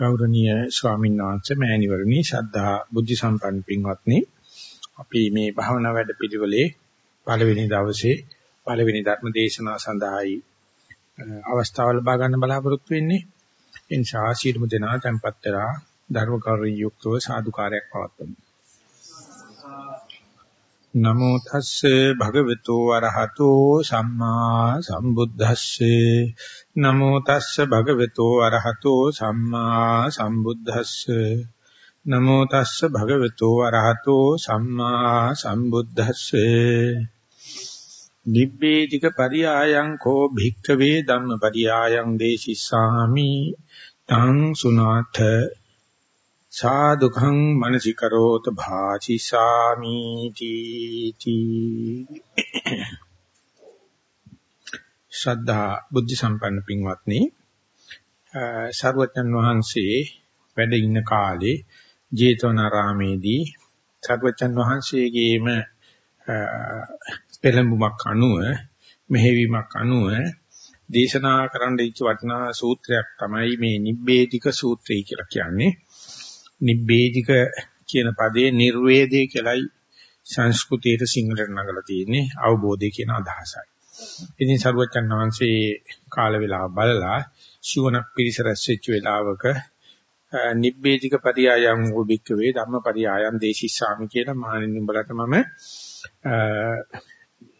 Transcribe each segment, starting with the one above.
ගෞරවනීය ස්වාමීන් වහන්සේ මෑණිවරණි ශ්‍රද්ධා බුද්ධ සම්පන්න පින්වත්නි. අපි මේ භාවනා වැඩ පිළිවෙලේ පළවෙනි දවසේ පළවෙනි ධර්ම දේශනාව සඳහායි අවස්ථාව ලබා ගන්න බලාපොරොත්තු වෙන්නේ. එනිසා සීලමු දෙනා tempත් වෙලා ධර්ම කරුණ යුක්තව සාදුකාරයක් පවත්වමු. නමෝ තස්සේ භගවතු වරහතෝ සම්මා සම්බුද්දස්සේ. නමෝ තස්සේ භගවතු වරහතෝ සම්මා සම්බුද්දස්සේ. නමෝ තස්සේ භගවතු වරහතෝ සම්මා සම්බුද්දස්සේ. නිබ්බේධික පරියායං කෝ භික්ඛවේ ධම්ම පරියායං දේශිස්සාමි. තං සුනාථ සාදුඛං මනසිකරෝත භාචිසාමි තීති. ශ්‍රද්ධා බුද්ධ සම්පන්න පින්වත්නි සර්වචන් වහන්සේ වැඩ ඉන්න කාලේ ජේතවනාරාමේදී සර්වචන් වහන්සේගේම පෙළඹුමක් අනුව මෙහෙවීමක් අනුව දේශනා කරන්න ඉච්ච වටිනා සූත්‍රයක් තමයි මේ නිබ්බේධික සූත්‍රය කියලා කියන්නේ. නිබ්බේධික කියන පදේ නිර්වේදේ කියලයි සංස්කෘතියට සිංහලට නගලා තියෙන්නේ අවබෝධය කියන අදහසයි. ඉතින් සරුවචන් වහන්සේ කාල වේලාව බලලා ශිවණක් පිරිස රැස් වෙච්ච වෙලාවක නිබ්බේධික පරියායන් උබික්කවේ ධම්ම පරියායන් දේශිස්සාමි කියලා මහණෙනි උඹලට මම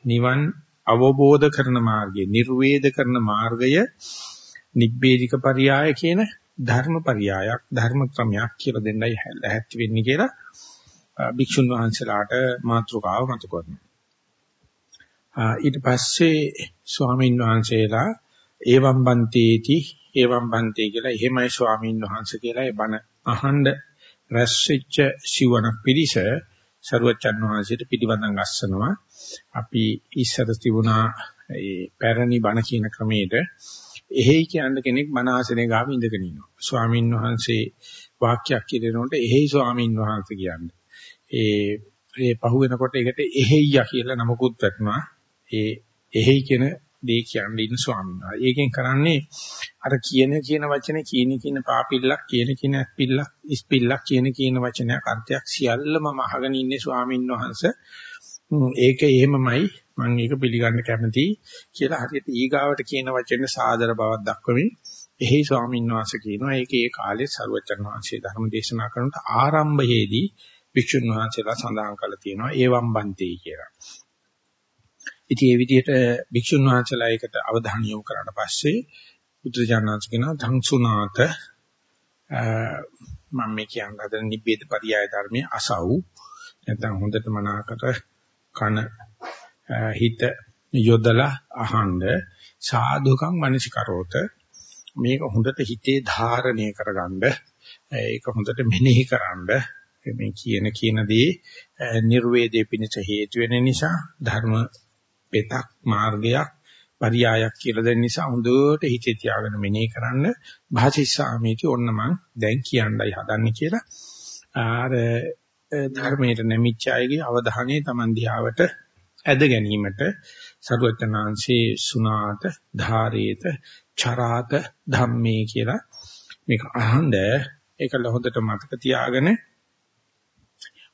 නිවන් අවබෝධ කරන මාර්ගය නිර්වේද කරන මාර්ගය නිබ්බේධික පරියාය කියන ධර්මපරියායක් ධර්ම ක්‍රමයක් කියලා දෙන්නයි ලැහැත්ති වෙන්නේ කියලා භික්ෂුන් වහන්සේලාට මාතෘකාව මතු කරනවා. ඊට පස්සේ ස්වාමීන් වහන්සේලා ඒවම් බන්තේති ඒවම් බන්තේ කියලා එහෙමයි ස්වාමීන් වහන්සේ කියලා ඒ බණ අහඬ රැස්වෙච්ච සිවණ පිරිස සරුවච්චන් වහන්සේට පිටිවඳන් අස්සනවා. අපි ඉස්සර තිබුණා ඒ පැරණි බණ කියන ක්‍රමයේද එහෙයි කියන කෙනෙක් මනහසනේ ගාව ඉඳගෙන ඉන්නවා. ස්වාමින් වහන්සේ වාක්‍යයක් කියනකොට එහෙයි ස්වාමින් වහන්සේ කියන්නේ. ඒ ඒ පහු වෙනකොට ඒකට එහෙයියා කියලා නමකුත් වැටුණා. ඒ එහෙයි කියන දේ කියන්නේ ඉන්න ස්වාමීන් වහන්සේ. ඒකෙන් කරන්නේ අර කියන කියන වචනේ කියන කියන පාපිල්ලක් කියන කියන පිල්ලක් ඉස්පිල්ලක් කියන කියන වචනයක් අර්ථයක් සියල්ලම අහගෙන ඉන්නේ ස්වාමීන් වහන්සේ. ඒක එහෙමමයි මම ඒක පිළිගන්න කැමතියි කියලා හරියට ඊගාවට කියන වචනේ සාදර බවක් දක්වමින් එහි ස්වාමීන් වහන්සේ කියනවා ඒක ඒ කාලේ සරුවචන් වහන්සේ ධර්ම දේශනා කරනට ආරම්භයේදී වික්ෂුන් වහන්සේලා සඳහන් කළා තියෙනවා ඒවම් බන්තේ කියලා. ඉතින් මේ විදිහට වික්ෂුන් වහන්සේලා ඒකට අවධානය යොමු කරාට පස්සේ බුදුජානනාංශ කියනවා ධම්සුනාත මම මේ කියන හදන නිබ්බේද පරියාය ධර්මයේ අසව් නැත්නම් හොඳට මනාකට කන හිත යොදලා අහන්න සාදුකම් මනසිකරෝත මේක හොඳට හිතේ ධාරණය කරගන්න ඒක හොඳට මෙනෙහි කරන්න. මේ කියන කියන දේ නිර්වේදේ පිණිස හේතු වෙන නිසා ධර්ම පෙතක් මාර්ගයක් පරියායක් කියලා දෙන්න නිසා හොඳට හිතේ තියාගෙන මෙනෙහි කරන්න. භාෂිස්සාමීති ඔන්න මං දැන් කියන්නයි හදන්නේ කියලා. ආර ධර්මයට නැමිච්ච අයගේ අවධානය Taman දිහාවට ඇද ගැනීමට සරුවචනාංශේ සුනාත ධාරේත චරාත ධම්මේ කියලා මේක අහඳ ඒක හොඳට මතක තියාගෙන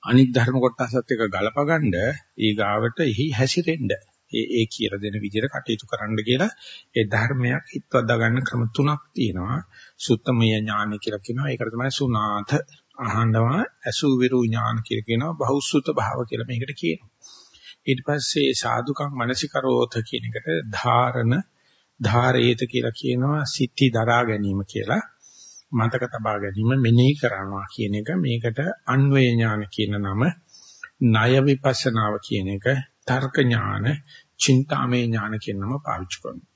අනික් ධර්ම කොටසත් එක ගලපගන්න ඊගාවට එහි හැසිරෙන්න. ඒ ඒ කියලා දෙන විදිහට කටයුතු කරන්න කියලා ඒ ධර්මයක් හිතවදා ගන්න ක්‍රම තුනක් තියෙනවා. සුත්තමය ඥාන කියලා කියනවා. ඒකට තමයි සුනාත අහනවා අසු විරු ඥාන කියලා කියනවා බහුසුත භාව කියලා මේකට කියනවා. ඊට පස්සේ සාදුකම් මනසිකරෝත කියන එකට ධාරණ ධාරේත කියලා කියනවා සිත්ති දරා ගැනීම කියලා මතක තබා ගැනීම මෙනෙහි කරනවා කියන එක මේකට අන්වය ඥාන කියන නම ණය විපස්සනාව කියන එක තර්ක ඥාන චින්තාමය ඥාන කියන නම පාවිච්චි කරනවා.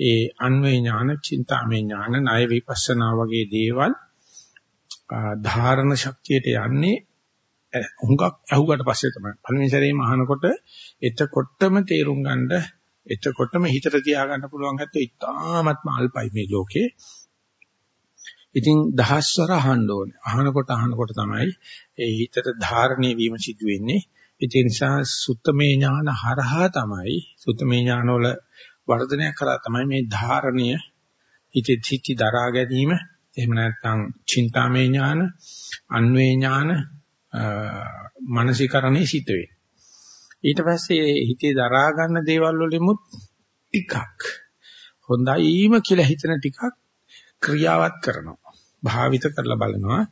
ඒ අන්වය ඥාන චින්තාමය ඥාන ණය විපස්සනා වගේ දේවල් ධාරණ ශක්තියට යන්නේ හුඟක් අහුවට පස්සේ තමයි පළවෙනි සැරේම අහනකොට එතකොටම තේරුම් ගන්න එතකොටම හිතට තියාගන්න පුළුවන් හැත්තේ ඉතාමත්ම අල්පයි මේ ලෝකේ. ඉතින් දහස්වර අහන්න ඕනේ. අහනකොට අහනකොට තමයි ඒ හිතට ධාරණය වීම සිදු වෙන්නේ. ඒ නිසා සුත්තමේ ඥාන හරහා තමයි සුත්තමේ ඥාන වල වර්ධනය කරා තමයි මේ ධාරණය හිතේ සිටි දරා ගැනීම එහෙම නැත්නම් චින්තාමය ඥාන, අන්වේ ඥාන, මානසිකරණේ සිට වේ. ඊට පස්සේ හිතේ දරා ගන්න දේවල් වලිමුත් ටිකක් හොඳයිම කියලා හිතන ටිකක් ක්‍රියාවත් කරනවා. භාවිත කරලා බලනවා.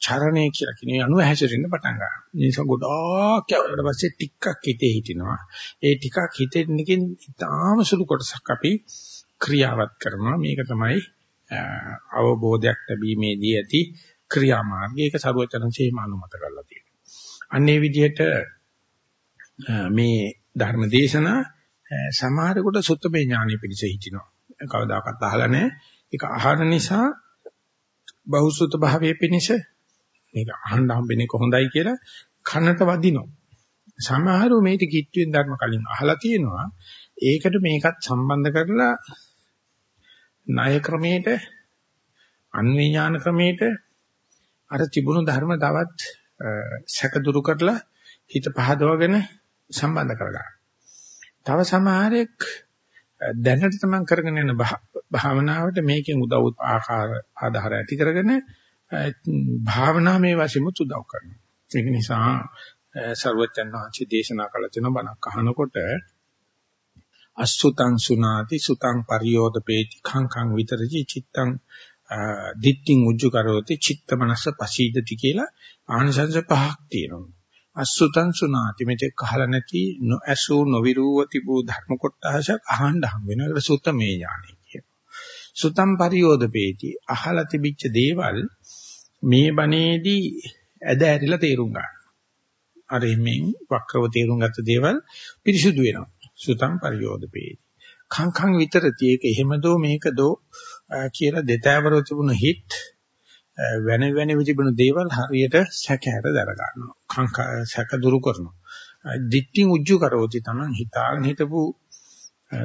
චරණය කියලා කියන අනුව හැසිරෙන්න පටන් ගන්නවා. ඒ නිසා ගොඩාක් යනකොට පස්සේ ටිකක් හිතේ හිටිනවා. ඒ ටිකක් හිතෙන්නකින් ඉතාම සුළු කොටසක් අපි ක්‍රියාවත් කරනවා. මේක තමයි අවබෝධයක් ලැබීමේදී ඇති ක්‍රියාමාර්ගය. ඒක සරුවචනංශේ මානුමත කරලා තියෙනවා. අන්නේ විදිහට මේ ධර්ම දේශනා සමහරකට සුත්තමේ ඥානෙ පිණිස හිටිනවා. කවදාකවත් අහලා නැහැ. ඒක අහන නිසා බහුසුත භාවයේ පිණිස මේක අහන්න හම්බෙන්නේ කොහොඳයි කියලා කනට වදිනවා. සමහරව මේක කිච්චුවෙන් ධර්ම කලින් අහලා තියෙනවා. ඒකට මේකත් සම්බන්ධ කරලා ණය ක්‍රමයට අන්විඥාන ක්‍රමයට අර තිබුණු ධර්ම තවත් සැක දුරු කරලා හිත පහදවගෙන සම්බන්ධ කරගන්න. තව සමහරෙක් දැනට තමන් කරගෙන යන භාවනාවට මේකෙන් උදව් ආකාර ආධාර ඇති කරගෙන භාවනාමය වශයෙන්ම උදව් කරනවා. ඒක නිසා සර්වචන් වහන්සේ දේශනා කළ තියෙන බණක් අහනකොට අසුතං සුනාති සුතං පරියෝදපේති khං විතරජි චිත්තං දිට්ඨින් උජ්ජ කරෝති චිත්ත මනස පසීදති කියලා ආනිසංස පහක් තියෙනවා. අසුතං සුනාති මෙතෙක් අහලා නැති නොඇසු නොවිරුව තිබූ ධර්ම කොටසක් අහන්න හම් වෙනවා. ඒක සුත්තමේ ඥානෙ කියනවා. සුතම් පරියෝදපේති අහලා තිබිච්ච දේවල් මේ බණේදී ඇද ඇරිලා තේරුම් ගන්න. අර එමින් වක්‍රව තේරුම් ගත්ත දේවල් පිරිසුදු වෙනවා. සුතම් පරියෝදපේති. khං විතරති ඒක එහෙමදෝ මේකදෝ කියලා දෙතෑවරව තිබුණ හිත් වෙන වෙන විදිබුණු දේවල් හරියට සැකහැර දර ගන්නවා. කංක සැක දුරු කරනවා. දිට්ඨි උජ්ජු කරෝති තමන් හිතාගෙන හිටපු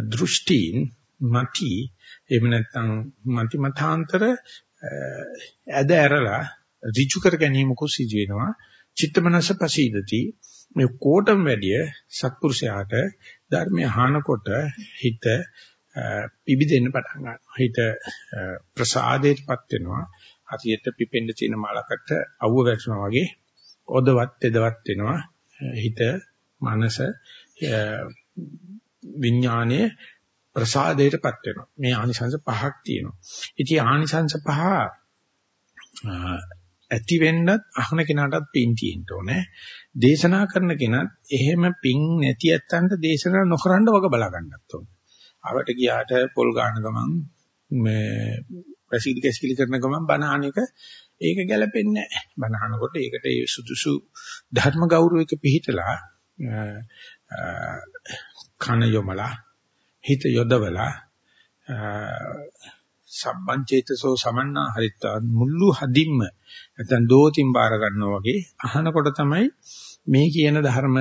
දෘෂ්ටීන් මති එහෙම නැත්නම් මති මතාන්තර ඇද ඇරලා ඍජු කර ගැනීමක සිදු වෙනවා. චිත්තමනස පසීදති මේ කෝටම් වැඩිය සත්පුරුෂයාට ධර්මය අහනකොට හිත පිබිදෙන්න පටන් ගන්නවා. හිත ප්‍රසාදයටපත් වෙනවා. හරියට පිපෙන්න තියෙන මලකට අවුව වැටෙනවා වගේ ඔදවත් එදවත් වෙනවා. හිත, මනස, විඥානයේ ප්‍රසාදයටපත් වෙනවා. මේ ආනිසංස පහක් තියෙනවා. ඉතින් ආනිසංස පහ ඇති වෙන්නත් අහන කෙනාටත් පින් තියෙන්න ඕනේ. දේශනා කරන කෙනත් එහෙම පින් නැති ඇත්තන්ට දේශනා නොකරන්න වග බලා ගන්නත් ඕනේ. ආවට ගියාට පොල් ගන්න ගමන් මේ පැසිලි කැසිලි කරන ගමන් බනහන එක ඒක ගැලපෙන්නේ නැහැ. බනහනකොට ඒකට ඒ සුදුසු ධර්ම ගෞරවයක පිහිටලා කන යොමලා හිත යොදවලා සම්බන්චේතසෝ සමන්නා හරිත්තා මුල්ලු හදින්ම නැත්නම් දෝතින් බාර ගන්නවා වගේ අහනකොට තමයි මේ කියන ධර්ම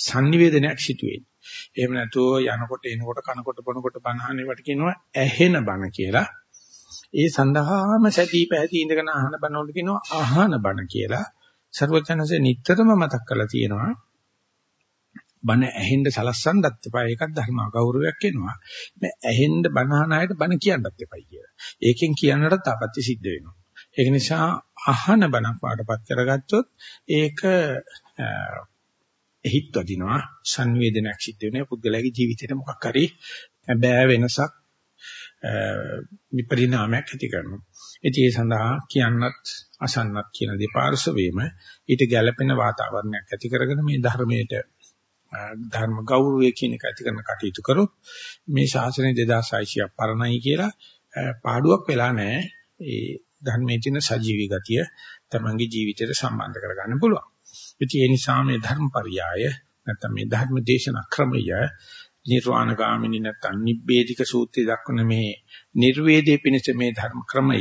sannivedanayak සිටු වෙන්නේ. එහෙම නැතුව යනකොට එනකොට කනකොට බොනකොට බනහන ඒවට කියනවා ඇහෙන බන කියලා. ඒ සඳහාම සැදී පැහැදී ඉඳගෙන අහන බනවල කියනවා අහන බන කියලා. ਸਰවඥන්සේ නිතරම මතක් කරලා තියෙනවා. බන ඇහෙන්න සලස්සන්නත් එපා. ඒකත් ධර්ම ගෞරවයක් වෙනවා. මේ ඇහෙන්න බනහන අයට බන කියන්නත් එපයි කියලා. ඒකෙන් කියන්නට තාපත්‍ය සිද්ධ වෙනවා. ඒක නිසා අහන බණක් පාඩපත් කරගත්තොත් ඒක එහිත් වදිනවා සංවේදනයක් සිද්ධ වෙනවා පුද්ගලයාගේ ජීවිතේට මොකක් හරි බෑ වෙනසක් විපරිණාමයක් ඇති කරනවා. ඉතින් ඒ සඳහා කියන්නත් අසන්නත් කියන දෙපාර්ශවයේම ඊට ගැළපෙන වාතාවරණයක් ඇති කරගෙන මේ ධර්මයට ධර්ම ගෞරවය කියන එක ඇති කරන කටයුතු කරොත් මේ ශාසනය 2600ක් පරණයි කියලා පාඩුවක් වෙලා නැහැ. ඒ ධර්මයේ තියෙන සජීවී ගතිය තමන්ගේ ජීවිතයට සම්බන්ධ කරගන්න පුළුවන්. ඉතින් ඒ නිසා මේ ධර්මපරියාය නැත්නම් මේ ධර්ම දේශනා ක්‍රමය නිර්වාණ ගාමිනී නැත්නම් නිබ්බේධික සූත්‍රය දක්වන මේ නිර්වේදයේ පිණිස මේ ධර්ම ක්‍රමය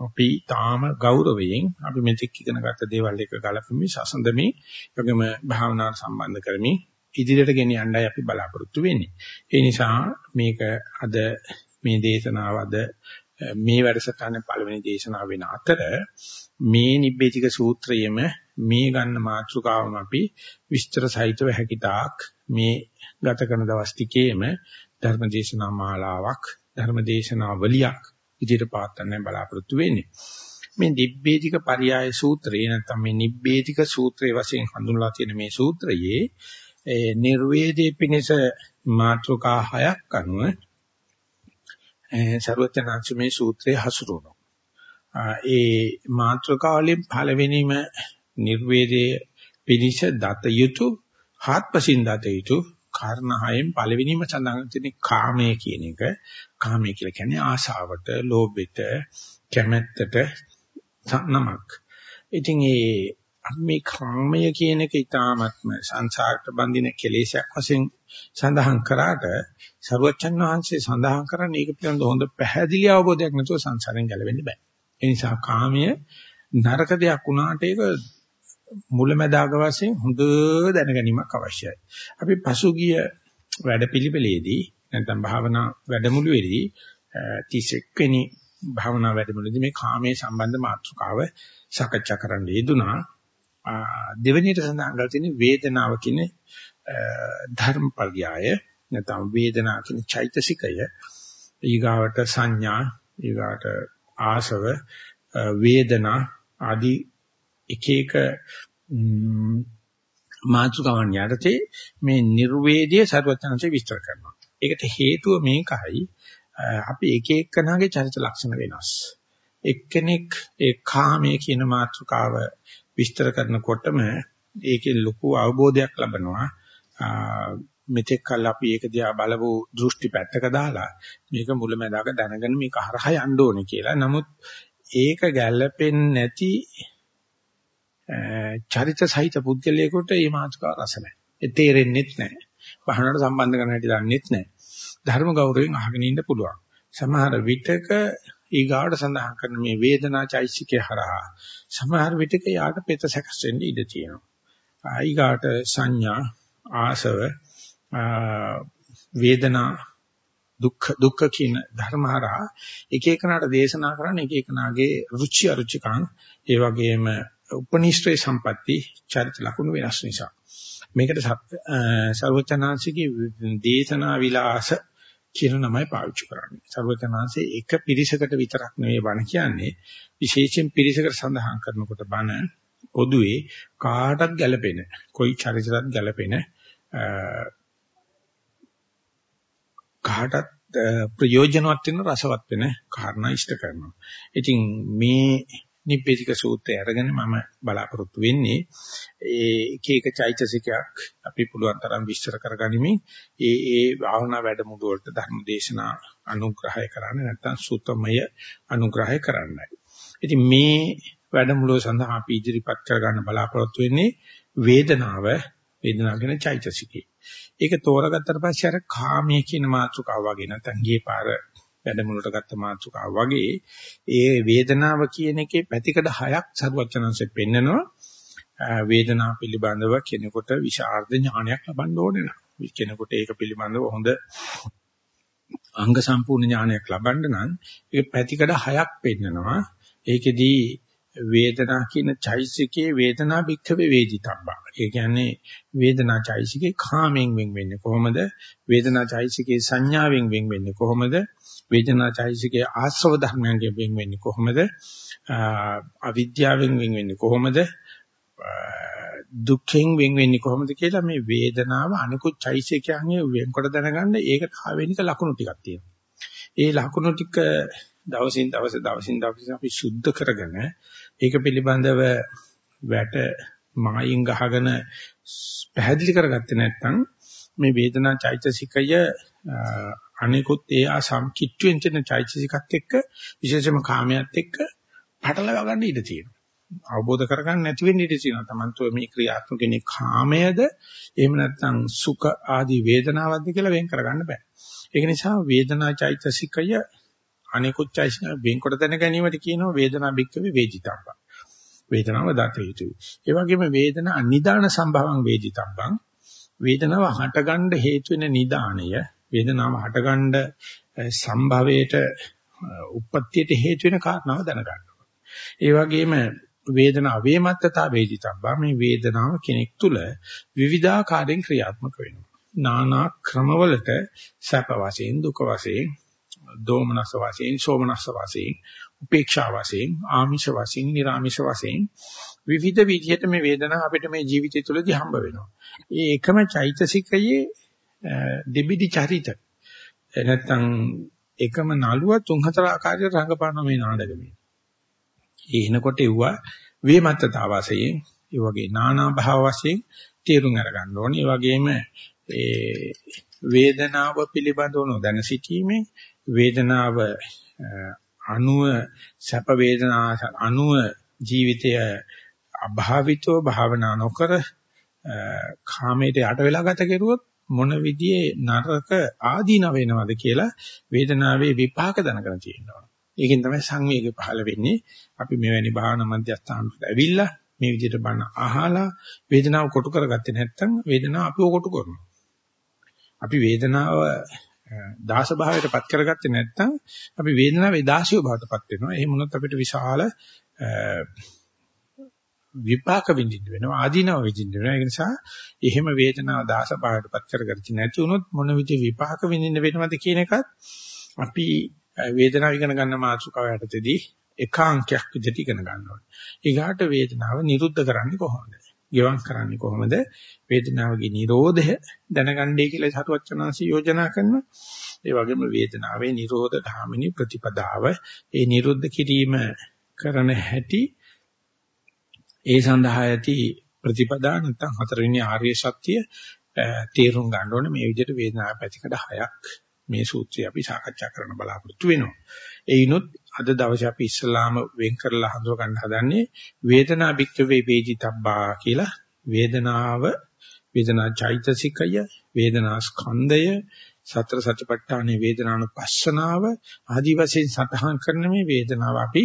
අපි තාම ගෞරවයෙන් අපි මෙතෙක් ඉගෙන ගත්ත දේවල් එක ගලපමින් සසඳමින් යෝගම භාවනාවට සම්බන්ධ කරමින් ඉදිරියට ගෙන යන්නයි අපි බලාපොරොත්තු වෙන්නේ. ඒ නිසා මේක අද මේ දේශනාව අද මේ වැඩසටහනේ පළවෙනි දේශනාව වෙන අතර මේ නිබ්බේතික සූත්‍රයේම මේ ගන්න මාතෘකාවම අපි විස්තර සහිතව හැකිතාක් මේ ගත කරන දවස් ටිකේම ධර්මදේශනා මාලාවක් ධර්මදේශනා වලියක් විදිහට පාත්තන්නේ බලාපොරොත්තු වෙන්නේ. මේ නිබ්බේධික පරියාය සූත්‍රය නැත්නම් මේ නිබ්බේධික සූත්‍රයේ වශයෙන් හඳුන්වලා තියෙන මේ සූත්‍රයේ ඒ නිර්වේදී පිනිස මාත්‍රකා හයක් අනුව සර්වඥාන්ස මේ සූත්‍රය හසුරුවනවා. ඒ මාත්‍රකාවලින් පළවෙනිම නිර්වේදයේ පිනිස දත යුතු හත්පසින් දත යුතු කාරණා හයෙන් පළවෙනිම සඳහන් තියෙන්නේ කාමය කියන එක. කාමය කියලා කියන්නේ ආශාවට, ලෝභයට, කැමැත්තට නමක්. ඉතින් ඒ මේ කාමය කියන එක ඊටාත්ම සංසාරට බඳින කෙලෙසයක් වශයෙන් සඳහන් කරාට සරුවච්චන් වහන්සේ සඳහන් කරන්නේ ඒක පිළිබඳ හොඳ පැහැදිලි අවබෝධයක් නැතුව සංසාරෙන් ගැලවෙන්න බෑ. ඒ නිසා කාමය නරක දෙයක් වුණාට ඒක මුලැමැදාග වශයෙන් හොඳ දැනගැනීමක් අවශ්‍යයි. අපි පසුගිය වැඩපිළිවෙලේදී නැත්නම් භාවනා වැඩමුළුවේදී 31 වෙනි භාවනා වැඩමුළුවේදී මේ කාමයේ සම්බන්ධ මාතෘකාව සාකච්ඡා කරන්න යෙදුනා. දෙවෙනියට සඳහන් කරලා තියෙන වේදනාව කියන ධර්මපර්යාය නැත්නම් වේදනාව කියන චෛතසිකය ඊගාවට සංඥා ඊගාට ආසව වේදනා ආදී එක එක මාතෘකාවන් යටතේ මේ නිර්වේදයේ ਸਰවඥාන්සේ විස්තර කරනවා. ඒකට හේතුව මේකයි අපි එක එක්කනාගේ චරිත ලක්ෂණ වෙනස්. එක්කෙනෙක් ඒ කාමයේ කියන මාතෘකාව විස්තර කරනකොටම ඒකේ ලොකු අවබෝධයක් ලබනවා. මෙතෙක් කල් අපි ඒක දිහා බලපු දෘෂ්ටි පැත්තක දාලා මේක මුලැමැදාක දැනගෙන මේක හරහා යන්න ඕනේ කියලා. නමුත් ඒක ගැළපෙන්නේ නැති චරිත සහිත පුද්ගලයෙකුට මේ මාතෘකාව රස නැහැ. ඒ තේරෙන්නේත් නැහැ. බහනට සම්බන්ධ කරන හැටි දන්නේත් නැහැ. ධර්ම ගෞරවයෙන් අහගෙන ඉන්න පුළුවන්. සමහර විටක ඊගාට සඳහන් කරන මේ වේදනා චෛසිකේ හරහා සමහර විටක යාට පෙත සැකස් වෙන්න ඉඩ තියෙනවා. ඊගාට සංඥා ආසව වේදනා දුක්ඛ දුක්ඛ කියන ධර්මහරහා එක එකනට දේශනා කරන්න එක එකනාගේ රුචි අරුචිකං ඒ වගේම උපනිෂ්ඨේ සම්පatti චරිත ලක්ෂණ වෙනස් නිසා මේකට සර්වචනාංශිකේ දේශනා විලාස කියන නමයි පාවිච්චි කරන්නේ. සර්වචනාංශේ එක පිරිසකට විතරක් නෙවෙයි බණ කියන්නේ විශේෂයෙන් පිරිසකට සඳහන් කරනකොට බණ පොදුවේ කාටත් ගැළපෙන, કોઈ චරිතයකට ගැළපෙන කාටත් ප්‍රයෝජනවත් වෙන රසවත් වෙන කාරණා ඉෂ්ට කරනවා. ඉතින් මේ නිබ්බේධික සූත්‍රය අරගෙන මම බලාපොරොත්තු වෙන්නේ ඒ එක එක චෛතසිකයක් අපි පුළුවන් තරම් විස්තර කරගනිමින් ඒ ඒ භාවනා වැඩමුළු වලට ධර්ම දේශනා අනුග්‍රහය කරන්න නැත්නම් සූතමය අනුග්‍රහය කරන්නයි. ඉතින් මේ වැඩමුළුව සඳහා අපි ඉදිරිපත් කරගන්න බලාපොරොත්තු වෙන්නේ වේදනාව වේදනාව කියන චෛතසිකේ. ඒක තෝරගත්තට පස්සේ අර කාමයේ කියන මාතෘකාව වගේ නැත්නම් ගියේ පාර වැඩමුළුවට ගත්ත මාතෘකාව වගේ ඒ වේදනාව කියන එකේ පැතිකඩ හයක් සරුවචනanse පෙන්නනවා වේදනාව පිළිබඳව කෙනෙකුට විශාරද ඥානයක් ලබන්න ඕනේ නම් කෙනෙකුට ඒක පිළිබඳව හොඳ අංග සම්පූර්ණ ඥානයක් ලබන්න නම් ඒක පැතිකඩ හයක් පෙන්නනවා ඒකෙදී වේදනා කියන චෛසිකේ වේදනා භික්ඛවේ වේදිතබ්බා. ඒ කියන්නේ වේදනා චෛසිකේ කාමෙන් වෙන් වෙන්නේ කොහොමද? වේදනා චෛසිකේ සංඥාවෙන් වෙන් වෙන්නේ කොහොමද? වේදනා චෛසිකේ ආශ්‍රව ධර්මයන්ගෙන් වෙන් වෙන්නේ කොහොමද? අවිද්‍යාවෙන් වෙන් වෙන්නේ කොහොමද? දුක්ඛෙන් වෙන් වෙන්නේ කොහොමද කියලා මේ වේදනාව අනිකුත් චෛසිකයන්ගේ වෙන්කොට දැනගන්න ඒකට ආවෙනික ලක්ෂණ ටිකක් තියෙනවා. ඒ ලක්ෂණ ටික දවසින් දවස දවසින් දවස අපි සුද්ධ කරගෙන ඒක පිළිබඳව වැට මායින් ගහගෙන පැහැදිලි කරගත්තේ නැත්නම් මේ වේදනා චෛතසිකය අනිකුත් ඒ ආසම් කිට්ටුවෙන් තියෙන චෛතසිකත් එක්ක විශේෂම කාමයට එක්ක පටලවා ගන්න ඉඩ තියෙනවා. අවබෝධ කරගන්න නැති වෙන්න ඉඩ තියෙනවා. Tamanto මේ ක්‍රියාත්මක වෙන්නේ කාමයේද එහෙම නැත්නම් සුඛ ආදී වේදනාවක්ද කියලා වෙන් කරගන්න බෑ. ඒක නිසා වේදනා චෛතසිකය අනිකුත් චෛතසික වෙන්කොට දැන ගැනීමට කියනවා වේදනා බික්කවේ වේදිතබ්බ. වේදනාව දත යුතුයි. ඒ වගේම වේදනා නිදාන සම්භවං වේදිතබ්බං වේදනාව හටගන්න හේතු වෙන නිදාණය වේදනාව හටගන්න සම්භවයට උප්පත්තියට හේතු වෙන කාරණාව දැනගන්න. ඒ වගේම වේදනා වේමත්තතා වේදිතබ්බා මේ වේදනාව කෙනෙක් තුල විවිධාකාරයෙන් ක්‍රියාත්මක වෙනවා. නානා ක්‍රමවලට සැප වශයෙන් දුක වශයෙන් දෝමනස්ස වශයෙන්, සෝමනස්ස වශයෙන්, උපේක්ෂා වශයෙන්, ආමිෂ වශයෙන්, නිර්ආමිෂ වශයෙන් විවිධ විදිහට මේ වේදනාව අපිට මේ ජීවිතය තුළදී හම්බ වෙනවා. ඒ එකම චෛතසිකයේ දෙබිඩි චරිත නැත්තම් එකම නළුව තුන් හතර ආකාරයට රංගපාන මේ නාටකෙමේ. ඒ එනකොට එව්වා වේමත්තතාව වශයෙන්, ඒ වගේ නානා භාව වශයෙන් තේරුම් අරගන්න ඕනේ. ඒ වගේම ඒ වේදනාව පිළිබඳව නොදැන සිටීමේ වේදනාව අනුව සැප වේදනා අනුව ජීවිතය අභාවිතව භාවනා නොකර කාමයට යට වෙලා ගත කෙරුවොත් මොන විදිහේ නරක ආදීන වෙනවද කියලා වේදනාවේ විපාක දැනගෙන තියෙනවා. ඒකෙන් තමයි සංවේගය පහළ වෙන්නේ. අපි මෙවැනි භාවනා මධ්‍යස්ථානකට ඇවිල්ලා මේ විදිහට බණ අහලා වේදනාව කොටු කරගත්තේ නැත්නම් වේදනාව අපිව කොටු කරනවා. අපි වේදනාව දාස භාවයටපත් කරගත්තේ නැත්නම් අපි වේදනාවේ දාසිය භාවයටපත් වෙනවා. එහෙම වුණොත් අපිට විශාල විපාක විඳින්න වෙනවා ආදීනව විඳින්න වෙනවා ඒ නිසා එහෙම වේදනාව දාස භාවයටපත් කරගත්තේ නැති වුණොත් මොන විදිහේ විපාක විඳින්න වෙනවද කියන එකත් අපි වේදනාව ඉගෙන ගන්න මාතෘකාව යටතේදී එකාංකයක් විදිහට ඉගෙන ගන්න ඕනේ. ඊගාට වේදනාව නිරුද්ධ කරන්නේ කොහොමද? ගෙවම් කරන්නේ කොහොමද? වේදනාවගේ නිරෝධය දැනගන්නයි කියලා සතුවචනාංශي යෝජනා කරනවා. ඒ වගේම වේදනාවේ නිරෝධ ධාමිනී ප්‍රතිපදාව ඒ නිරුද්ධ කිරීම කරන හැටි ඒ සඳහා ඇති ප්‍රතිපදා නැත්නම් හතරවෙනි ආර්ය සත්‍ය තේරුම් ගන්න ඕනේ මේ විදිහට වේදනාව පැතිකඩ හයක් මේ සූත්‍රය අපි සාකච්ඡා කරන්න බලාපොරොත්තු වෙනවා. ඒිනුත් අද දවසේ අපි ඉස්සලාම වෙන් කරලා හඳුව ගන්න හදන්නේ වේදනා භික්ඛවේ වේජිතබ්බා කියලා වේදනාව වේදනා චෛතසිකය වේදනා ස්කන්ධය සතර සතිපට්ඨානේ වේදනානුපස්සනාව ආදි වශයෙන් සටහන් කරන මේ වේදනාව අපි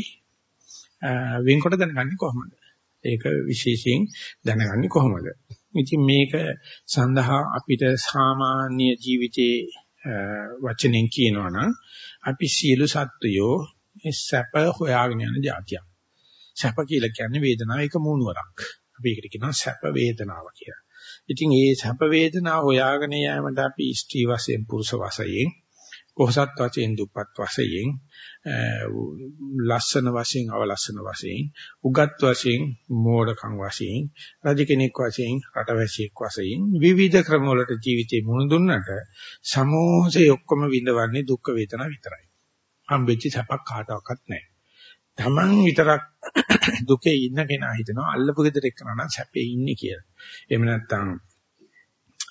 වෙන්කොට දැනගන්නේ කොහොමද? ඒක විශේෂයෙන් දැනගන්නේ කොහොමද? ඉතින් මේක සඳහා අපිට සාමාන්‍ය ජීවිතයේ වචනෙන් කියනවා නම් අපි සියලු සත්වයෝ මේ සැප හොයාගෙන යන જાතියක්. සැප කියලා කියන්නේ වේදනාව එක මූණුවරක්. අපි ඒකට කියනවා සැප වේදනාව කියලා. ඉතින් මේ සැප වේදනාව හොයාගෙන යෑමට අපි ස්ත්‍රී වශයෙන් පුරුෂ වශයෙන් කොහසත් වශයෙන් දුප්පත් වශයෙන් ලස්සන වශයෙන් අවලස්සන වශයෙන් උගත් වශයෙන් මෝඩකම් වශයෙන් රජ කෙනෙක් වශයෙන් රටවැසියෙක් වශයෙන් විවිධ ක්‍රම වලට ජීවිතේ මුහුණ දුන්නට සමෝහසේ ඔක්කොම විඳවන්නේ දුක් වේදනා විතරයි. හම්බෙච්ච සැපක් කාටවත් නැහැ. Taman විතරක් දුකේ ඉන්න කෙනා හිතනවා අල්ලපු ගෙදර එක්කන නම් සැපේ ඉන්නේ කියලා. එහෙම නැත්නම්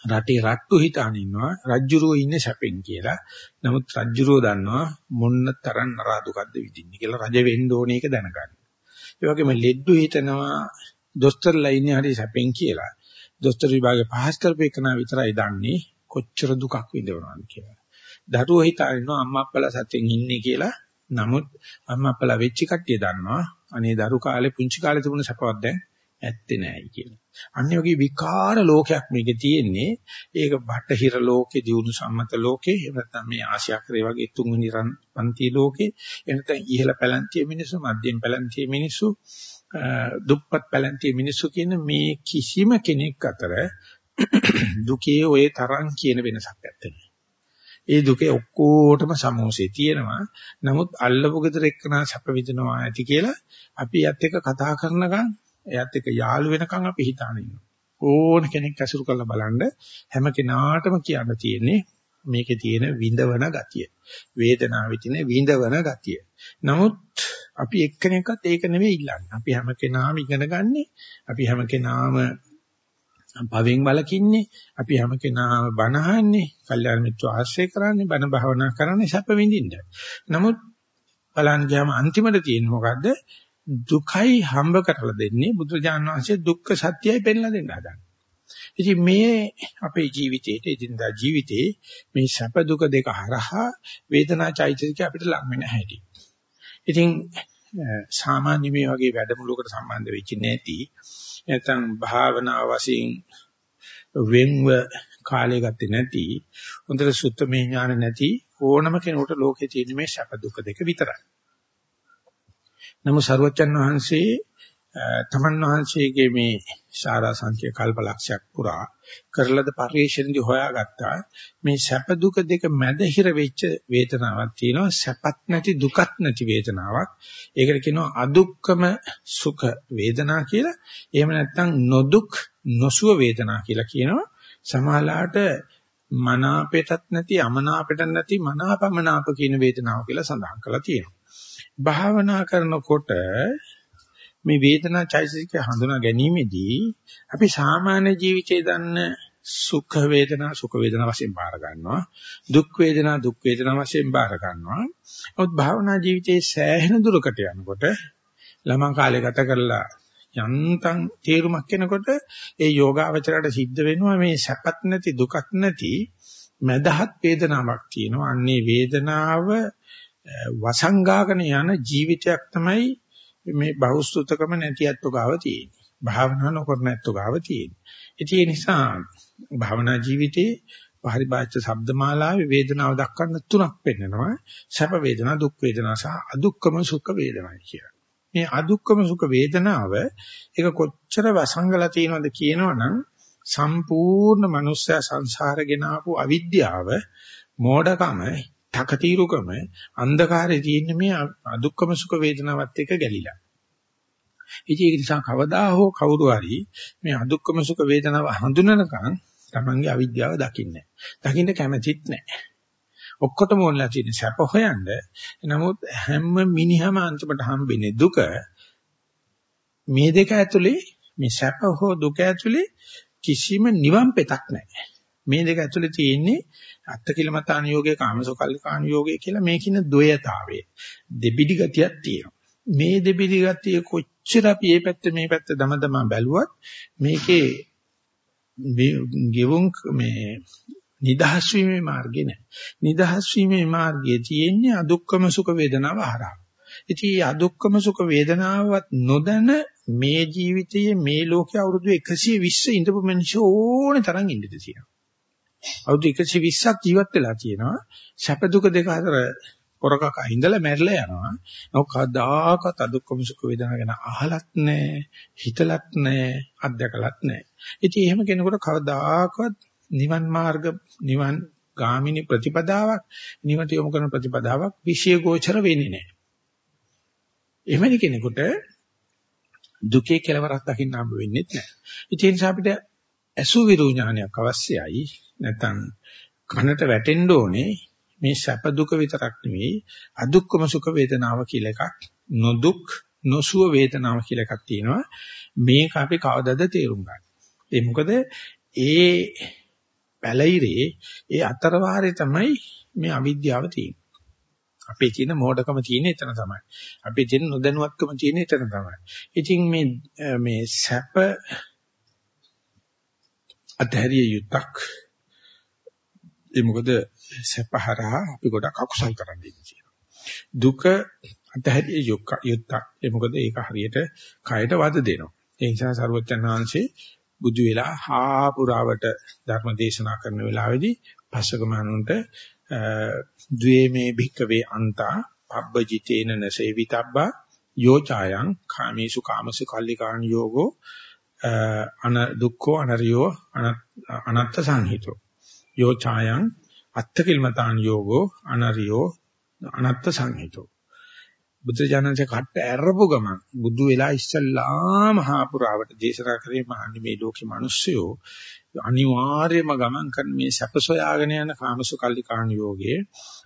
රටේ රට්ටු හිතාන ඉන්නවා රජ්ජුරුව ඉන්නේ සැපෙන් කියලා. නමුත් රජ්ජුරුව දන්නවා මොන්න තරම් නරා දුකක්ද විඳින්නේ කියලා රජ වෙන්න ඕනේ ඒක දැනගන්න. ඒ වගේම ලෙඩ්ඩු හිතනවා දොස්තරලා ඉන්නේ හරි සැපෙන් කියලා. දොස්තර විභාගේ පහස් කරපේකනා විතරයි දන්නේ කොච්චර දුකක් විඳවනවද කියලා. දරුවෝ හිතනවා අම්මා අප්පලා සැපෙන් ඉන්නේ කියලා. නමුත් අම්මා අප්පලා වෙච්ච කට්ටිය දන්නවා අනේ දරු කාලේ පුංචි කාලේ තිබුණ සැපවත් දැන් ඇත්තේ නැහැ කියලා. අන්නේ වගේ විකාර ලෝකයක් මේකේ තියෙන්නේ. ඒක බටහිර ලෝකේ, දියුණු සම්මත ලෝකේ, එහෙම නැත්නම් මේ ආසියාකරේ වගේ තුන්වෙනි රන් පන්ති ලෝකේ, එහෙම නැත්නම් ඉහළ පැලැන්තිය මිනිස්සු, මධ්‍යම පැලැන්තිය මිනිස්සු, දුප්පත් පැලැන්තිය මිනිස්සු කියන මේ කිසිම කෙනෙක් අතර දුකේ ওই තරම් කියන වෙනසක් නැත්තේ. ඒ දුකේ ඔක්කොටම සමෝසෙ තියෙනවා. නමුත් අල්ලපු ගෙදර එක්කනා සැප විඳිනවා ඇති කියලා අපි යත් එක්ක කතා කරනකම් එයත් එක්ක යාළු වෙනකන් අපි හිතාන ඉන්නවා. ඕන කෙනෙක් ඇසුරු කරලා බලන්න හැම කෙනාටම කියන්න තියෙන්නේ මේකේ තියෙන විඳවන ගතිය. වේදනාවේ තියෙන විඳවන ගතිය. නමුත් අපි එක්කෙනෙක්වත් ඒක නෙවෙයි ඉල්ලන්නේ. අපි හැම කෙනාම ඉගෙන ගන්නෙ. අපි හැම කෙනාම භවෙන් වලකින්නේ. අපි හැම කෙනාම බණ අහන්නේ. කල්යාණ මිත්‍ර ආශ්‍රය කරන්නේ. බණ භාවනා කරන්නේ සැප විඳින්න. නමුත් බලන්න ගියාම අන්තිමට තියෙන්නේ මොකද්ද? දුකයි හම්බ කරලා දෙන්නේ බුදුරජාණන් වහන්සේ දුක්ඛ සත්‍යයි පෙන්ලා දෙන්න හදන්නේ. ඉතින් මේ අපේ ජීවිතේට එදිනදා ජීවිතේ මේ සැප දුක දෙක හරහා වේදනා චෛතසික අපිට ලඟ වෙන හැටි. ඉතින් සාමාන්‍ය මේ වගේ වැඩමුළුවකට සම්බන්ධ වෙච්ච නැති නැත්නම් භාවනා වශයෙන් වෙන්ව කාලය ගත්තේ නැති හොඳට සුත්තමේ ඥාන නැති ඕනම කෙනෙකුට ලෝකේ තියෙන මේ සැප දුක දෙක විතරයි. නමුත් සරුවච්චන් වහන්සේ තමන් වහන්සේගේ මේ ශාරා සංඛ්‍ය කල්පලක්ෂයක් පුරා කරලද පරිශ්‍රණදී හොයාගත්තා. මේ සැප දුක දෙක මැද හිර වෙච්ච වේදනාවක් තියෙනවා. සැපත් නැති දුකත් නැති වේදනාවක්. ඒකට කියනවා අදුක්කම සුඛ වේදනා කියලා. එහෙම නැත්නම් නොදුක් නොසුව වේදනා කියලා කියනවා. සමහරලාට මනාපෙටත් නැති අමනාපෙටත් නැති මනාපමනාප කියන වේදනාව කියලා සඳහන් කරලා තියෙනවා. භාවනා කරනකොට මේ වේදනා චෛතසිකය හඳුනා ගැනීමේදී අපි සාමාන්‍ය ජීවිතයේ දන්න සුඛ වේදනා සුඛ වේදනා වශයෙන් බාර ගන්නවා. දුක් වේදනා දුක් වේදනා වශයෙන් බාර ගන්නවා. නමුත් භාවනා ජීවිතයේ සෑහෙන දුරකට යනකොට ළමා කාලේ ගත කරලා යන්තම් තේරුමක් එනකොට ඒ යෝගාවචරයට සිද්ධ වෙනවා මේ සැපත් නැති දුකත් නැති මදහත් වේදනාවක් තියෙනවා. අන්නේ වේදනාව වසංගාගෙන යන ජීවිතයක් තමයි මේ බහුසුතකම නැති අත්තු ගාව තියෙන්නේ. භාවනා නොකරන අත්තු ගාව තියෙන්නේ. ඉතින් ඒ නිසා භාවනා ජීවිතේ පරිබාච්‍ය ශබ්දමාලාවේ වේදනාව දක්වන්න තුනක් පෙන්නනවා. සැප වේදනා, දුක් වේදනා සහ අදුක්කම සුඛ වේදනා කියලා. මේ අදුක්කම සුඛ වේදනාව ඒක කොච්චර වසංගලා තියෙනවද කියනවනම් සම්පූර්ණ මනුෂ්‍ය සංසාරගෙන ආපු අවිද්‍යාව මෝඩකම තකතිරුකම අන්ධකාරයේ තියෙන මේ අදුක්කම සුඛ වේදනාවත් එක්ක ගැලිලා. ඉතින් ඒක නිසා කවදා හෝ කවුරු හරි මේ අදුක්කම සුඛ වේදනාව හඳුනනකන් තමන්ගේ අවිද්‍යාව දකින්නේ දකින්න කැමැතිත් නැහැ. ඔක්කොටම ඕනලා තියෙන සැප හොයන්න. නමුත් හැම මිනිහම අන්තිමට හම්බෙන්නේ දුක. මේ දෙක ඇතුලේ මේ සැප හෝ දුක ඇතුලේ කිසිම නිවන් පෙතක් නැහැ. මේ දෙක ඇතුලේ තියෙන්නේ අත්තිකිලමතාන යෝගයේ කාමසෝකල්ලිකාන යෝගයේ කියලා මේකින ද්වයතාවය. දෙබිඩි ගතියක් තියෙනවා. මේ දෙබිඩි ගතිය කොච්චර අපි මේ පැත්ත මේ පැත්ත දමදම බැලුවත් මේකේ ගෙවුම් මේ නිදහස් වීමේ මාර්ගේ නැහැ. නිදහස් වීමේ මාර්ගයේ තියෙන්නේ අදුක්කම සුඛ වේදනාව හරහා. ඉතින් මේ අදුක්කම සුඛ වේදනාවත් නොදැන මේ ජීවිතයේ මේ ලෝකයේ අවුරුදු 120 ඉඳපු මිනිස්සු ඕනේ තරම් ඉඳිද තියෙනවා. අවුරුදු 120ක් ජීවත් වෙලා තියෙනවා. සැප දුක දෙක අතර පොරකක ඉඳලා මැරිලා යනවා. නෝ කවදාකවත් අදුක්කම සුඛ වේදනා ගැන අහලත් නැහැ, හිතලත් නැහැ, අත්දකලත් නැහැ. ඉතින් එහෙම කෙනෙකුට කවදාකවත් නිවන් මාර්ග නිවන් ගාමිනී ප්‍රතිපදාවක් නිවට යොමු කරන ප්‍රතිපදාවක් විශේෂ ගෝචර වෙන්නේ නැහැ. එවැනි කෙනෙකුට දුකේ කෙලවරක් දකින්න හම්බ වෙන්නේ නැහැ. ඒ නිසා අපිට අසු විරු ඥානයක් අවශ්‍යයි. නැත්නම් කනට වැටෙන්න ඕනේ මේ සැප දුක විතරක් නෙවෙයි අදුක්කම සුඛ වේදනාව කියලා එකක් නොදුක් නොසුව වේදනාව කියලා එකක් තියෙනවා මේක අපි කවදද තේරුම් ගන්න. ඒ මොකද ඒ පැලිරේ ඒ අතරවාරේ තමයි මේ අවිද්‍යාව තියෙන්නේ. අපේ තියෙන මෝඩකම තියෙන එතන තමයි. අපේ තියෙන නොදැනුවත්කම තියෙන එතන තමයි. ඉතින් මේ මේ සැප අධෛර්ය යුක්තක් ඒ මොකද සැපහරහා අපි ගොඩක් අකුසල් කරන්න ඉන්නේ. දුක අධෛර්ය යුක්තක් ඒ මොකද ඒක හරියට කයට වද දෙනවා. ඒ නිසා සරුවචන් වහන්සේ බුදු වෙලා හා පුරාවට ධර්ම දේශනා කරන වෙලාවේදී පස්සකමනුන්ට ද්වේමේ භික්කවේ අන්තා පබ්බජිතේන නසේවිතබ්බා යෝචායන් කාමේසු කාමසු කල්ලිකාණ යෝගෝ අන දුක්ඛෝ අනරියෝ අනත්ත සංහිතෝ. යෝ ඡායං අත්තකිලමතාන් යෝගෝ අනරියෝ අනත්ත සංහිතෝ. බුද්ධ ඥානසේ කට්ට ඇරපු ගමන් බුදු වෙලා ඉස්සල්ලාම හාපුරාවට දේශනා කරේ මහන්නේ මේ ලෝකේ මිනිස්සුયો අනිවාර්යයෙන්ම ගමන් කරන මේ සැප සොයාගෙන යන කාමසුකල්ලි කාණ යෝගයේ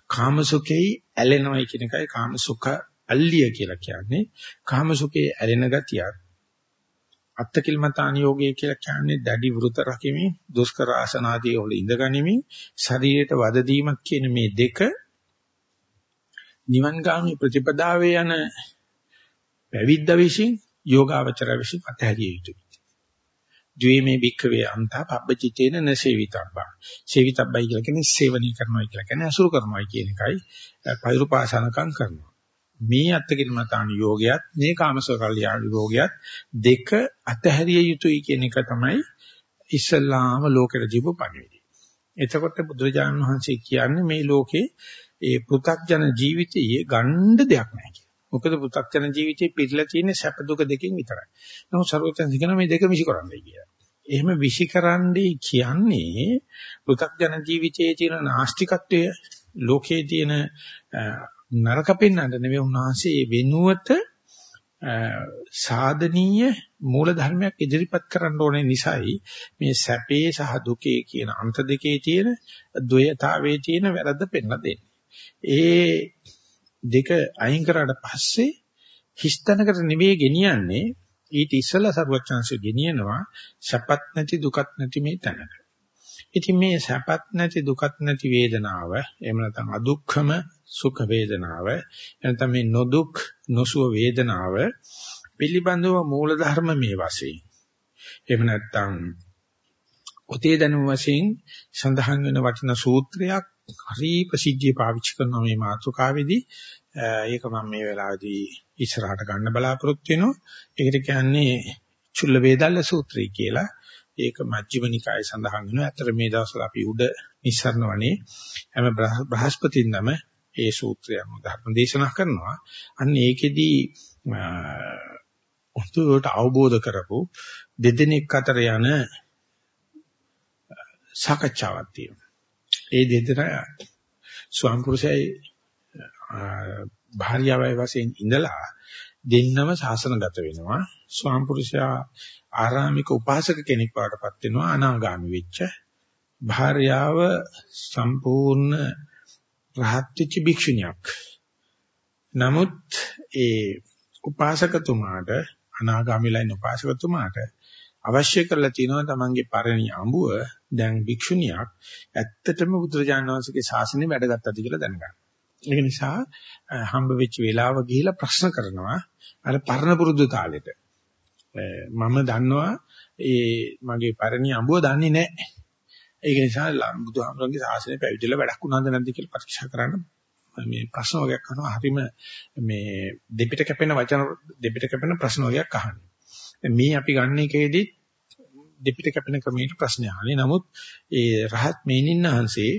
කාමසුකේ ඇලෙනවයි කියන එකයි කාමසුඛ අල්ලිය කියලා කියන්නේ. කාමසුකේ ඇලෙන ගතියක් අත්තකිලමතාන යෝගය කියලා කියන්නේ දැඩි වෘත රකිමින් දුෂ්කර ආසනාදී වල ඉඳගනිමින් ශරීරයට වද දීමක් කියන මේ දෙක නිවන්ගාමී ප්‍රතිපදාවේ යන පැවිද්ද විසින් යෝගාවචර විසින් අතහැරිය යුතුයි. ද්වේමේ භික්ඛවේ අන්තා පබ්බචිතේන නසේවිතබ්බා. සේවිතබ්බයි කියලා කියන්නේ සේවනී කරනවා කියලා කියන්නේ අසුරු කරනවා කියන එකයි පෛරුපාසනකම් කරනවා. මේ අත්කිලමතාන යෝගයත් මේ කාමසෝකල්යාණ යෝගයත් දෙක අතහැරිය යුතුයි කියන එක තමයි ඉස්ලාම ලෝකෙට දීපු පණිවිඩය. එතකොට බුදුරජාණන් වහන්සේ කියන්නේ මේ ලෝකේ ඒ පෘථග්ජන ජීවිතයේ ගණ්ඩ දෙයක් නැහැ කියලා. මොකද පු탁ජන ජීවිතේ පිළිලා තියෙන සැප දුක දෙකෙන් විතරයි. නමුත් සර්වඥ දිගන මේ දෙක විසි කරන්නයි කියලා. එහෙම විසි කරන්නයි කියන්නේ පු탁ජන ජීවිතයේ තියෙන නාස්තිකත්වය ලෝකයේ තියෙන නරක පෙන්වන්න නෙවෙයි උන්වහන්සේ වෙනුවට සාධනීය මූල ධර්මයක් ඉදිරිපත් කරන්න ඕනේ නිසායි මේ සැපේ සහ දුකේ කියන අන්ත දෙකේ තියෙන ද්වයතාවයේ තියෙන වැරද්ද පෙන්ලා දෙන්නේ. ඒ දෙක අයින් කරාට පස්සේ හිස්තැනකට නෙවෙයි ගෙනියන්නේ ඊට ඉස්සෙල්ලා සරුවචාන්සිය ගෙනියනවා සැපත් නැති දුකත් නැති මේ තැනක. ඉතින් මේ සැපත් නැති දුකත් නැති වේදනාව එහෙම නැත්නම් අදුක්ඛම සුඛ වේදනාව එනතම මේ නොදුක් නොසුව වේදනාව පිළිබඳව මූල ධර්ම මේ වශයෙන්. එහෙම නැත්නම් ඔතේ දැනුම වශයෙන් සඳහන් වෙන වචන සූත්‍රයක් හරි ප්‍රසිද්ධිය පාවිච්චි කරන මේ මාතෘකාවේදී. ඒක මම මේ වෙලාවේදී ඉස්සරහට ගන්න බලාපොරොත්තු වෙනවා. ඒකට කියන්නේ චුල්ල වේදල්ල සූත්‍රය කියලා. ඒක මජ්ක්‍ධිම නිකායේ සඳහන් වෙනවා. අතර මේ දවස්වල අපි උඩ නිස්සරණ වනේ හැම බ්‍රහස්පතින්දම ඒ සූත්‍රය ධර්ම දේශනා කරනවා. අන්න ඒකෙදී උතුරට අවබෝධ කරපු දෙදෙනෙක් අතර යන සාකච්ඡාවක් තියෙනවා. ඒ දෙදෙනා ස්වාම පුරුෂයයි භාර්යාවයි වශයෙන් ඉඳලා දෙන්නම ශාසනගත වෙනවා. ස්වාම පුරුෂයා ආරාමික උපාසක කෙනෙක් වඩපත් වෙනවා අනාගාමි වෙච්ච. භාර්යාව සම්පූර්ණ රහත් වෙච්ච භික්ෂුණියක්. නමුත් ඒ උපාසකතුමාට අනාගාමීලා ඉන්න උපාසකතුමාට අවශ්‍ය කරලා තියෙනවා තමන්ගේ පරණි අඹුව දැන් භික්ෂුණියක් ඇත්තටම බුදුරජාණන් වහන්සේගේ ශාසනය වැඩගත්තද කියලා දැනගන්න. ඒක නිසා හම්බ වෙච්ච වෙලාව ගිහිලා ප්‍රශ්න කරනවා අර පරණ පුරුදු තාලෙට. මම දන්නවා ඒ මගේ පරණි අඹුව දන්නේ නැහැ. ඒක නිසා බුදුහාමරගේ ශාසනය පැවිදිලා වැඩක් වුණාද නැද්ද කියලා පරීක්ෂා කරන්න මේ ප්‍රශ්න වගේක් අහනවා හරිම මේ දෙපිට කැපෙන වචන දෙපිට කැපෙන ප්‍රශ්න වගේක් අහන්නේ. මේ අපි ගන්න එකේදී දෙපිට කැපෙන ක්‍රමයකට ප්‍රශ්න අහන්නේ. නමුත් ඒ රහත් මේනින්හන්සේ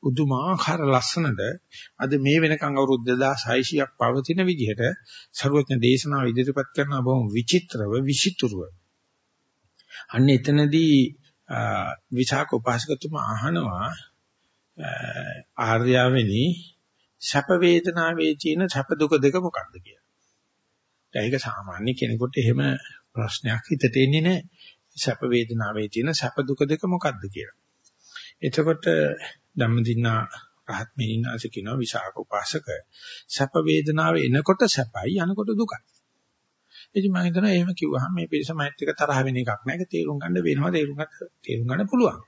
පුදුමාකාර ලස්සනද අද මේ වෙනකන් අවුරුදු 2600ක් පවතින විදිහට ਸਰවඥ දේශනාව ඉදිරිපත් කරන බොහොම විචිත්‍රව විචිතුරුව. අන්න එතනදී විචාක උපාසකතුමා අහනවා ආර්යාවෙනි සැප වේදනාවේ තියෙන සැප දුක දෙක මොකක්ද කියලා. ඒක සාමාන්‍ය කෙනෙකුට එහෙම ප්‍රශ්නයක් හිතට එන්නේ නැහැ. සැප වේදනාවේ තියෙන සැප දුක දෙක මොකක්ද කියලා. එතකොට ධම්මදින්නා රහත් මෙනිනාස කියනවා විසාක උපාසක සැප වේදනාව එනකොට සැපයි යනකොට දුකයි. ඉතින් මම හිතනවා එහෙම කිව්වහම මේ පිරිස මෛත් එක තරහ වෙන එකක් නෑ. ඒක තේරුම් ගන්න වෙනවා තේරුම් ගන්න තේරුම් ගන්න පුළුවන්.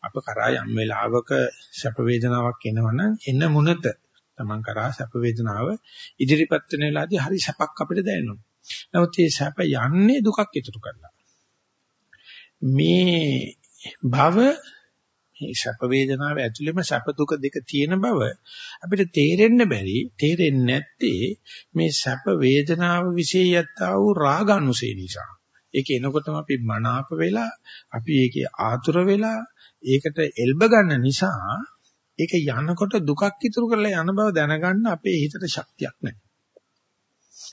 අප කරා යම් වෙලාවක සැප වේදනාවක් එනවනම් එන මුනත Taman කරා සැප වේදනාව ඉදිරිපත් වෙන වෙලාවදී හරි සැපක් අපිට දැනෙනවා. නමුත් මේ සැප යන්නේ දුකක් ඉතුරු කරලා. මේ භව මේ සැප වේදනාව ඇතුළෙම සැප දුක දෙක තියෙන බව අපිට තේරෙන්න බැරි තේරෙන්නේ නැත්තේ මේ සැප වේදනාව વિશે යත්තා වූ රාගානුසේ නිසා. ඒක එනකොටම අපි මනාප වෙලා අපි ඒකේ ආතුර වෙලා ඒකට එල්බ ගන්න නිසා ඒක යනකොට දුකක් ඉතුරු කරලා යන බව දැනගන්න අපේ හිතට ශක්තියක් නැහැ.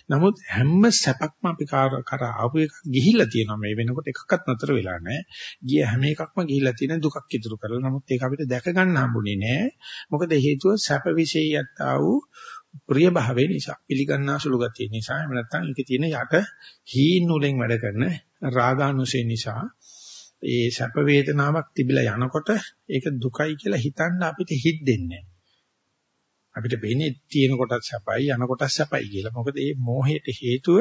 නමුත් හැම සැපක්ම අපි කරා ආපු එකක් ගිහිල්ලා තියෙනවා මේ වෙනකොට එකක්වත් නතර වෙලා නැහැ. ගිය හැම එකක්ම ගිහිල්ලා තියෙන දුකක් ඉතුරු කරලා. නමුත් ඒක අපිට දැක ගන්න හම්බුනේ නැහැ. මොකද හේතුව සැප විශේෂයත් ආ වූ ප්‍රිය භාවය නිසා, පිළිගන්නා සුළු ගතිය නිසා, එහෙම නැත්නම් ඒකේ තියෙන යට හීන් උලෙන් වැඩ කරන රාගානුසය නිසා ඒ සැප වේදනාවක් තිබිලා යනකොට ඒක දුකයි කියලා හිතන්න අපිට හිත් දෙන්නේ නැහැ. අපිට වෙන්නේ තියෙන කොටත් සැපයි යන කොටත් සැපයි කියලා. මොකද මේ මෝහයට හේතුව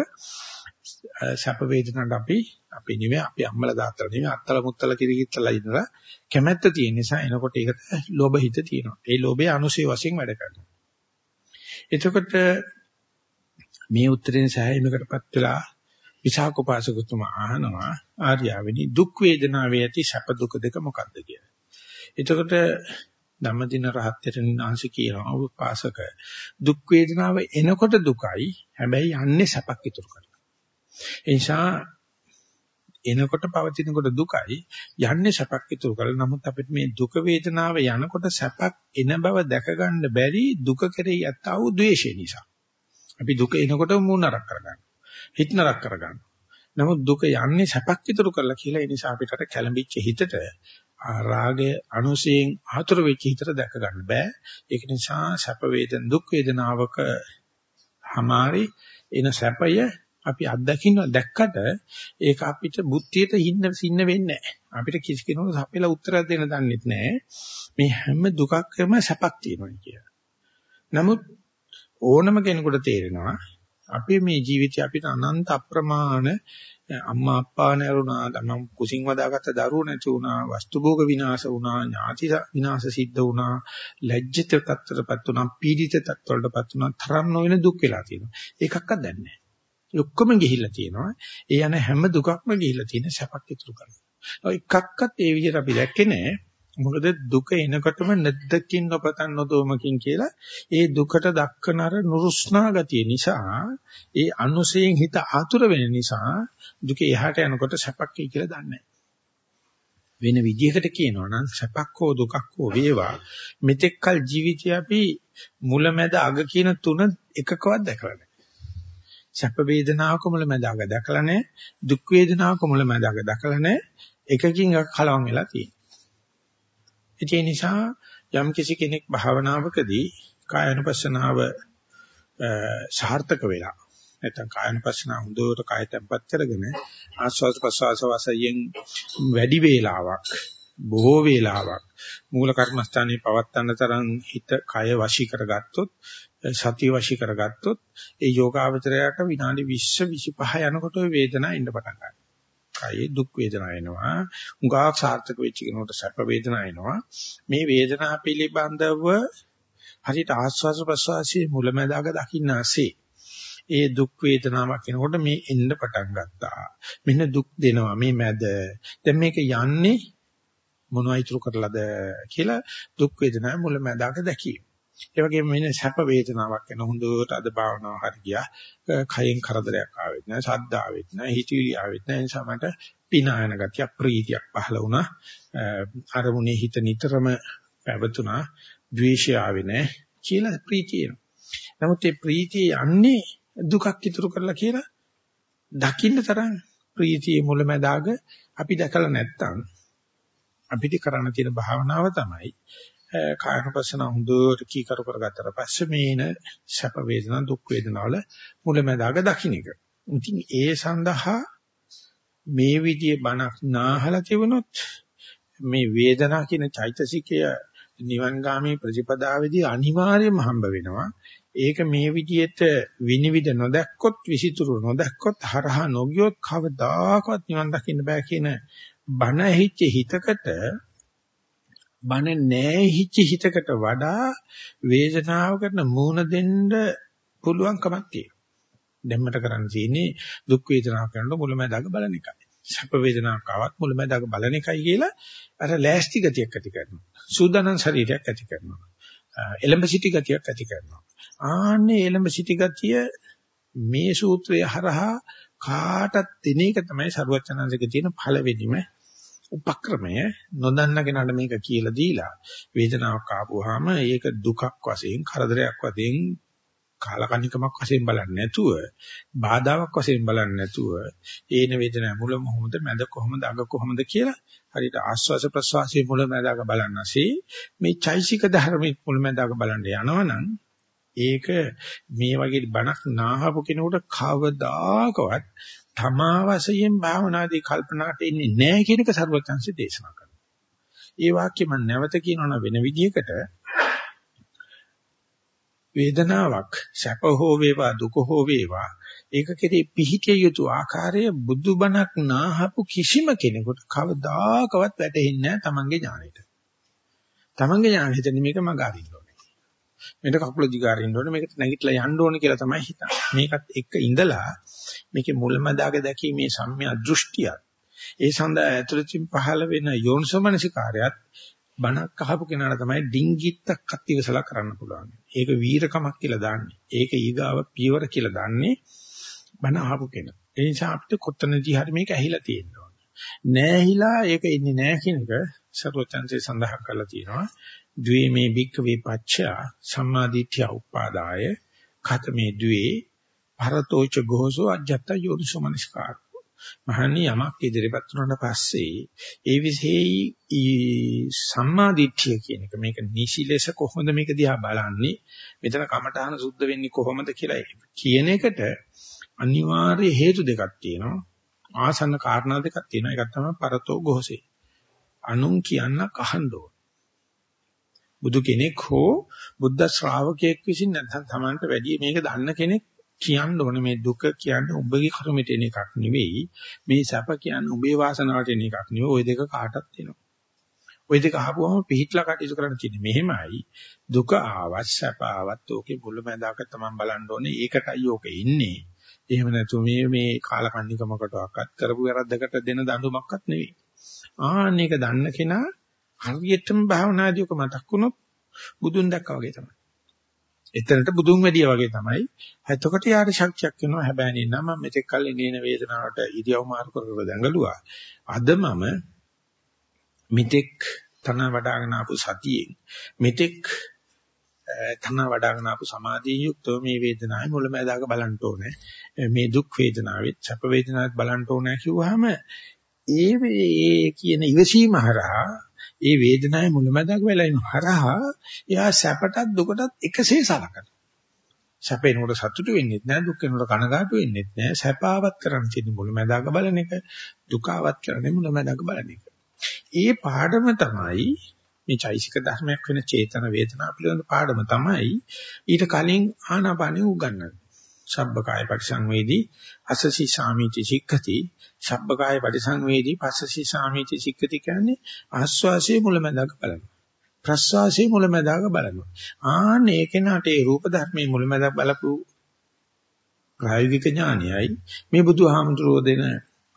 සැප වේදනට අපි අපි නෙවෙයි අපි අම්මලා දාත්තලා නෙවෙයි අත්තල මුත්තල කිරිකිත්තලා ඉඳලා කැමැත්ත තියෙන නිසා එනකොට ඒකට ලෝභ හිත තියෙනවා. ඒ ලෝභය අනුසය වශයෙන් වැඩ කරනවා. එතකොට මේ උත්තරෙන් සෑහීමකටපත් වෙලා විසාකෝපාසකතුමා අහනවා ආර්යාවෙනි දුක් වේදනාවේ ඇති සැප දුක දෙක මොකක්ද කියලා. එතකොට ධම්මදින රහත්ත්වයෙන් ආංශ කියනවා උපාසක දුක් වේදනාව එනකොට දුකයි හැබැයි යන්නේ සැපක් ඉතුරු කරලා. ඒ නිසා එනකොට පවතිනකොට දුකයි යන්නේ සැපක් ඉතුරු කරලා. නමුත් අපිට මේ දුක වේදනාව යනකොට සැපක් එන බව දැක ගන්න බැරි දුක කෙරෙහි යත්තා වූ ද්වේෂය නිසා. අපි දුක එනකොට මූණ නරක කරගන්නවා. හිත නරක කරගන්නවා. නමුත් දුක යන්නේ සැපක් ඉතුරු කරලා කියලා ඒ නිසා අපිට කැළඹිච්ච හිතට රාගය අනුසයෙන් ආතුර වෙච්ච හිතට දැක ගන්න බෑ. ඒක නිසා සැප වේදන දුක් වේදනාවක හමාරි එන සැපය අපි අත්දකින්න දැක්කට ඒක අපිට බුද්ධියට හින්න සින්න වෙන්නේ නැහැ. අපිට කිසි කෙනෙකුට සපෙලා උත්තර දෙන්න දන්නෙත් නැහැ. මේ හැම දුකක්ම සැපක් තියෙනවා කියලා. නමුත් ඕනම කෙනෙකුට තේරෙනවා අපි මේ ජීවිතය අපිට අනන්ත අප්‍රමාණ අම්මා අප්පා නැරුණා ගමන් කුසින් වදාගත්ත දරුවෝ නැති වුණා වස්තු භෝග විනාශ වුණා ඥාති විනාශ සිද්ධ වුණා ලැජ්ජිත තත්ත්වයටපත් වුණා පීඩිත තත්ත්වයටපත් වුණා තරම් නොවන දුක් වෙලා තියෙනවා ඒකක්වත් දන්නේ නැහැ ඔක්කොම ගිහිල්ලා තියෙනවා. ඒ යන හැම දුකක්ම ගිහිල්ලා තියෙන සැපක් ඉතුරු කරනවා. එකක්වත් ඒ විදිහට අපි දැක්කේ නැහැ. මොකද දුක එනකොටම නැද්දකින් නොපතන් නොදොමකින් කියලා ඒ දුකට දක්කන අර නුරුස්නා ගතිය නිසා ඒ අනුසයෙන් හිත ආතුර වෙන නිසා දුක එහාට යනකොට සැපක් කියලා දන්නේ වෙන විදිහකට කියනවා නම් සැපක් හෝ දුකක් හෝ වේවා මෙතෙක්කල් ජීවිතය අපි මුලැමැද අග කියන තුන එකකවත් දැකලා නැහැ සැප වේදනාවක මුල මැදාග දැකලා නැහැ. දුක් වේදනාවක මුල මැදාග දැකලා නැහැ. එකකින් එක කලවම් වෙලා තියෙනවා. ඒ නිසා යම් කිසි කෙනෙක් භාවනාවකදී කායනුපස්සනාව සාර්ථක වෙලා නැත්නම් කායනුපස්සනාව හොඳට කාය තැම්පත් කරගෙන ආස්වාද ප්‍රසවාස වශයෙන් වැඩි වේලාවක් බොහෝ වේලාවක් මූල කර්මස්ථානයේ පවත්තන්න තරම් හිත කය වශී කරගත්තොත් සතිය වශී කරගත්තොත් ඒ යෝගාවචරයට විනාඩි 20 25 යනකොට වේදනාව එන්න පටන් ගන්නවා. කයේ දුක් වේදනාව එනවා. උගා සාර්ථක වෙච්ච කෙනෙකුට සැප වේදනාව එනවා. මේ වේදනාව පිළිබඳව හරියට ආස්වාස ප්‍රසවාසයේ මුලැමැදාක දකින්නාසේ ඒ දුක් වේදනාවක් එනකොට මේ එන්න පටන් ගත්තා. මෙන්න දුක් දෙනවා මේ මැද. දැන් මේක යන්නේ මොනවයි ඉතුරු කරලාද කියලා දුක් වේදනාවේ මුලැමැදාක දැකීම. ඒ වගේම මෙන්න සැප වේදනාවක් එන හොඳට අද භාවනාව හරියා කයෙන් කරදරයක් ආවෙත් නැහැ සද්ද ආවෙත් නැහැ හිතවිලි ආවෙත් නැහැ. ඒ නිසා මට පිනායන ගතිය ප්‍රීතියක් පහළ වුණා. අරමුණේ හිත නිතරම පැවතුණා. ද්වේෂය ආවේ නැහැ කියලා ප්‍රීතිය නමුත් ඒ ප්‍රීතිය යන්නේ දුකක් ඉතුරු කරලා කියලා දකින්න තරම් ප්‍රීතියේ මුලැමැදාග අපි දැකලා නැත්තම් අපිට කරන්න තියෙන භාවනාව තමයි කායනපසන හොඳට කීකරු කරගත්තට පස්සේ මේන සැප වේදනා දුක් වේදනා වල මුලැමැදාග දකින්න එක. ඉතින් ඒ සඳහා මේ විදිහේ බණක් නාහලා තිබුණොත් මේ වේදනා කියන චෛතසිකය නිවන්ගාමී ප්‍රතිපදාවේදී අනිවාර්යයෙන්ම හම්බ වෙනවා. ඒක මේ විදිහට විනිවිද නොදැක්කොත් විසිතුරු නොදැක්කොත් හරහා නොගියොත් කවදාකවත් නිවන් දකින්න බෑ කියන බණ ඇහිච්ච හිතකට බන නැහිච්ච හිතකට වඩා වේදනාවකට මූණ දෙන්න පුළුවන්කමක් තියෙනවා. දැම්මට කරන්න තියෙන්නේ දුක් වේදනාවක් කරනකොට මුලමඳාක බලන එකයි. සැප වේදනාවක් ආවත් මුලමඳාක බලන එකයි කියලා අර ලෑස්ති ගතියක් ඇති කරනවා. සූදානම් ශරීරයක් ඇති කරනවා. එලඹ සිටි ගතියක් ඇති කරනවා. ආන්නේ එලඹ සිටි ගතිය මේ සූත්‍රය හරහා කාටත් දෙන එක තමයි සරුවචනන්සේගේ තියෙන පළවෙනිම උපක්‍රමය නොදන්න කෙනාට මේක කියලා දීලා වේදනාවක් ආපුවාම ඒක දුකක් වශයෙන් කරදරයක් වශයෙන් කාලකන්නිකමක් වශයෙන් බලන්නේ නැතුව බාධාවක් වශයෙන් බලන්නේ නැතුව ඒන වේදනාව මුල කොහොමද මැද කොහොමද අග කොහොමද කියලා හරියට ආස්වාස ප්‍රස්වාසයේ මුල මැද අග බලන්නසේ මේ චෛසික ධර්මයේ මුල මැද අග බලන්න යනවනම් ඒක මේ වගේ බණක් නාහපු කෙනෙකුට කවදාකවත් තමා වශයෙන් භාවනාදී කල්පනාට එන්නේ නැහැ කියන එක සර්වඥාන්සේ දේශනා කරනවා. ඒ වාක්‍ය මම නැවත කියනවා වෙන විදිහකට වේදනාවක් සැප හෝ වේවා දුක හෝ වේවා ඒක කෙරේ පිහිටිය යුතු ආකාරය බුදුබණක් නාහපු කිසිම කෙනෙකුට කවදාකවත් වැටහෙන්නේ නැහැ තමන්ගේ ඥාණයට. තමන්ගේ ඥාණයට මේක මග අරින්න ඕනේ. මේකට කකුල දිගාරින්න ඕනේ මේකට නැගිටලා යන්න ඕනේ කියලා තමයි හිතන්නේ. මේකත් එක්ක ඉඳලා මේකේ මුලමදාග දැකීමේ සම්මිය දෘෂ්ටියක්. ඒ සඳහා ඇතුළතින් පහළ වෙන යෝනිසෝමනසිකාරයත් බණක් අහපු කෙනාට තමයි ඩිංගිත්තක් අත්විසලා කරන්න පුළුවන්. ඒක වීරකමක් කියලා දාන්නේ. ඒක ඊගාව පියවර කියලා දාන්නේ බණ අහපු කෙනා. ඒ නිසා අපිට කොතනදී හරි මේක ඇහිලා තියෙනවා. නැහිලා ඒක ඉන්නේ නැහැ කියන එක සර්වචන්සේ සඳහන් කරලා තියෙනවා. ද්වේමේ භික්ඛවේ පච්චා සම්මාදිට්ඨිය උපාදාය ඛතමේ දුවේ භරතෝච ගෝසෝ අජත්ත යෝනිසෝමනස්කාර. මහණනි යමක් ඉදිරිපත් වුණාට පස්සේ ඒ විශේෂයි සම්මා දිට්ඨිය කියන එක. මේක නිසිලෙස කොහොමද මේක දිහා බලන්නේ? මෙතන කමඨාන සුද්ධ වෙන්නේ කොහොමද කියලා කියන එකට අනිවාර්ය හේතු දෙකක් තියෙනවා. ආසන්න කාරණා දෙකක් තියෙනවා. එකක් තමයි පරතෝ ගෝසේ. අනුන් කියන්න කහන්න ඕන. බුදු කෙනෙක් හෝ බුද්ධ ශ්‍රාවකයෙක් විසින් නැත්නම් Tamanට වැඩි මේක දන්න කෙනෙක් කියන්න ඕනේ මේ දුක කියන්නේ උඹගේ කර්මෙට එන එකක් නෙවෙයි. මේ සැප කියන්නේ උඹේ වාසනාවට එන එකක් නෙවෙයි. ওই දෙක කාටත් එනවා. ওই දෙක අහපුවම පිහිట్లా කටයුතු කරන්න තියෙන්නේ. මෙහෙමයි දුක ආවත් සැප ආවත් ඕකේ මුල මඳාක තමයි බලන්න ඕනේ. ඒකටයි ඕකේ ඉන්නේ. එහෙම නැතු මේ මේ කාලකන්නිකමකටවත් කරපු වැරද්දකට දෙන දඬුවමක්වත් නෙවෙයි. ආන්න ඒක දන්න කෙනා හරියටම භාවනාදීක මතක් වුණොත් බුදුන් දැක්කා වගේ තමයි. එතනට බුදුන් වැඩියා වගේ තමයි. එතකොට යාට ශක්තියක් වෙනවා. හැබැයි නම මෙතෙක් කල් ඉනේන වේදනාවට ඉරියව් මාරු කරගෙන දඟලුවා. අද මම මෙතෙක් තන වඩාගෙන ආපු සතියෙන් මෙතෙක් තන වඩාගෙන ආපු සමාධියෙන් යුක්තව මේ වේදනාවේ මුලමඳාක බලන්න ඕනේ. මේ දුක් වේදනාවෙත් සැප වේදනාවෙත් බලන්න ඕනේ කිව්වහම ඒ ඒ කියන ඉවසීම හරහා ඒ වේදනාවේ මුලමඳක් වෙලා ඉන්න හරහා එයා සැපටත් දුකටත් එකසේ සලකනවා. සැපේනකොට සතුටු වෙන්නේ නැහැ දුක් වෙනකොට කනගාටු වෙන්නේ නැහැ සැපාවත් කරන්න තියෙන මුලමඳාක බලන එක දුකාවත් කරන්නේ මුලමඳාක බලන එක. ඒ පාඩම තමයි මේ චෛසික ධර්මයක් වෙන චේතන වේදනා පිළිබඳ පාඩම තමයි ඊට කලින් ආනාපානෙ උගන්වන්නේ. සබ්බකාය පරිසංවේදී අසසි සාමීති සික්ඛති. සබ්බකාය පරිසංවේදී පස්සසි සාමීති සික්ඛති කියන්නේ ආස්වාසයේ මුලැමැදක බලනවා. ප්‍රස්වාසයේ මුලැමැදක බලනවා. ආන්න ඒකෙනාට ඒ රූප ධර්මයේ මුලැමැදක බලපු ප්‍රායෝගික ඥානයයි. මේ බුදුහාමුදුරෝ දෙන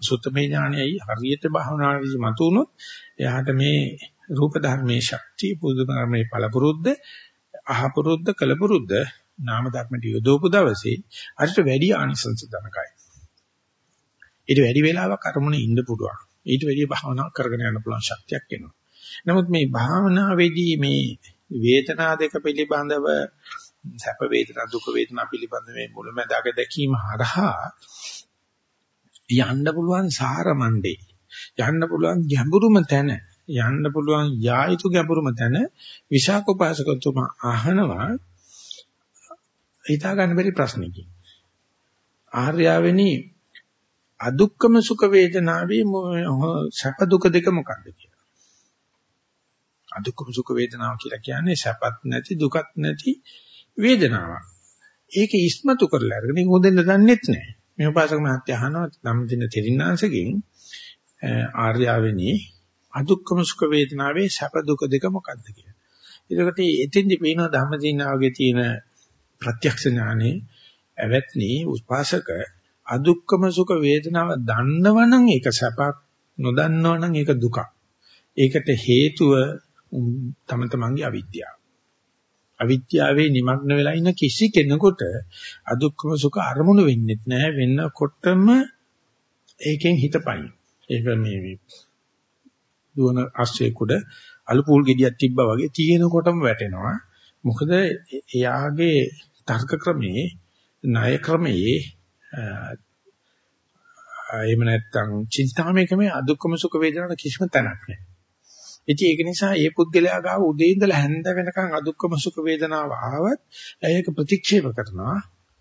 සුත්තමේ ඥානයයි. හරියට භාවනාවේදී මතුනොත් එයාට මේ රූප ධර්මයේ ශක්තිය පුදුම ධර්මයේ පළපුරුද්ද අහපුරුද්ද කලපුරුද්ද නාම ධර්මට යොදවපු දවසේ අරිට වැඩි ආනිසංස ධනකයි. ඊට වැඩි වෙලාවක් අරමුණේ ඉන්න පුළුවන්. ඊට වැඩි භාවනා කරගෙන යන්න පුළුවන් ශක්තියක් එනවා. නමුත් මේ භාවනාවේදී මේ වේදනා දෙක පිළිබඳව සැප වේදනා දුක වේදනා පිළිබඳව මේ මුලමඳාක දැකීම හරහා යන්න පුළුවන් සාරමණ්ඩේ යන්න පුළුවන් ගැඹුරුම තැන යන්න පුළුවන් යායුතු ගැඹුරුම තැන විශාක උපාසකතුමා අහනවා හිතා ගන්න බැරි ප්‍රශ්නකින්. ආර්යාවෙනි අදුක්කම සුඛ වේදනාවේ සැප දුක දෙක මොකක්ද කියලා. අදුක්කම සුඛ වේදනාව කියලා කියන්නේ සැපත් නැති දුකත් නැති වේදනාවක්. ඒක ඉස්මතු කරලා අරගෙන හොදෙන්න දන්නෙත් නැහැ. මේ උපාසක මහත්තයා අහනවා ධම්මදින තෙරින්නාංශගෙන් ආර්යාවෙනි අදුක්කම සුඛ වේදනාවේ සැප දුක දෙක මොකක්ද කියලා. ඒකට එතෙන්දි පේනවා ධම්මදිනාවගේ තියෙන ප්‍රත්‍යක්ෂ ඥානේ ඇවැත්නි උපාසක අදුක්කම සුඛ වේදනාව දන්නවනම් ඒක සැපක් නොදන්නවනම් ඒක දුකක්. ඒකට හේතුව තම තමන්ගේ අවිද්‍යාව. අවිද්‍යාවේ নিমগ্ন වෙලා ඉන්න කිසි කෙනෙකුට අදුක්කම සුඛ අරමුණු වෙන්නේ නැහැ වෙන්නකොටම ඒකෙන් හිතපයින්. ඒක මේ දුවන අස්සෙකුඩ අලු පූල් ගෙඩියක් තිබ්බා වගේ තියෙනකොටම වැටෙනවා. මොකද එයාගේ තර්ක ක්‍රමයේ ණය ක්‍රමයේ එහෙම නැත්නම් චින්තාමය ක්‍රමයේ අදුක්කම සුඛ වේදනාවට කිසිම තැනක් නැහැ. ඉතින් ඒක නිසා මේ පුද්ගලයා ගාව උදේ ඉඳලා හැන්ද වෙනකන් අදුක්කම සුඛ වේදනාව ආවත් ඒක ප්‍රතික්ෂේප කරනවා.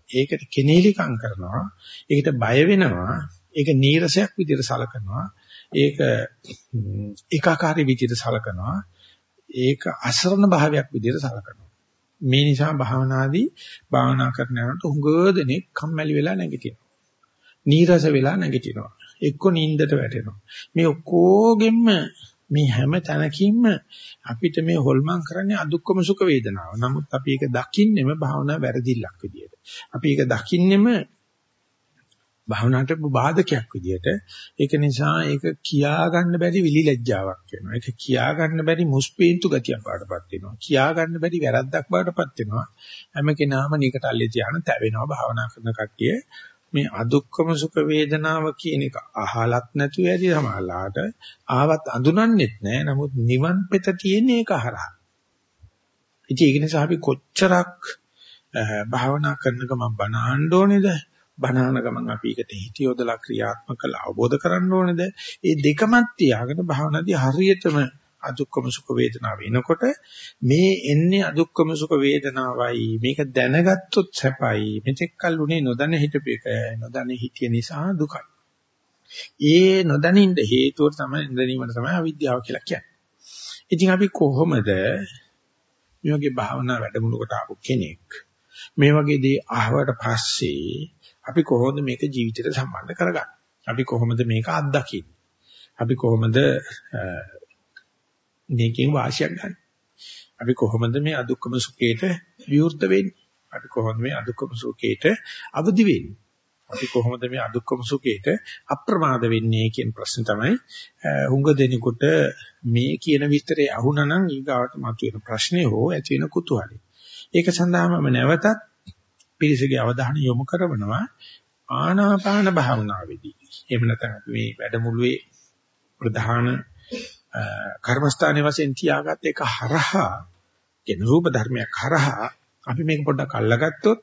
ඒකට කෙනීලිකම් කරනවා. ඒකට බය වෙනවා. ඒක නීරසයක් විදිහට සලකනවා. ඒක ඒකාකාරී විදිහට සලකනවා. ඒක අසරණ භාවයක් විදිහට සලකනවා. මේ නිසා භාවනාදී භාවනා කරන යනකොට උඟ දෙනෙක් කම්මැලි වෙලා නැගිටිනවා. නීරස වෙලා නැගිටිනවා. එක්ක නිින්දට වැටෙනවා. මේ ඔක්කොගෙම මේ හැම තැනකින්ම අපිට මේ හොල්මන් කරන්නේ අදුක්කම සුඛ වේදනාව. නමුත් අපි ඒක දකින්නෙම භාවනා වැරදිල්ලක් විදියට. අපි ඒක දකින්නෙම භාවනාවට බාධකයක් විදියට ඒක නිසා ඒක කියා ගන්න බැරි විලි ලැජ්ජාවක් වෙනවා. ඒක කියා ගන්න බැරි මුස්පීන්තු ගතියක් බාටපත් වෙනවා. කියා ගන්න බැරි වැරද්දක් බාටපත් වෙනවා. හැම කෙනාම නිකටල්ලේ තියාන තැවෙනවා භාවනා කරන කට්ටිය. මේ අදුක්කම සුඛ වේදනාව කියන එක අහලත් නැතුව ඇති සමහරලාට ආවත් අඳුනන්නෙත් නෑ. නමුත් නිවන් පෙත තියෙන එක හරහා. ඉතින් ඒක නිසා අපි කොච්චරක් භාවනා කරන ගමන් බනහන්න ඕනේද? බනහන ගමන් අපි ඒකට හිතියොදලා ක්‍රියාත්මක කළ. අවබෝධ කරන්න ඕනේද? මේ දෙකමත් තියාගෙන භාවනාදී හරියටම අදුක්කම සුඛ වේදනාව එනකොට මේ එන්නේ අදුක්කම සුඛ වේදනාවයි. මේක දැනගත්තොත් සැපයි. මෙතෙක් කල් උනේ නොදැන හිටපු එක. නොදැන හිටිය නිසා දුකයි. ඒ නොදැනින්න හේතුව තමයි දැනීමට තමයි අවිද්‍යාව කියලා කියන්නේ. ඉතින් අපි කොහොමද මේ වගේ භාවනා වැඩමුළුකට ආපු කෙනෙක්? මේ වගේ දේ අහවට පස්සේ අපි කොහොමද මේක ජීවිතයට සම්බන්ධ කරගන්නේ අපි කොහොමද මේක අත්දකින්නේ අපි කොහොමද මේකෙන් වාසියක් ගන්න. අපි කොහොමද මේ අදුක්කම සුඛයට විවෘත වෙන්නේ? අපි කොහොමද මේ අදුක්කම සුඛයට අවදි වෙන්නේ? අපි කොහොමද මේ අදුක්කම සුඛයට අප්‍රමාද වෙන්නේ කියන ප්‍රශ්න තමයි හුඟ දෙනෙකුට මේ කියන විස්තරේ අහුණා නම් ඊගාවට මතුවෙන ප්‍රශ්නේ හෝ ඇති වෙන කුතුහලයි. ඒක සඳහාම නැවතත් පිරිසගේ අවධානය යොමු කරනවා ආනාපාන භාවනාවේදී. එහෙම නැත්නම් අපි මේ වැඩමුළුවේ ප්‍රධාන කර්මස්ථානයේ වශයෙන් තියාගත් එක හරහා කියන රූප ධර්මයක් හරහා අපි මේක පොඩ්ඩක් අල්ලගත්තොත්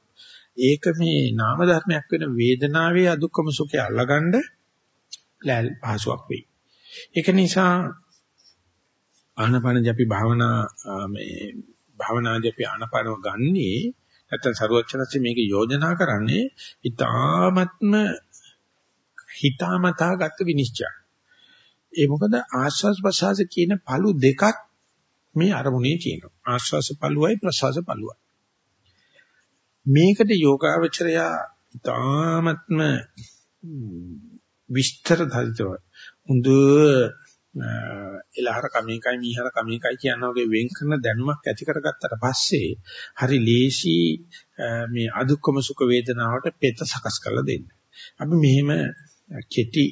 ඒක මේ නාම ධර්මයක් වෙන වේදනාවේ අදුක්කම සුඛය අල්ලගන්න ලෑල් පහසුවක් වෙයි. ඒක නිසා ආනපනදී අපි භාවනා මේ භාවනාදී අපි ආනපනව ගන්නේ නැත්නම් සරුවචනසේ මේක යෝජනා කරන්නේ ඊ타ත්ම හිතාමතා ගත විනිශ්චයක්. ඒ මොකද ආස්වාස් ප්‍රසවාස කියන පළු දෙකක් මේ අරමුණේ තියෙනවා. ආස්වාස පළුවයි ප්‍රසවාස පළුවයි. මේකට යෝගාවචරය තාමත්ම විස්තර ධාරිතව හොඳ එලහර කමේකයි මීහර කමේකයි කියන වගේ වෙන් කරන දැනුමක් ඇති කරගත්තට පස්සේ හරි ලේසි මේ අදුක්කම සුඛ වේදනාවට පෙත සකස් කරලා දෙන්න. අපි මෙහෙම කෙටි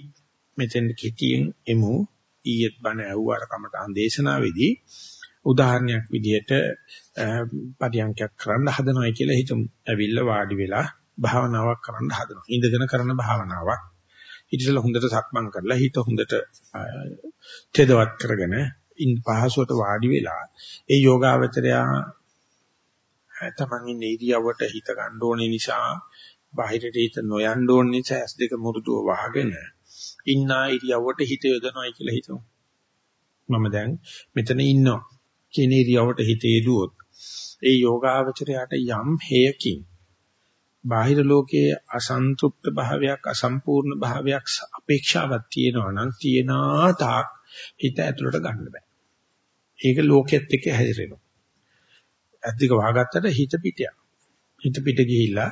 මෙතෙන් කෙටියෙන් එමු ඊයේත් බණ ඇහුවාර කමටහන් දේශනාවේදී උදාහරණයක් විදිහට පරියන්කයක් කරන්න හදනවයි කියලා හිතමු. ඇවිල්ලා වාඩි වෙලා භාවනාවක් කරන්න හදනවා. ඉඳගෙන කරන භාවනාවක්. ඊටසල හොඳට සක්මන් කරලා හිත හොඳට තෙදවත් කරගෙන ඉන් පහසුවට වාඩි වෙලා ඒ යෝගාවචරයා තමන් ඉන්නේ ඉරියව්වට හිත ගන්න ඕනේ නිසා බාහිරට හිත නොයන්න ඕනේ නිසා ඇස් දෙක මුරුදුව වහගෙන ඉන්නා ඉරියව්වට හිත යොදනවායි කියලා හිතමු. මම දැන් මෙතන ඉන්නවා කියන ඉරියව්වට හිත යොදුවොත් ඒ යෝගාවචරයට යම් හේයකින් බාහිර ලෝකයේ අසන්තුෂ්ත භාවයක් අසම්පූර්ණ භාවයක් අපේක්ෂාවක් තියෙනවා නම් තියනා තාක් හිත ඇතුළට ගන්න බෑ. ඒක ලෝකෙත් එක්ක හැදිරෙනවා. ඇද්දික වහගත්තට හිත පිටියක්. හිත පිට ගිහිල්ලා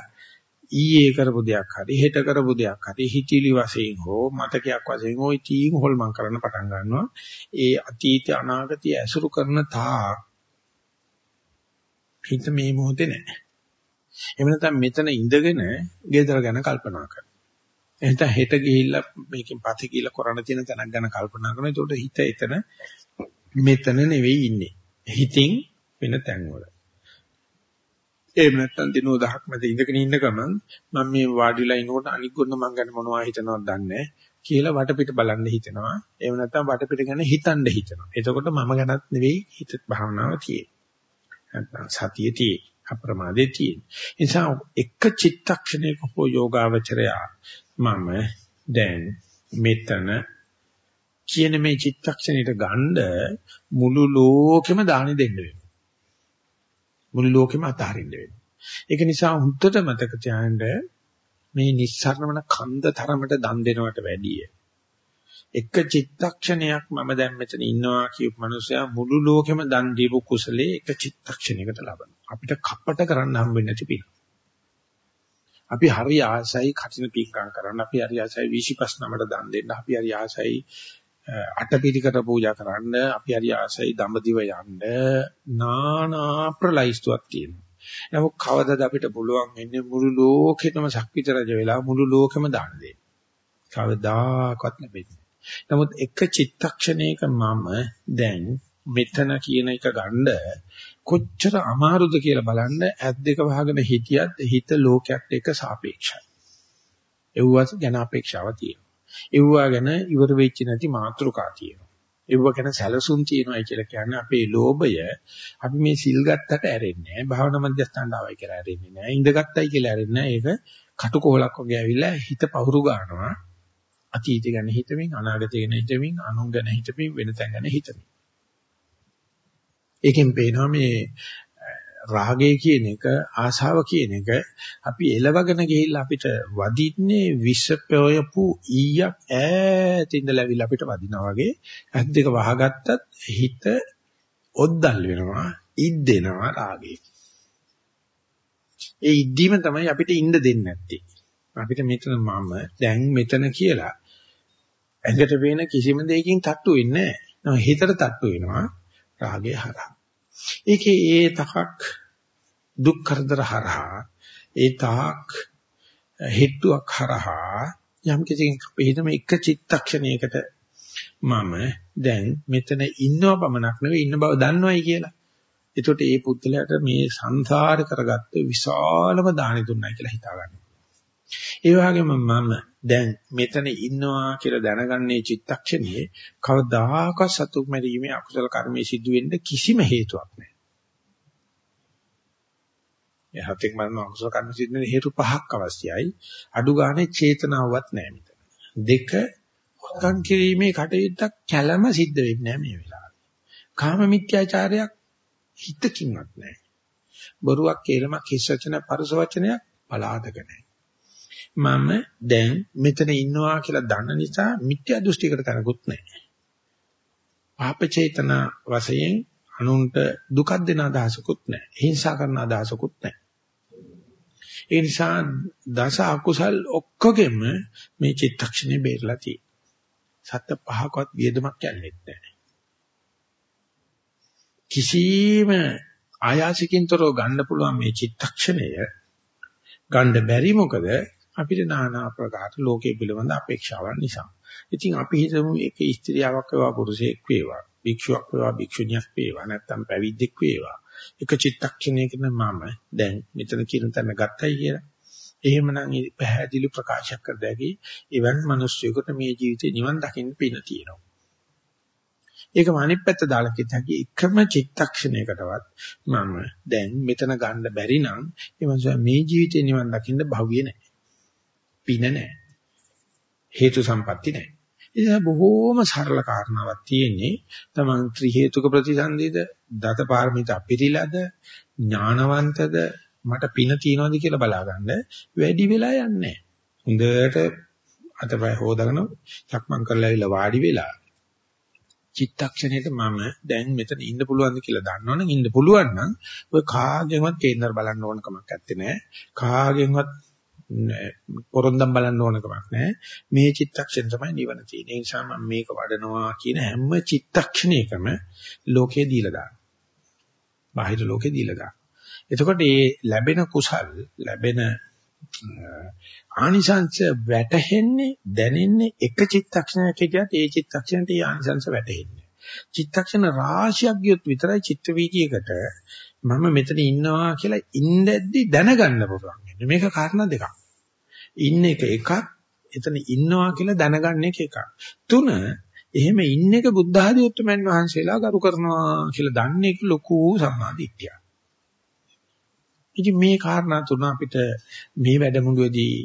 ඊයේ කරපු දෙයක් හරි හෙට කරපු දෙයක් හරි හිතිලි වශයෙන් හෝ මතකයක් වශයෙන් ওই තීන් හොල්මන් කරන්න පටන් ගන්නවා ඒ අතීත අනාගතය ඇසුරු කරන තා හිත මේ මොහොතේ නැහැ එහෙම නැත්නම් මෙතන ඉඳගෙන ගෙදර ගැන කල්පනා කරනවා එහෙනම් හෙට ගිහිල්ලා මේකෙන් පස්සේ කියලා කරන්න තියෙන තැනක් ගැන කල්පනා කරනවා ඒකට හිත එතන මෙතන නෙවෙයි ඉන්නේ හිතින් වෙන තැන්වල එහෙම නැත්නම් දිනෝ දහක් මැද ඉඳගෙන ඉන්න ගමන් මම මේ වාඩිලා ඉනකොට අනික් ගොන්න මං ගැන මොනවයි හිතනවද දන්නේ කියලා වටපිට බලන්න හිතෙනවා. එහෙම නැත්නම් වටපිට ගැන හිතන්න හිතෙනවා. එතකොට මම ගැනත් නෙවෙයි හිත භාවනාව තියෙන්නේ. නැත්නම් සතිය තියෙන්නේ. අප්‍රමාදේ තියෙන්නේ. ඒ නිසා එක චිත්තක්ෂණයක හෝ යෝගාවචරය මම දැන් මෙතන කියන මේ චිත්තක්ෂණයට ගන්න මුළු ලෝකෙම දානි දෙන්න වෙනවා. මුළු ලෝකෙම අතහරින්න වෙනවා. ඒක නිසා හුද්දට මතක තියාගන්න මේ නිස්සාරණමන කන්ද තරමට දන් දෙනවට වැඩිය. එක චිත්තක්ෂණයක් මම දැන් මෙතන ඉන්නවා කියපු මනුස්සයා මුළු ලෝකෙම දන් දීපු කුසලයේ එක චිත්තක්ෂණයකට ලබනවා. අපිට කප්පට කරන්න හම්බෙන්නේ නැති පිළ. අපි හරි ආසයි කටින පිංකම් කරන්න අපි හරි ආසයි 25 නමට දන් දෙන්න අපි හරි ආසයි අටපිරිකට පූජා කරන්න අපි හරි ආසයි දඹදිව යන්න නානා ප්‍රලයිස්තුවක් තියෙනවා. නමුත් කවදාද අපිට පුළුවන් වෙන්නේ මුළු ලෝකෙටම ශක්විත රජ වෙලා මුළු ලෝකෙම දාන දෙන්න. කවදාකවත් ලැබෙන්නේ. නමුත් එක චිත්තක්ෂණයක මම දැන් මෙතන කියන එක ගන්න කොච්චර අමාරුද කියලා බලන්න ඇත් දෙක වහගෙන හිටියත් හිත ලෝකයක් එක්ක සාපේක්ෂයි. ඒවස් ගැන අපේක්ෂාවක් තියෙනවා. ඒවා ගැන ඉවර වෙච්ච නැති මාත්‍රිකා තියෙනවා. ඒව ගැන සැලසුම් තියනවායි කියලා කියන්නේ අපේ ලෝභය අපි මේ සිල් ගත්තට ඇරෙන්නේ නැහැ. භාවනා මධ්‍යස්ථානට ආවයි කියලා ඇරෙන්නේ නැහැ. ඉඳගත්තයි කියලා ඇරෙන්නේ නැහැ. ඒක කටුකොලක් වගේ ඇවිල්ලා හිත පහුරු ගන්නවා. අතීතය ගැන හිතමින් අනාගතය ගැන හිතමින් අනුන් ගැන හිතමින් වෙන තැන් ගැන හිතමින්. ඒකෙන් පේනවා මේ රාගය කියන එක ආශාව කියන එක අපි එලවගෙන ගිහිල්ලා අපිට වදින්නේ විෂපයපු ඊයක් ඈත ඉඳලා ඇවිල්ලා අපිට වදිනා වගේ ඇස් දෙක වහගත්තත් හිත ඔද්දල් වෙනවා ඉද්දෙනවා රාගය. ඒ ඉද්දීම තමයි අපිට ඉන්න දෙන්නේ නැත්තේ. අපිට මෙතන මම දැන් මෙතන කියලා ඇඟට පේන කිසිම දෙයකින් තට්ටු වෙන්නේ නැහැ. හිතට තට්ටු වෙනවා රාගය හරහා. ඒකේ ඒ තහක් දුක් කරදර හරහා ඒ තාක් හේතුවක් හරහා යම් කිසි පිටම එක චිත්තක්ෂණයකට මම දැන් මෙතන ඉන්නව පමණක් නෙවෙයි ඉන්න බව දන්නවයි කියලා. එතකොට ඒ පුද්ගලයාට මේ සංසාර කරගත්ත විශාලම දානි දුන්නයි කියලා හිතා ගන්න. ඒ වගේම මම දැන් මෙතන ඉන්නවා කියලා දැනගන්නේ චිත්තක්ෂණයේ කවදාකවත් සතුක් මැරීමේ අකුසල කර්මයේ සිදු වෙන්න කිසිම හේතුවක් නැහැ. මේ හතෙක් මරන අකුසල කර්ම සිදු වෙන හේතු පහක් අවශ්‍යයි. අඩු ගානේ චේතනාවක් නැහැ මෙතන. දෙක හොතන් කිරීමේ කටයුත්තක් කැළම සිද්ධ වෙන්නේ නැහැ මේ වෙලාවේ. කාම මිත්‍යාචාරයක් හිතකින්වත් නැහැ. බොරුවක් කේලමක් හිස් වචන පරස වචනයක් පලාදක නැහැ. මම දැන් මෙතන ඉන්නවා කියලා දන්න නිසා මිත්‍යා දෘෂ්ටියකට තරකුත් නැහැ. පාප චේතනා වශයෙන් අනුන්ට දුකක් දෙන අදහසකුත් නැහැ. හිංසා කරන අදහසකුත් නැහැ. ඒ නිසා දස අකුසල් ඔක්කොගෙම මේ චිත්තක්ෂණේ බේරලා තියෙනවා. සත්‍ය පහකවත් වියදමක් යන්නේ නැහැ. කිසිම ආයාසකින්තරව ගන්න පුළුවන් මේ චිත්තක්ෂණය ගන්න බැරි මොකද අපිට নানা ආකාර ලෝකයේ පිළිබඳ අපේක්ෂාවන් නිසා. ඉතින් අපි හිතමු ඒක ස්ත්‍රියාවක් වේවා පුරුෂයෙක් වේවා භික්ෂුවක් වේවා භික්ෂුණියක් වේවා නැත්නම් පැවිද්දෙක් වේවා එක චිත්තක්ෂණයකින් මම දැන් මෙතන කියන තැන ගත්තයි කියලා. එහෙමනම් පැහැදිලි ප්‍රකාශයක් කර දෙකි එවන් මිනිස්සුයෙකුට මේ ජීවිතේ නිවන් දකින්න පින තියෙනවා. ඒකම අනිත් පැත්ත දාලා කිව්ත හැකි එකම චිත්තක්ෂණයකටවත් මම දැන් මෙතන ගන්න බැරි නම් ඒ මේ ජීවිතේ නිවන් දකින්න භව්‍ය නැහැ. පින නැහැ. හේතු සම්පatti නැහැ. ඉතින් බොහෝම සරල කාරණාවක් තියෙන්නේ තමන් ත්‍රි හේතුක ප්‍රතිසන්දීද දතපාරමිතා පිළිලද ඥානවන්තද මට පින තියනවාද කියලා බලාගන්න වැඩි වෙලා යන්නේ හොඳට අතපය හොදාගෙන සක්මන් කරලා ඇවිල්ලා වාඩි වෙලා චිත්තක්ෂණයට මම දැන් මෙතන ඉන්න පුළුවන්ද කියලා දන්නවනම් ඉන්න පුළුවන් නම් ඔය කාගෙන්වත් කේන්දර බලන්න ඕන කමක් නැත්තේ කාගෙන්වත් පොරොන්දම් බලන්න ඕන කමක් නැහැ. මේ චිත්තක්ෂණ තමයි නිවන තියෙන්නේ. ඒ නිසා මම මේක වඩනවා කියන හැම චිත්තක්ෂණයකම ලෝකේ දීලා දානවා. බාහිර ලෝකේ දීලා දානවා. එතකොට මේ ලැබෙන කුසල් ලැබෙන ආනිසංශ වැටහෙන්නේ දැනෙන්නේ එක චිත්තක්ෂණයක කියත් ඒ චිත්තක්ෂණයට ඒ ආනිසංශ වැටහෙන්නේ. චිත්තක්ෂණ රාශියක් ගියොත් විතරයි චිත්ත වීදියේකට මම මෙතන ඉන්නවා කියලා ඉඳද්දි දැනගන්න පුළුවන්. මේක කාරණා දෙකක්. ඉන්න එක එකක් එතන ඉන්නවා කියලා දැනගන්න එක එකක්. තුන එහෙම ඉන්න එක බුද්ධ ආදී උතුම්යන් වහන්සේලා කරු කරනවා කියලා දන්නේ ලොකු සම්මාදිට්ඨියක්. ඉතින් මේ කාරණා තුන අපිට මේ වැඩමුළුවේදී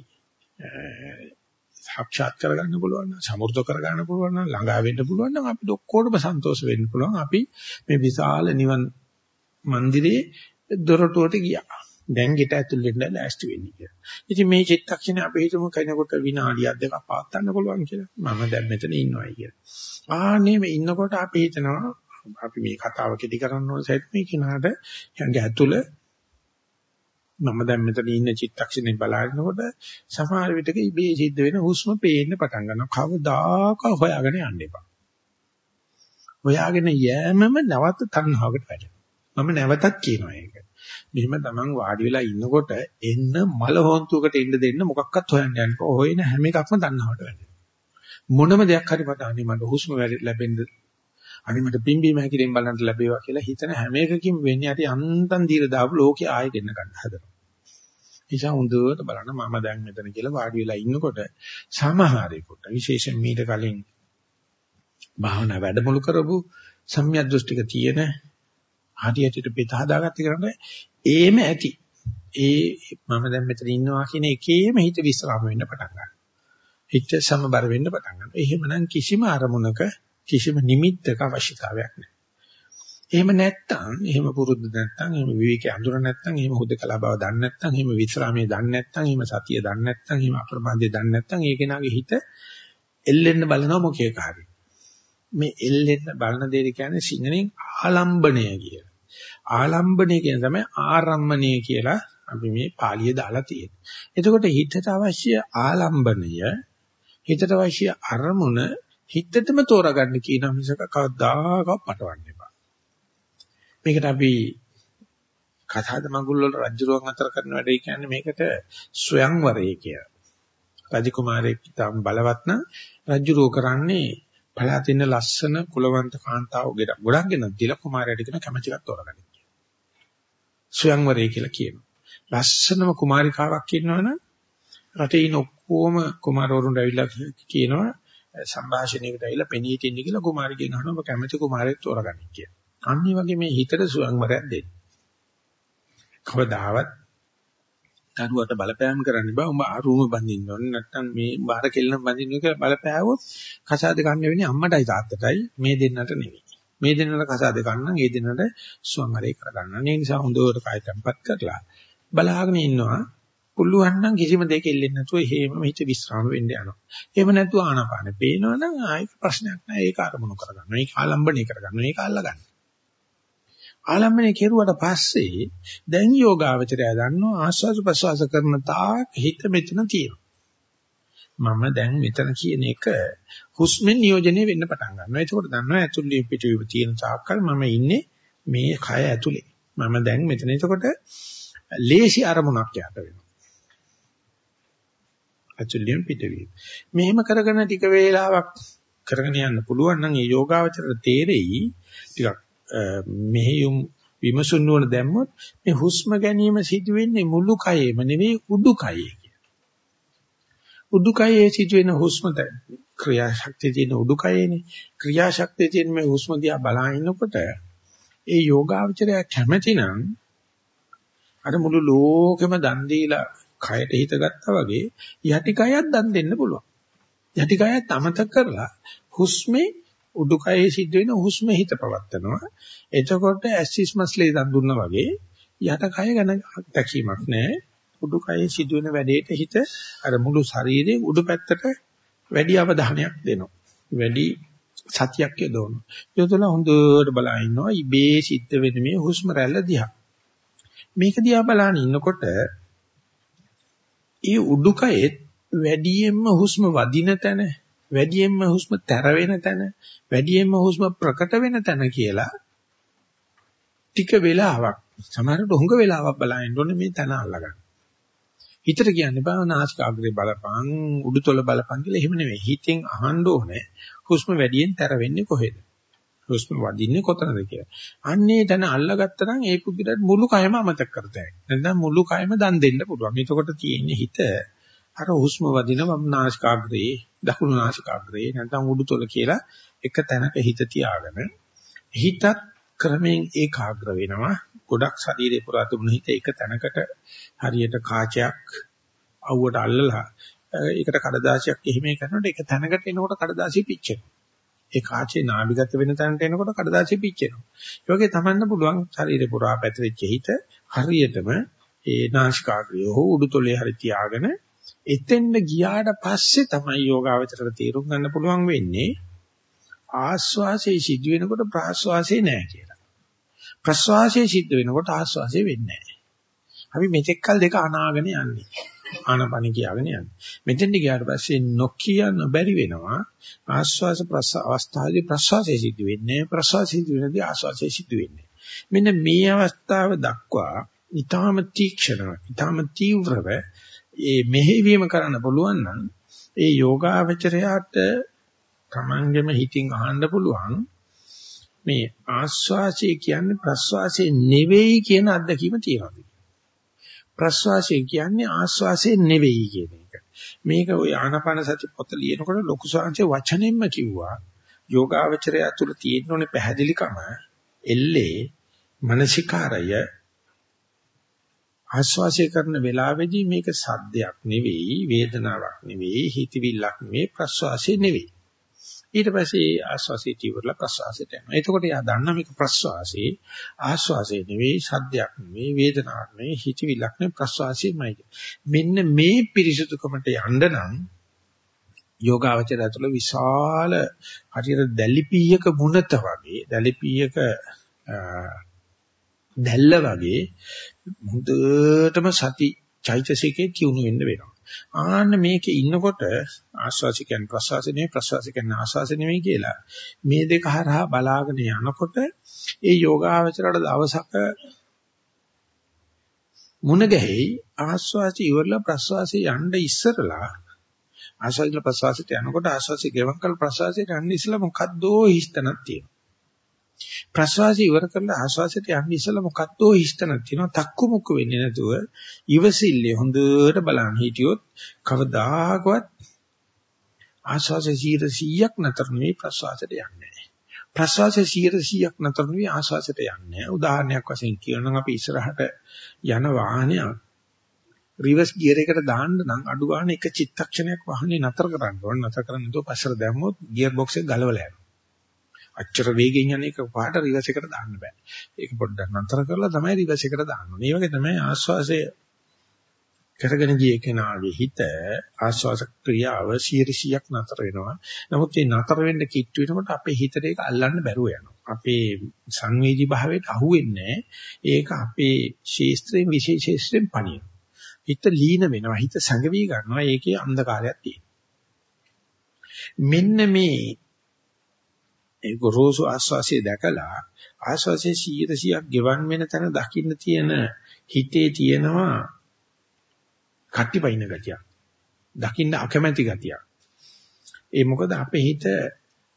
සාක්ෂාත් කරගන්න පුළුවන් නම් සමෘද්ධ කරගන්න පුළුවන් නම් ළඟා වෙන්න පුළුවන් නම් අපිට ඔක්කොටම සන්තෝෂ වෙන්න පුළුවන් අපි මේ විශාල නිවන් මන්දිරේ දොරටුවට ගියා. දැන් ගෙට ඇතුල් වෙන්න ලෑස්ති වෙන්නේ කියලා. ඉතින් මේ චිත්තක්ෂණය අපි හිතමු කෙනෙකුට විනාඩියක් දෙකක් පාත්තන්න පුළුවන් කියලා. මම දැන් මෙතන ඉන්නවයි කියලා. ආනේ මේ ඉන්නකොට අපි හිතනවා අපි මේ කතාව කෙටි කරන්න ඕන සැට මේ කිනාට යංග ඇතුළ මම දැන් මෙතන ඉන්න චිත්තක්ෂණේ බලනකොට සමහර විටක ඉබේ සිද්ධ වෙන හුස්ම පේන්න පටන් ගන්නවා. කවදාක හොයාගෙන යන්න එපා. හොයාගෙන යෑමම නැවත තණ්හාවකට වැටෙනවා. මම නැවතත් කියනවා ඒක. මෙහෙම Taman වාඩි වෙලා ඉන්නකොට එන්න මල හොන්තුවකට ඉන්න දෙන්න මොකක්වත් හොයන්න යන්න ඕ හොයන හැම එකක්ම දන්නවට වැඩි. මොනම දෙයක් හරි මට අනේ මට හුස්ම ලැබෙන්න අනේ මට පිම්බීම හැකිලෙන් බලන්න ලැබේවා කියලා හිතන හැම එකකින් වෙන්නේ ඇති අන්තන් දීලා දාපු ලෝකේ ආයෙ දෙන්න ගන්න හදනවා. නිසා හොඳට බලන්න මම දැන් මෙතන කියලා වාඩි වෙලා ඉන්නකොට සමහරෙකුට විශේෂයෙන් මීට කලින් භාවනා වැඩමුළු කරපු සම්‍යක් දෘෂ්ටික තියෙන හරියට පිට හදාගත්ත කරන්නේ ඒම ඇති. ඒ මම දැන් මෙතන ඉන්නවා කියන එකේම හිත විස්රාම වෙන්න පටන් ගන්නවා. හිත සමබර වෙන්න පටන් ගන්නවා. එහෙමනම් කිසිම අරමුණක කිසිම නිමිත්තක අවශ්‍යතාවයක් නැහැ. එහෙම නැත්තම්, එහෙම පුරුද්ද නැත්තම්, එහෙම විවේකී අඳුර නැත්තම්, එහෙම හුදකලා බව දන්නේ නැත්තම්, එහෙම විස්රාමයේ දන්නේ නැත්තම්, එහෙම සතිය දන්නේ නැත්තම්, එහෙම අප්‍රමාදයේ දන්නේ නැත්තම්, ඒ කෙනාගේ හිත එල්ලෙන්න බලනවා මොකේක හරි. මේ එල්ලෙන්න බලන දේ කියන්නේ සිංහලෙන් ආලම්බණය කියලා. ආලම්බණය කියන තමයි ආරම්මණය කියලා අපි මේ පාළිය දාලා තියෙන්නේ. එතකොට හිතට අවශ්‍ය ආලම්බණය හිතට අවශ්‍ය අරමුණ හිතටම තෝරගන්න කියන මිසක කවදාකවත් පටවන්න එපා. මේකට අපි කතාද මඟුල් වල රජුරුවන් අතර කරන වැඩේ කියන්නේ මේකට ස්වයංවරය කියලා. රජකුමාරයෙක් තම බලවත් නම් රජුරුව කරන්නේ පළාතින් ඉන්න ලස්සන කුලවන්ත කාන්තාව ගොඩක් ගෙන දීලා කුමාරයාට කියන කැමැති එකක් තෝරගන්න. ස්වයංවරය කියලා කියනවා. ලස්සනම කුමාරිකාවක් ඉන්නවනම් රටේ ඉන්න ඔක්කොම කුමාරවරුන්ට ඇවිල්ලා කියනවා සංഭാෂණයකට ඇවිල්ලා පෙනී හිටින්න කියලා කුමාරිගෙන් අහනවා ඔබ කැමති කුමාරයෙක් තෝරගන්න කියලා. අනිත් වගේ මේ හිතට සුවංවරයක් දෙන්න. කවදාවත් දරුවට බලපෑම් කරන්න බෑ. උඹ ආරුම බඳින්න ඕනේ. නැත්තම් මේ බාර කෙල්ලන් බඳින්න කියලා බලපෑවොත් කසාද ගන්න වෙන්නේ අම්මටයි තාත්තටයි මේ දෙන්නට නෙවෙයි. මේ දෙන්නට කසාද ගන්න ඒ දෙන්නට සුවංවරේ කරගන්න. ඒ නිසා හොඳට කය තැම්පත් කරලා බලාගෙන ඉන්නවා. පුළුවන් නම් කිසිම දෙයක එල්ලෙන්නේ නැතුව හේම හිත විස්්‍රාම වෙන්න යනවා. එහෙම නැතුව ආනාපානෙ පේනවනම් ආයෙත් ප්‍රශ්නයක් නැහැ. ඒක අරමුණු කරගන්න. මේක ආලම්බණය කරගන්න. මේක අල්ලගන්න. ආලම්බණය කෙරුවට පස්සේ දැන් යෝගාවචරය දන්නවා ආස්වාද ප්‍රසවාස කරන තාක් හිත මෙතන තියෙනවා. මම දැන් මෙතන කියන එක හුස්මෙන් නියෝජනය වෙන්න පටන් ගන්නවා. ඒකෝට දන්නවා ඇතුළේ පිටුවේ තියෙන තාක්කල් මම ඉන්නේ මේ කය ඇතුලේ. මම දැන් මෙතන. ඒකෝට ලේසි අරමුණක් යට වෙනවා. ඇතුළෙන් පිටවීම. මෙහෙම කරගෙන ටික වේලාවක් කරගෙන යන්න පුළුවන් නම් ඒ යෝගාවචරයට තේරෙයි ටිකක් මෙහෙයුම් විමසුන් නුවණ දැම්මොත් මේ හුස්ම ගැනීම සිදු වෙන්නේ මුළු කයෙම නෙවෙයි උඩුකයේ කියලා. උඩුකයේ සිදුවෙන හුස්මද ක්‍රියාශක්තිය තියෙන උඩුකයේනේ. ක්‍රියාශක්තිය තියෙන මේ හුස්ම දිහා බලා ඉන්නකොට ඒ යෝගාවචරය කැමැතිනම් අර මුළු ලෝකෙම දන් දීලා කයට හිත ගත්තා වගේ යටි කයත් දන් දෙන්න පුළුවන්. යටි කයත් අමතක කරලා හුස්මේ උඩුකයේ සිද්ධ වෙන හුස්ම හිත පවත්නවා. එතකොට ඇසිස්මස්ලේ දන් දුන්නා වගේ යට කය ගැන දැකීමක් නැහැ. උඩුකයේ සිද්ධ වෙන වැඩේට හිත අර මුළු ශරීරයේ උඩු පැත්තට වැඩි අවධානයක් දෙනවා. වැඩි සතියක් යොදවනවා. යොදලා හොඳට බලා ඉන්නවා ඉබේ සිද්ධ වෙන මේ හුස්ම රැල්ල දිහා. මේක දිහා බලන ඉන්නකොට ඒ උඩුකයෙත් වැඩියෙන්ම හුස්ම වදින තැන වැඩියෙන්ම හුස්ම තැර වෙන තැන වැඩියෙන්ම හුස්ම ප්‍රකට වෙන තැන කියලා ටික වෙලාවක් සමහරවිට හුඟ වෙලාවක් බලන්න ඕනේ මේ තැන අල්ලගන්න. හිතට කියන්නේ බා නාසිකාග්‍රේ බලපං උඩුතොල බලපං කියලා එහෙම නෙවෙයි. හිතෙන් අහන්න ඕනේ හුස්ම වැඩියෙන් තැර වෙන්නේ කොහෙද? හුස්ම වදින්නේ කොතනද කියලා. අන්නේ තැන අල්ලගත්තා නම් ඒ පුදුරට මුළු කයම අමතක කරතයි. නැත්නම් මුළු කයම දන් දෙන්න පුළුවන්. එතකොට තියෙන්නේ හිත අර හුස්ම වදින වම් නාසිකාග්‍රේ දකුණු නාසිකාග්‍රේ නැත්නම් උඩුතොල කියලා එක තැනක හිත තියාගෙන හිතත් ක්‍රමයෙන් ඒකාග්‍ර වෙනවා. ගොඩක් ශරීරේ පුරා තිබුණු හිත එක තැනකට හරියට කාචයක් අවුවට අල්ලලා ඒකට කඩදාසියක් එහෙම කරනකොට එක තැනකට එනකොට කඩදාසිය පිච්චෙනවා. ඒ කාචේ නාභිගත වෙන තැනට එනකොට කඩදාසිය පිච්චෙනවා. ඒ වගේ තමන්න පුළුවන් ශරීරේ පුරා පැතිරිච්ච හිත හරියටම ඒ නාසිකාග්‍රය හෝ උඩුතොලේ හරි තියාගෙන එතෙන්ද ගියාට පස්සේ තමයි යෝගාවචරයට තීරුම් ගන්න පුළුවන් වෙන්නේ ආස්වාසේ සිද්ධ වෙනකොට ප්‍රාස්වාසේ නැහැ කියලා. ප්‍රස්වාසයේ සිද්ධ වෙනකොට ආස්වාසේ වෙන්නේ නැහැ. අපි මෙතෙක් කල් දෙක අනාගෙන යන්නේ. ආනපන කියාගෙන යන්නේ. මෙතෙන්ට ගියාට පස්සේ නොකියන බැරි වෙනවා. ආස්වාස ප්‍රස අවස්ථාවේදී ප්‍රසවාසයේ සිද්ධ වෙන්නේ ප්‍රසවාසයේ සිද්ධ වෙනදී ආස්වාසයේ සිද්ධ වෙන්නේ. මෙන්න මේ අවස්ථාව දක්වා ඊටාම තීක්ෂණව ඊටාම තීව්‍රව මේ මෙහෙවීම කරන්න පුළුවන් නම් ඒ යෝගාවචරයට තමන්ගෙම හිතින් අහන්න පුළුවන් මේ ආස්වාසය කියන්නේ ප්‍රස්වාසය නෙවෙයි කියන අත්දැකීම තියෙනවා. ප්‍රස්වාසය කියන්නේ ආස්වාසය නෙවෙයි කියන එක. මේක ওই ආනාපාන සති පොත ලියනකොට ලොකු සංහසේ වචනෙන්ම කිව්වා. යෝගාවචරය තුළ තියෙන ඕනේ පැහැදිලිකම එල්ලේ මානසිකාරය ආස්වාසය කරන වෙලාවේදී මේක සද්දයක් නෙවෙයි වේදනාවක් නෙවෙයි හිතවිල්ලක් නෙවෙයි ප්‍රස්වාසය නෙවෙයි. ඊට පස්සේ ආස්වාසය ඉවරලා ප්‍රස්වාසයට යනවා. එතකොට යා දන්න මේක ප්‍රස්වාසයේ ආස්වාසය නෙවෙයි සද්දයක් නෙවෙයි වේදනාවක් නෙවෙයි හිතවිල්ලක් නෙවෙයි ප්‍රස්වාසයමයි මෙන්න මේ පිරිසුදුකමට යන්න නම් යෝගාවචරය ඇතුළ විශාල හරියට දැලිපියක මුනත වගේ දැලිපියක දැල්ල වගේ මුදටම සති චෛතසිකේ තියුණු වෙන්න වෙනවා. ආන්න මේකේ ඉන්නකොට ආස්වාසිකයන් ප්‍රසවාසනේ ප්‍රසවාසිකයන් ආස්වාසනෙමයි කියලා මේ දෙක හරහා බලාගෙන යනකොට ඒ යෝගාවචරයට දවසක මුණ ගැහි ආස්වාසි ඉවරලා ප්‍රසවාසي යන්න ඉස්සරලා ආශ්වාසය ප්‍රශ්වාසයට යනකොට ආශ්වාසය ගෙවන් කළ ප්‍රශ්වාසයට යන්න ඉස්සලා මොකද්දෝ හිස්තනක් තියෙනවා. ප්‍රශ්වාසය ඉවර කරලා ආශ්වාසයට යන්න ඉස්සලා මොකද්දෝ හිස්තනක් තියෙනවා. තක්කු මුක්කු වෙන්නේ නැතුව ඉවසිල්ලේ හොඳට බලන් හිටියොත් කවදාකවත් ආශ්වාසය 100ක් නතර නෙවෙයි ප්‍රශ්වාසයට යන්නේ. ප්‍රශ්වාසය 100ක් නතර නෙවෙයි ආශ්වාසයට යන්නේ. උදාහරණයක් වශයෙන් කියනනම් අපි ඉස්සරහට යන වාහනයක් රිවර්ස් ගියර් එකට දාන්න නම් අඩු ගන්න එක චිත්තක්ෂණයක් වාහනේ නතර කරන්න ඕන. නතර කරන්න නතුව පස්සට දැම්මොත් ගියර් බොක්ස් එක ගලවලා යනවා. අච්චර වේගෙන් යන එක පාට රිවර්ස් එකට දාන්න බෑ. ඒක පොඩ්ඩක් නතර කරලා තමයි රිවර්ස් එකට දාන්න ඕනේ. මේ වගේ තමයි ආශ්වාසය කරගෙන ගිය කෙනාගේ හිත ආශ්වාස ක්‍රියාව 100ක් නතර වෙනවා. නමුත් මේ නතර වෙන්න කිට්ටු වෙනකොට අපේ හිතට ඒක අල්ලන්න බැරුව යනවා. අපේ සංවේදී භාවයට අහු වෙන්නේ ඒක අපේ ශේස්ත්‍රයෙන් විශේෂයෙන් පණිනවා. හිත ලීන වෙනවා හිත සංගවි ගන්නවා ඒකේ අන්ධකාරයක් තියෙනවා මෙන්න මේ ඒ ගොරෝසු ආස්වාසිය දැකලා ආස්වාසිය 100ක් ගෙවන් වෙන තැන දකින්න තියෙන හිතේ තියෙනවා කට්ටිපයින් ගතියක් දකින්න අකමැති ගතියක් ඒ මොකද අපේ හිත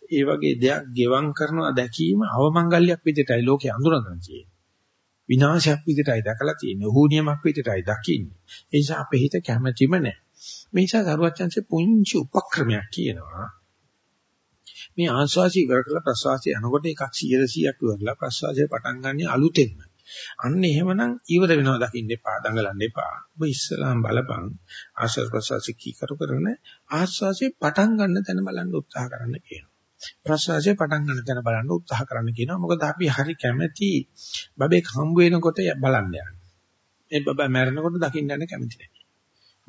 ඒ වගේ දෙයක් ගෙවම් කරනවා දැකීම අවමංගල්‍යයක් විදිහටයි ලෝකේ අඳුරගෙන තියෙන්නේ විනාශයක් විදිහටයි දැකලා තියෙන්නේ. හුනියමක් විදිහටයි දකින්නේ. ඒ නිසා අපේ හිත කැමැතිම නැහැ. මේ නිසා සරුවච්චන්සේ පුංචි උපක්‍රමයක් කියනවා. මේ ආස්වාසි ඉවර කළා ප්‍රසවාසය යනකොට එකක් 100ක් ඉවරලා ප්‍රසවාසය පටන් ගන්න අලුතෙන්ම. අන්න එහෙමනම් ඉවර වෙනවා දකින්න එපා, දඟලන්න එපා. ඔබ ඉස්සලාම් බලපන් ආස්වාද ප්‍රසවාසි කී කරු කරන ආස්වාසිය පටන් ගන්න තැන බලන්න උත්සාහ කරන්න කියනවා. ප්‍රසවාසය පටන් ගන්න තැන බලන්න උත්සාහ කරන්න කියනවා. මොකද අපි හරි කැමැති බබෙක් හම්බ වෙනකොට බලන්න යන්න. ඒ බබා මැරෙනකොට දකින්න යන්න කැමති නැහැ.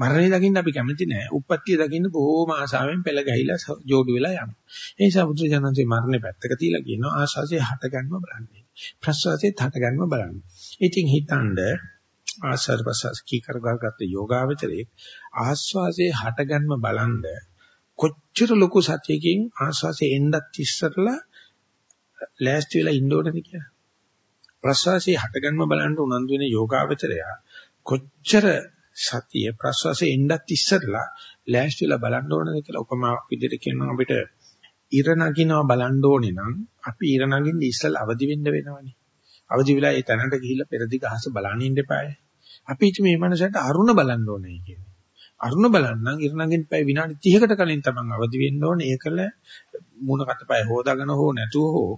මරණය දකින්න අපි කැමති නැහැ. උප්පත්තිය දකින්න බොහෝම ආසාවෙන් පෙළ ගැහිලා ජෝඩු වෙලා යනවා. ඒ නිසා බුදුජානන්සේ මරණය පැත්තක තියලා කියනවා ආශාසයේ හට ගන්නව බලන්නේ. ප්‍රසවාසයේ හට ගන්නව බලන්නේ. ඉතින් හිතනද ආශාස ප්‍රසවාස කී කරගත්ත යෝගාවචරයේ ආස්වාසේ හට ගන්නව බලන්නේ කොච්චර ලොකු සතියකින් ආස්වාසේ එන්නත් ඉස්සරලා ලෑස්ති වෙලා ඉන්න ඕනද කියලා. ප්‍රසවාසයේ හටගන්ම බලන්න උනන්දු වෙන යෝගාවචරය කොච්චර සතිය ප්‍රසවාසයේ එන්නත් ඉස්සරලා ලෑස්ති වෙලා බලන්න ඕනද කියලා උපමාවක් විදිහට කියනවා අපිට ඉර නගිනවා බලන්න ඕනේ නම් අපි ඉර නගින්න ඉස්සලා අවදි වෙන්න වෙනවනේ. අවදි වෙලා ඒ තැනට ගිහිල්ලා පෙරදි ගහස බලන්න ඉන්න එපායි. අපි ඉතින් මේ මනසට අරුණ බලන්න ඕනේ කියන්නේ. අරුණ බලන්නම් ඉරණගෙන් පැය විනාඩි 30කට කලින් තමන් අවදි වෙන්න ඕනේ. ඒකල මුණ කටපය හොදාගෙන හෝ නැතුව හෝ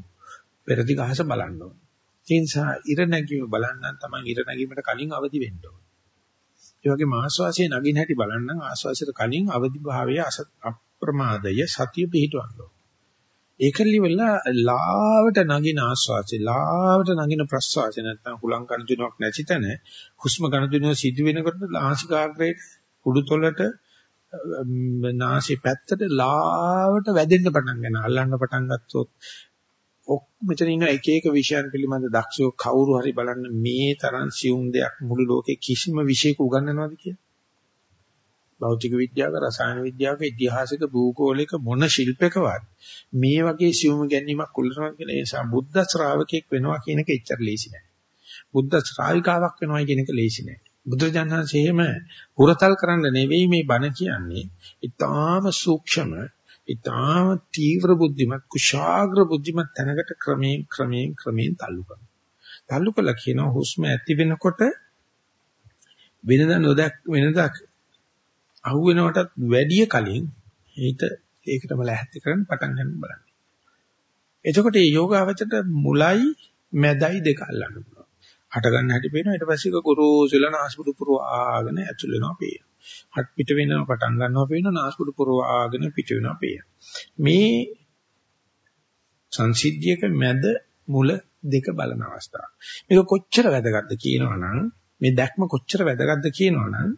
පෙරදි ගහස බලන්න ඕනේ. ඒ නිසා ඉර නැගීම බලන්නම් තමන් ඉර නැගීමට කලින් අවදි වෙන්න ඕනේ. ඒ වගේම ආස්වාසියේ නගින හැටි බලන්නම් ආස්වාසියට කලින් අවදි භාවයේ අප්‍රමාදය සතිය පිහිටවන්න ඕනේ. ඒකලි වෙලා ලාවට නගින ආස්වාසිය ලාවට නගින ප්‍රස්වාසය නැත්නම් හුලං කන දිනුවක් නැති තැන හුස්ම ගන්න දිනුව සිදු වෙනකොට ලාංශිකාග්‍රේට උඩුතොලට නාසි පැත්තට ලාවට වැදෙන්න පටන් ගන්න අල්ලන්න පටන් ගත්තොත් ඔක් මෙතන ඉන්න එක එක විෂයන් පිළිබඳ දක්ෂෝ කවුරු හරි බලන්න මේ තරම් සියුම් දෙයක් මුළු ලෝකේ කිසිම විෂයක උගන්වනවද කියලා? භෞතික විද්‍යාවක රසායන විද්‍යාවක ඉතිහාසික භූගෝලික මොන ශිල්පකවත් මේ වගේ සියුම් ගැනීමක් උල්ලනවා කියලා. ඒ නිසා බුද්ධ ශ්‍රාවකෙක් වෙනවා කියන එක එච්චර ලේසි නෑ. බුද්ධ ශ්‍රාවිකාවක් වෙනවා කියන එක ලේසි නෑ. බුදුරජාණන්සේ එහෙම පුරතල් කරන්න නෙවෙයි මේ බණ කියන්නේ. ඊටාම සූක්ෂම, ඊටාම තීව්‍ර බුද්ධිමත්, කුශාග්‍ර බුද්ධිමත් තැනකට ක්‍රමයෙන් ක්‍රමයෙන් ක්‍රමයෙන් තල්ලු කරනවා. තල්ලු කළා කියනවා හුස්ම ඇති වෙනකොට වෙනදා නොදැක් වෙනදා අහුවෙනවටත් වැඩිය කලින් හිත ඒකටම ලැහැත්ති කරන්න පටන් ගන්න බලන්න. එතකොට මේ යෝගාවචරයට මුලයි මැදයි දෙක අල්ලන්න පුළුවන්. හට ගන්න හැටි පේනවා ඊට පස්සේ ඒක ගොරෝසුලා නාස්පුඩු පුරවාගෙන ඇතුල් වෙනවා පේනවා. හත් පිට වෙනවා පටන් ගන්නවා පේනවා නාස්පුඩු පුරවාගෙන පිට වෙනවා පේනවා. මේ සංසිද්ධියක මැද මුල දෙක බලන අවස්ථාව. මේක කොච්චර වැදගත්ද කියනවනම් මේ දැක්ම කොච්චර වැදගත්ද කියනවනම්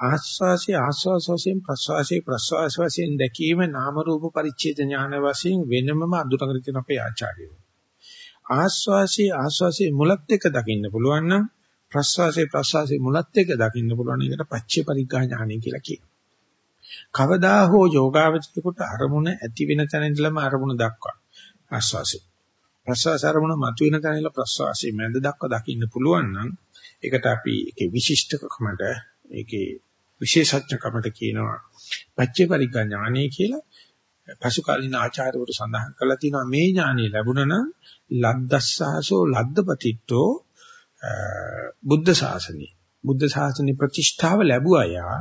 ආස්වාසිය ආස්වාස වශයෙන් ප්‍රස්වාසයේ ප්‍රස්වාස වශයෙන් දැකීම නාම රූප පරිච්ඡේද ඥාන වශයෙන් වෙනමම අඳුරගෙන තියෙන අපේ ආචාර්යවරු. ආස්වාසිය ආස්වාසයේ මුලත් එක දකින්න පුළුවන් නම් ප්‍රස්වාසයේ ප්‍රස්වාසයේ මුලත් එක දකින්න පුළුවන් එකට පච්චේ පරිග්ගා ඥානය කියලා කියනවා. කවදා හෝ යෝගාවචිතේකට අරමුණ ඇති වෙන තැන ඉඳලම අරමුණ දක්වා ආස්වාසිය. ප්‍රස්වාස අරමුණ මතුවෙන තැන ඉඳලා ප්‍රස්වාසයේ මැද දක්වා දකින්න පුළුවන් නම් ඒකට අපි ඒකේ විශිෂ්ටකමට ඒකේ විශේෂඥකමට කියනවා පච්චේ පරිග්ගා ඥානය කියලා පසු කාලින ආචාර්යවරු සඳහන් කරලා තියෙනවා මේ ඥානය ලැබුණා නම් ලද්දස්සහසෝ ලද්දපතිට්ඨෝ බුද්ධ ශාසනය. බුද්ධ ශාසනය ප්‍රතිෂ්ඨාව ලැබුවා යා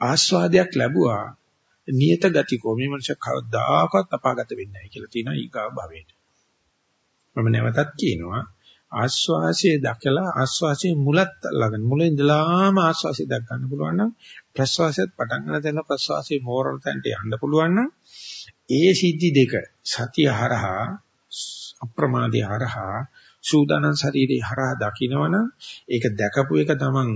ආස්වාදයක් ලැබුවා නියත ගතිකෝ මේ මනුෂ්‍ය කවදාකවත් අපාගත වෙන්නේ නැහැ කියලා තියෙනවා ඊගා භවයට. මම නැවතත් කියනවා ආස්වාසිය දැකලා ආස්වාසියේ මුලත් ළඟ මුල ඉඳලාම ආස්වාසිය දැක් ගන්න පුළුවන් නම් ප්‍රස්වාසයත් පටන් ගන්න තැන ප්‍රස්වාසයේ මෝරණ තැනට යන්න පුළුවන් නම් ඒ සිද්ධි දෙක සතිය හරහා අප්‍රමාදී හරහා සූදානම් ශරීරේ හරහා දකින්නවනම් ඒක දැකපු එක තමන්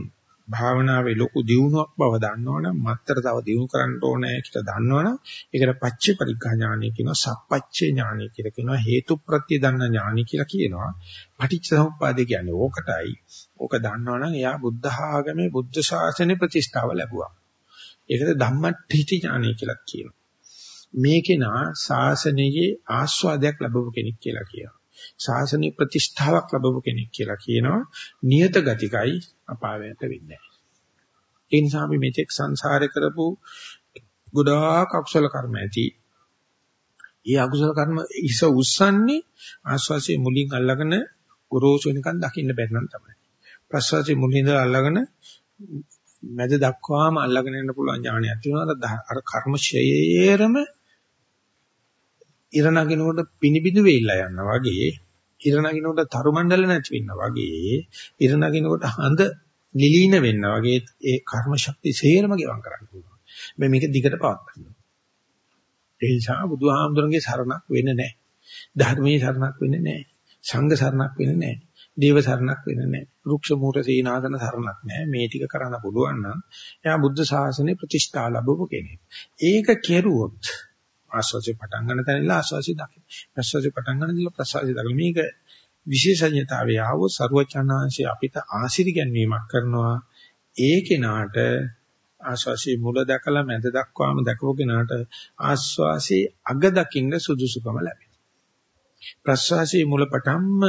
භාවනාවේ ලොකු දියුණුවක් බව දන්නවනම් මත්තර තව දියුණු කරන්න ඕනේ කියලා දන්නවනම් ඒකට පච්චේ පරිග්ගා ඥානය කියනවා සප්පච්චේ ඥානය කියලා කියනවා හේතු ප්‍රත්‍ය දන්න ඥානය කියලා කියනවා. පටිච්ච සමුප්පාදේ කියන්නේ ඕකටයි. ඕක දන්නවනම් එයා බුද්ධ ආගමේ බුද්ධ ශාසනය ප්‍රතිෂ්ඨාව ලැබුවා. ඒකට ධම්මට්ඨිති ඥානය කියලා කියනවා. මේකේ නා ශාසනයේ ආස්වාදයක් ලැබව කෙනෙක් කියලා කියනවා. ශාසනික ප්‍රතිෂ්ඨාවක් ලැබව කෙනෙක් කියලා කියනවා නියත ගතිකයි අපාවයට වෙන්නේ ඒ නිසා අපි මෙතෙක් සංසාරේ කරපු ගොඩාක් අකුසල කර්ම ඇති. ඒ අකුසල කර්ම ඉස උස්සන්නේ ආස්වාසියේ මුලින් අල්ලගෙන ගොරෝසු වෙනකන් දකින්න බැරි නම් තමයි. ප්‍රසවාසයේ මුලින් ඉඳලා අල්ලගෙන මැද දක්වාම අල්ලගෙන යන්න පුළුවන් ඥානයක් තියෙනවා. අර කර්ම ශයේරම ඉර නගිනකොට පිනිබිදු වෙilla යනවා වගේ ඉර නගිනකොට තරු මණ්ඩල නැති වෙනවා වගේ ඉර නගිනකොට හඳ නිලීන වෙනවා වගේ ඒ කර්ම ශක්තිය සේරම ගෙවම් කරන්න පුළුවන්. මේ මේක දිගට පවත්වන්න. ඒ නිසා බුදුහාමුදුරන්ගේ සරණක් වෙන්නේ නැහැ. ධර්මයේ සරණක් වෙන්නේ නැහැ. සංඝ සරණක් වෙන්නේ නැහැ. දේව සරණක් වෙන්නේ නැහැ. වෘක්ෂ මූල සීනාසන සරණක් නැහැ. මේ ටික කරන්න පුළුවන් නම් එයා බුද්ධ ශාසනය ප්‍රතිෂ්ඨා ලැබුව කෙනෙක්. ඒක කෙරුවොත් ආස්වාසිය පටන් ගන්න තැන ඉඳලා ආස්වාසිය දකින්න. ප්‍රස්වාසිය පටන් ගන්න ඉඳලා ප්‍රස්වාසිය දකින්න. මේක විශේෂඥතාවය ආවොත් ਸਰුවචනාංශي අපිට ආශිර්ය ගැන්වීමක් කරනවා. ඒ කෙනාට ආස්වාසිය මුල දැකලා මැද දක්වාම දැකපු කෙනාට ආස්වාසිය අග දකින්න සුදුසුකම ලැබෙනවා. ප්‍රස්වාසිය මුල පටන්ම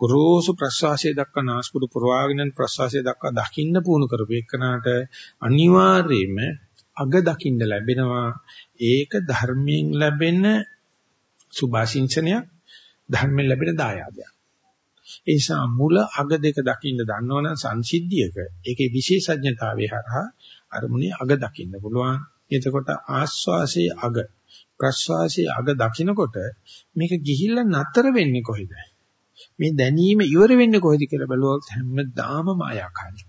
ගොරෝසු ප්‍රස්වාසය දක්වා නාස්පුඩු පුරවාගෙන ප්‍රස්වාසය දක්වා දකින්න පුහුණු කරපු එකනට අනිවාර්යයෙන්ම අග දකින්න ලැබෙනවා. ඒක ධර්මයෙන් ලැබෙන සුභාසින්චනයක් ධර්මයෙන් ලැබෙන දායාදයක්. ඒ නිසා මුල අග දෙක දකින්න දන්නවනම් සංසිද්ධියක ඒකේ විශේෂඥතාවය හරහා අරමුණේ අග දකින්න පුළුවන්. එතකොට ආස්වාසේ අග ප්‍රස්වාසයේ අග දකින්නකොට මේක ගිහිල්ලා නතර වෙන්නේ කොහෙද? මේ දැනීම ඉවර වෙන්නේ කොහෙද කියලා බැලුවොත් හැමදාම මායාකාරී.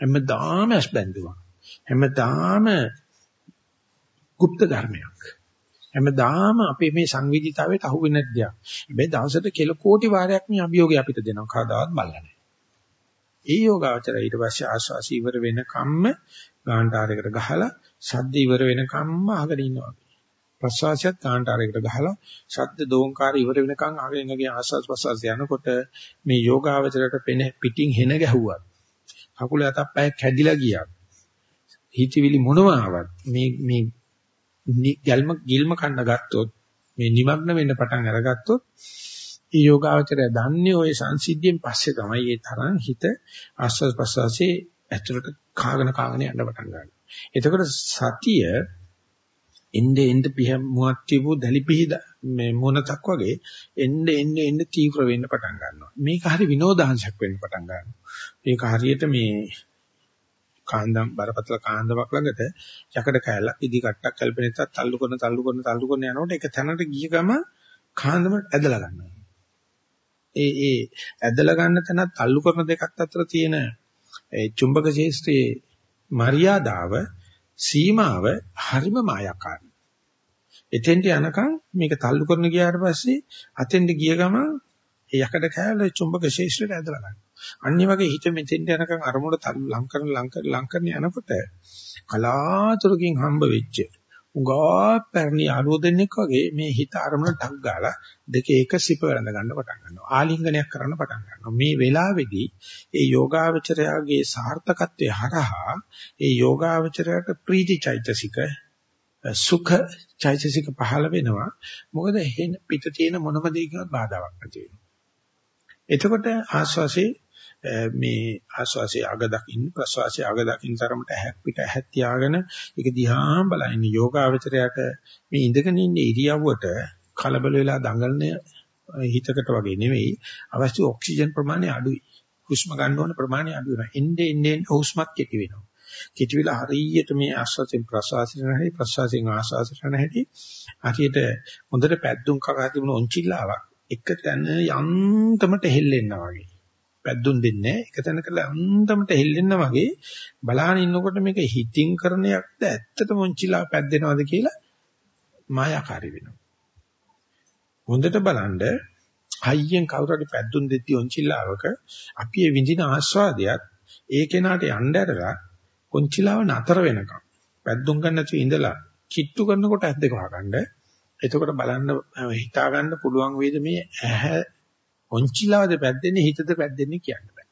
හැමදාම ඇස්බැඳුවා හැමදාම গুপ্ত ධර්මයක්. හැමදාම අපේ මේ සංවිධිතාවයට අහු වෙන දෙයක්. හැබැයි දවසට කෙල කෝටි වාරයක් මේ අභියෝගය අපිට දෙනවා. කවදාවත් බලලා නැහැ. ඒ යෝගාවචරය ඊට පස්සේ ආස්වාසි ඉවර වෙන කම්ම ගාන්ටාරයකට ගහලා ශබ්ද ඉවර වෙන කම්ම අහගෙන ඉන්නවා. ප්‍රසවාසයත් ගාන්ටාරයකට ගහලා ශබ්ද දෝංකාර ඉවර වෙනකන් අහගෙන ඉන්නගේ ආස්වාස් ප්‍රසවාස යනකොට මේ යෝගාවචරයට පෙන පිටින් හෙන ගැහුවත් කකුල අතක් පය කැඩිලා ගියා. හිතවිලි මොනවා ආවත් මේ මේ ගල්ම ගිල්ම කන්න ගත්තොත් මේ নিমগ্ন වෙන්න පටන් අරගත්තොත් ඒ යෝගාවචරය දන්නේ ওই සංසිද්ධියෙන් පස්සේ තමයි ඒ තරම් හිත ආස්වාද ප්‍රසවාසයේ ඇතුළට කාගෙන කාගෙන යන්න පටන් ගන්නවා. එතකොට සතිය එnde end පිහ මුවත් තිබු දැලිපිහි මේ මොනතක් වගේ එnde එnde එnde තීව්‍ර වෙන්න පටන් ගන්නවා. මේක හරි විනෝදාංශයක් වෙන්න පටන් ගන්නවා. මේක හරියට මේ කාන්දම් බරපතල කාන්දමක් ළඟට යකඩ කෑල්ලක් ඉදි කට්ටක් කල්පනෙත්තක් තල්ලු කරන තල්ලු කරන තල්ලු කරන යනකොට ඒක තැනට ගිය ගම කාන්දම ඇදලා ගන්නවා. ඒ ඒ ඇදලා ගන්න තැනත් තල්ලු කරන දෙකක් අතර තියෙන ඒ චුම්බක ශේෂ්ත්‍රයේ මරියාදාව සීමාව හරිම මායාකාරී. එතෙන්ට යනකම් මේක තල්ලු කරන ගියාට පස්සේ අතෙන්ට ගිය ගමන් ඒ යකඩ කෑල්ල චුම්බක ශේෂ්ත්‍රයට ඇදලා ගන්නවා. අනිත් වගේ හිත මෙතෙන්ට යනකම් අරමුණ ලං කරන ලං කරන ලං කරන යනකොට කලාතුරකින් හම්බ වෙච්ච උගා පැරණි ආලෝ දෙන්නෙක් වගේ මේ හිත අරමුණ ටක් ගාලා දෙක එක සිප වැළඳ ගන්න පටන් ගන්නවා. ආලිංගනයක් කරන්න පටන් ගන්නවා. මේ වෙලාවේදී ඒ යෝගාවචරයාගේ සාර්ථකත්වයේ හරහා ඒ යෝගාවචරයට ප්‍රීති චෛතසික සුඛ චෛතසික පහළ වෙනවා. මොකද පිට තියෙන මොනම දෙයකින්වත් බාධාවක් නැති වෙනවා. එතකොට ආස්වාසේ මේ ආස්වාසේ අග දකින්න ප්‍රස්වාසේ අග දකින්න තරමට හැක් පිට හැක් තියාගෙන ඒක දිහා බලන යෝගාවචරයට මේ ඉඳගෙන ඉන්න ඉරියව්වට කලබල වෙලා දඟලන හිතකට වගේ නෙවෙයි. අවශ්‍ය ඔක්සිජන් ප්‍රමාණය අඩුයි. හුස්ම ගන්න ඕන ප්‍රමාණය අඩු වෙනවා එන්නේ එන්නේ හුස්මත් කෙටි වෙනවා. කෙටි වෙලා හරියට මේ ආස්වාසයෙන් ප්‍රස්වාසයෙන් හැටි ප්‍රස්වාසයෙන් ආස්වාසයෙන් හැටි හරියට හොඳට පැද්දුම් කරා තිබුණ ඔන්චිල්ලාවක් එක තැන යන්තමට හෙල්ලෙන්නා වගේ පැද්දුම් දෙන්නේ එක තැනකල අන්තමට හෙල්ලෙන්න වගේ බලාගෙන ඉන්නකොට මේක හිතින් කරන යක්ද ඇත්තටම මොන්චිලා පැද්දෙනවද කියලා මායාකාරී වෙනවා. හොඳට බලන්න හයියෙන් කවුරු හරි පැද්දුම් දෙtti ඔන්චිලාවක අපි ඒ විඳින ආස්වාදයක් ඒ කෙනාට යන්න ඇරලා ඔන්චිලාව නතර වෙනකම් පැද්දුම් ගන්න නැතුව ඉඳලා කිට්ටු කරනකොට ඇස් දෙක වහගන්න එතකොට බලන්න හිතා ගන්න පුළුවන් වේද මේ ඇහැ ඔන්චිලාවද පැද්දෙන්නේ හිතද පැද්දෙන්නේ කියන්න බෑ.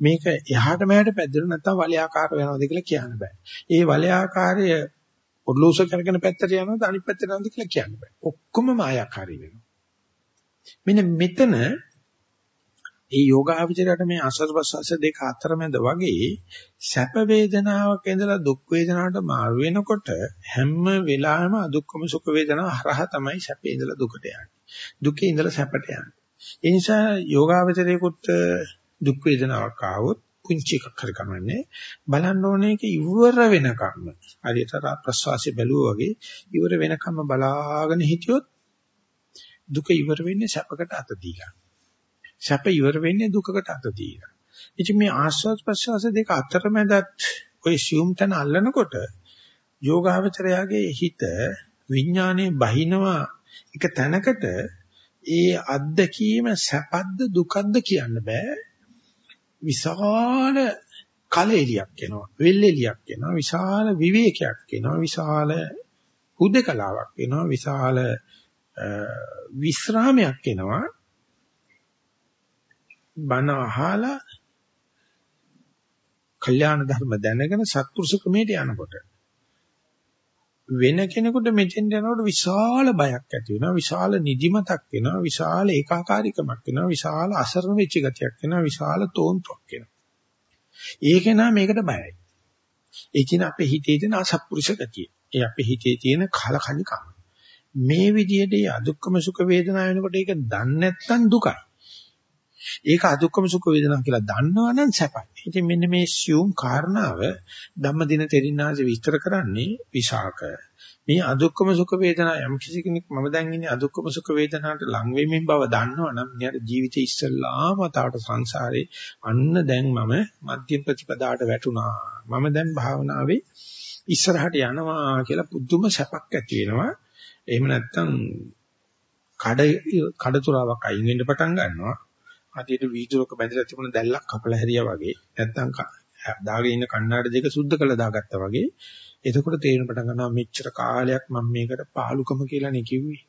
මේක එහාට මෙහාට පැද්දෙන නැත්නම් වලයාකාර වෙනවද කියලා කියන්න බෑ. ඒ වලයාකාරය ඔඩලෝස කරගෙන පැත්තට යනවද අනිත් පැත්තට යනවද කියලා කියන්න බෑ. ඔක්කොම මායාකාරී වෙනවා. මෙන්න මෙතන ඒ යෝගාවචරයට මේ ආස්වාද ප්‍රසවාස දෙක අතරමැද වගේ සැප වේදනාවක ඉඳලා දුක් වේදනාවට මාරු වෙනකොට හැම වෙලාවෙම අදුක්කම සුඛ වේදනාව හරහා තමයි සැපේ ඉඳලා දුකට යන්නේ. දුකේ ඉඳලා සැපට යන්නේ. ඒ නිසා යෝගාවචරයේකට දුක් වේදනාවක් ආවොත් පුංචි එකක් හරි කමන්නේ බලන්න ඕනේ ඒක ඉවර වෙනකම්ම හරියට ප්‍රසවාසය බැලුවා වගේ ඉවර වෙනකම්ම බලාගෙන හිටියොත් දුක ඉවර වෙන්නේ සැපකට අත දීලා සැප ඉවර වෙන්නේ දුකකට අත දීලා ඉතින් මේ ආස්වාද ප්‍රසවාස දෙක අතරමැදත් ඔය සියුම් තැන අල්ලනකොට යෝගාවචරයාගේ හිත විඥානයේ බහිනවා එක තැනකට ඒ අත්දැකීම සැපද්ද දුකද්ද කියන්න බෑ. විශාල කලෙලියක් එනවා. වෙල්ෙලියක් එනවා. විශාල විවේකයක් එනවා. විශාල හුදකලාවක් එනවා. විශාල විස්රාමයක් එනවා. බණ අහලා කල්යාණ ධර්ම දැනගෙන සත්පුරුෂ ක්‍රමයට යනකොට වෙන කෙනෙකුට මෙතෙන් යනකොට විශාල බයක් ඇති වෙනවා විශාල නිදිමතක් වෙනවා විශාල ඒකාකාරීකමක් වෙනවා විශාල අසරණ වෙච්ච ගතියක් වෙනවා විශාල තෝන්තුවක් වෙනවා. ඒක නා මේකට බයයි. ඒ කියන්නේ අපේ හිතේ තියෙන අසත්පුරුෂ ගතිය. ඒ අපේ හිතේ තියෙන කලකණිකම. මේ විදිහට අදුක්කම සුඛ වේදනාව වෙනකොට ඒක දන්නේ නැත්නම් දුකයි. ඒක අදුක්කම සුඛ වේදනා කියලා දන්නවනම් සැපයි. ඉතින් මෙන්න මේ සියුම් කාරණාව ධම්මදින තෙරින්නාසේ විස්තර කරන්නේ විශාක. මේ අදුක්කම සුඛ වේදනා යම් කිසි කෙනෙක් මම දැන් ඉන්නේ අදුක්කම සුඛ වේදනාවට ලං වෙමින් බව දන්නවනම් මෙයාට ජීවිතේ ඉස්සල්ලාම තාවට සංසාරේ අන්න දැන් මම මධ්‍යම ප්‍රතිපදාට වැටුණා. මම දැන් භාවනාවේ ඉස්සරහට යනවා කියලා පුදුම සැපක් ඇති වෙනවා. එහෙම නැත්නම් කඩ කඩතුරාවක් අයින් වෙන්න පටන් ගන්නවා. හදියට වීදුරක බැඳලා තිබුණ දැල්ලක් කපලා හැරියා වගේ නැත්තම් දාගෙන ඉන්න කණ්ණාඩි දෙක සුද්ධ කළා දාගත්තා වගේ. එතකොට තේරෙන පටන් ගන්නවා මෙච්චර කාලයක් මම මේකට පාලුකම කියලා නේ කිව්වේ.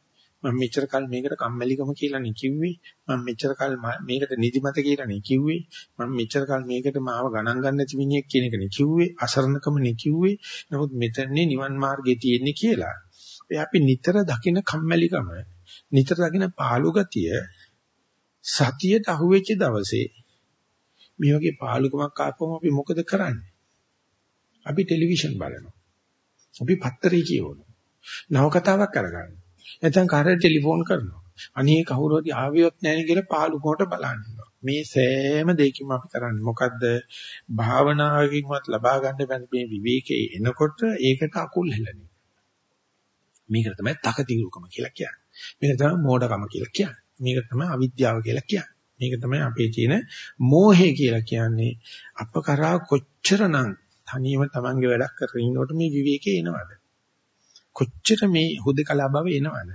මම මෙච්චර කල් මේකට කම්මැලිකම කියලා නේ කිව්වේ. මම මෙච්චර කල් මේකට නිදිමත කියලා නේ කිව්වේ. මම මෙච්චර කල් මේකට මාව ගණන් ගන්න නැති මිනිහෙක් කියන එක නේ කිව්වේ. අසරණකම නේ කිව්වේ. නමුත් මෙතනනේ නිවන් මාර්ගයේ තියෙන්නේ කියලා. ඒ අපි නිතර දකින කම්මැලිකම නිතර දකින පාළු ගතිය සතියට අහුවෙච්ච දවසේ මේ වගේ පාලුකමක් ආපුවම අපි මොකද කරන්නේ? අපි ටෙලිවිෂන් බලනවා. අපි පත්තරේ කියවනවා. නවකතාවක් කරගන්නවා. නැත්නම් කාර්ය ටෙලිෆෝන් කරනවා. අනේ කවුරු හරි ආවියොත් නැහැ කියලා පාලුකමට බලනවා. මේ සෑම දෙයකින්ම අපි කරන්නේ මොකද්ද? භාවනාවකින්වත් ලබා ගන්න බැරි මේ විවේකයේ එනකොට ඒකට අකුල් හෙලන්නේ. මේකට තමයි තකතිරුකම කියලා කියන්නේ. මේක තමයි මෝඩකම කියලා කියන්නේ. මේක තමයි අවිද්‍යාව කියලා කියන්නේ. මේක තමයි අපේ තියෙන මෝහය කියලා කියන්නේ. අප කරා කොච්චරනම් තනියම Tamange වැඩක් කරගෙන ඉන්නකොට මේ විවේකේ එනවද? කොච්චර මේ හුදකලා බව එනවද?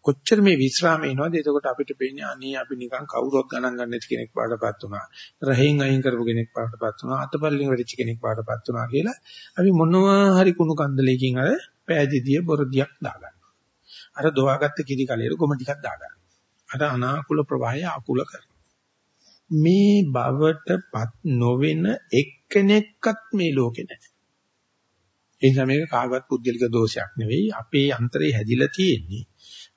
කොච්චර මේ විස්රාම එනවද? එතකොට අපිට පේන්නේ අනේ අපි නිකන් කවුරුත් ගණන් ගන්න නැති කෙනෙක් බාටපත් වුණා. රහෙන් අයින් කරපු කෙනෙක් බාටපත් වුණා. අතපල්ලෙන් වැඩිච්ච කෙනෙක් බාටපත් වුණා කියලා අපි මොනවා හරි කුණු කන්දලයකින් අර පෑදීදිය බොරදියක් දාගන්නවා. අර දොවාගත්ත කිරි කලයට ගොම ටිකක් දාගන්නවා. අර අනාකූල ප්‍රවාහය අකුල කරනවා. මේ බවටපත් නොවෙන එක්කෙනෙක්වත් මේ ලෝකේ නැහැ. ඒ නිසා මේක කාගවත් පුද්ගලික දෝෂයක් නෙවෙයි අපේ අන්තරේ හැදිලා තියෙන්නේ.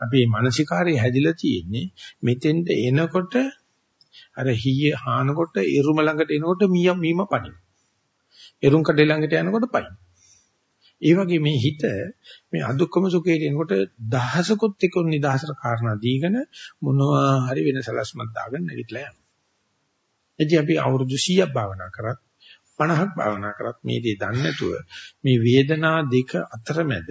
අපේ මානසිකාරය හැදිලා තියෙන්නේ මෙතෙන්ට එනකොට අර හීය හානකොට එරුම ළඟට එනකොට මීය මීම පණින. එරුම් කඩේ ළඟට යනකොට පයින්. ඒ වගේ මේ හිත මේ අදුක්කම සුඛයට එනකොට දහසකුත් එක නිදහසට කාරණා දීගෙන මොනවා හරි වෙන සලස්මක් දාගෙන නැගිටලා යනවා. එදී අපි අවුරුදු 100ක් භාවනා කරත් 50ක් භාවනා කරත් මේ දේ දන්නේ නැතුව මේ වේදනා දෙක අතරමැද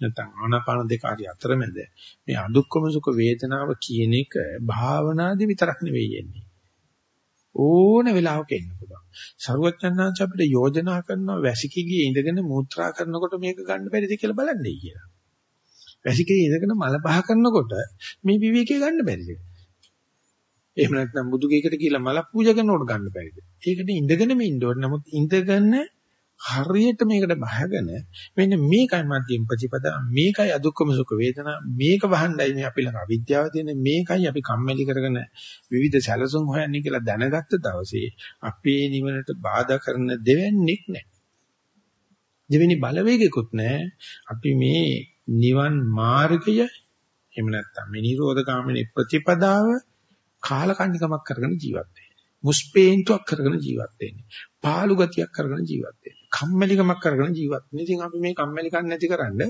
නැත්නම් ආනාපාන දෙක හරි අතරමැද මේ අදුක්කම සුඛ වේදනාව කියන එක භාවනාදී විතරක් නෙවෙයි එන්නේ. ඕන වෙලාවක එන්න පුළුවන්. සරුවචනාංශ අපිට යෝජනා කරනවා වැසිකිළියේ ඉඳගෙන මූත්‍රා කරනකොට මේක ගන්න බැරිද කියලා බලන්නයි කියලා. වැසිකිළියේ ඉඳගෙන මල පහ කරනකොට මේ විවේකයේ ගන්න බැරිද? එහෙම නැත්නම් බුදු ගේකට කියලා මල පූජා කරනකොට ගන්න බැරිද? ඒකට ඉඳගෙනම ඉන්න ඕනේ. නමුත් ඉඳගෙන හරියට මේකට බහගෙන මෙන්න මේකයි මධ්‍යම ප්‍රතිපදා මේකයි අදුක්කම සුඛ වේදනා මේක වහන්නයි මේ අපි ළඟ අවිද්‍යාව තියෙන මේකයි අපි කම්මැලි කරගෙන විවිධ සැලසුම් හොයන්නේ කියලා දැනගත්ත දවසේ අපේ නිවනට බාධා කරන දෙවන්නේක් නැහැ. දෙවෙනි බලවේගයක්වත් නැහැ. අපි මේ නිවන් මාර්ගය එහෙම නැත්නම් මේ නිරෝධ ගාමිනී ප්‍රතිපදාව කාලකන්නිකමක් කරගෙන ජීවත් වෙන්නේ. මුස්පේන්තුවක් කරගෙන ජීවත් වෙන්නේ. පාළු ගතියක් කරගෙන ජීවත් වෙන්නේ. කම්මැලිකමක් කරගෙන ජීවත් වෙන්නේ. ඉතින් අපි මේ කම්මැලිකම් නැතිකරන්න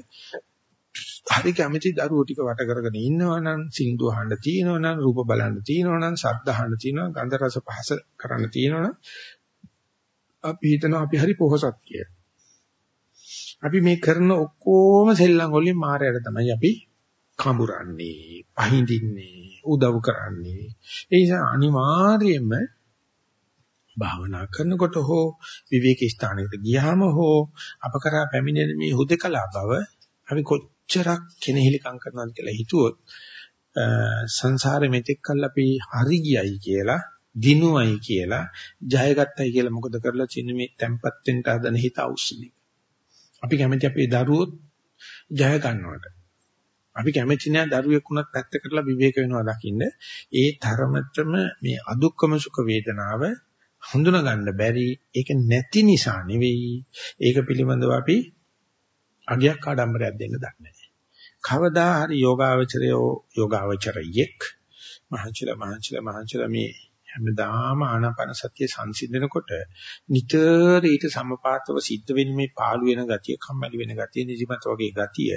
හරි කැමති දරුවෝ ටික වට කරගෙන ඉන්නවනම් සින්දු අහන්න තියෙනවනම් රූප බලන්න තියෙනවනම් ශබ්ද අහන්න තියෙනවනම් ගන්ධ රස පහස කරන්න තියෙනවනම් අපි හිතනවා අපි හරි පොහසත් කියලා. අපි මේ කරන ඔක්කොම සෙල්ලම් වලින් මායයට තමයි අපි කඹරන්නේ, පහඳින්නේ, උදව් කරන්නේ. ඒ නිසා අනිවාර්යයෙන්ම භාවනා කරනකොට හෝ විවේක ස්ථානයකට ගියාම හෝ අප කරා පැමිණෙන මේ හුදකලා බව අපි කොච්චරක් කෙනෙහිලිකම් කරනවද කියලා හිතුවොත් සංසාරෙ මෙතෙක් කල් අපි හරි ගියයි කියලා දිනුවයි කියලා ජයගත්තයි කියලා මොකද කරලා තියෙන්නේ මේ තැම්පත් වෙන්න හදන හිත අවශ්‍යනේ. අපි කැමති අපේ දරුවොත් ජය ගන්නවට. අපි කැමති නෑ දරුවෙක් වුණත් පැත්ත කරලා විවේක වෙනවා දකින්න. ඒ තරමටම මේ අදුක්කම සුඛ වේදනාව හඳුනා ගන්න බැරි ඒක නැති නිසා නෙවෙයි. ඒක පිළිබඳව අපි අගයක් ආඩම්බරයක් දෙන්න දන්නේ නැහැ. කවදා හරි යෝගාවචරයෝ යෝගාවචරයෙක් මහන්සිලා මහන්සිලා මහන්සිලා මේ හැමදාම ආනාපාන සතිය සංසිඳනකොට නිතර ඊට සමපාතව සිද්ධ වෙන මේ පාළු වෙන ගතිය, කම්මැලි වෙන ගතිය, නිදිමත වගේ ගතිය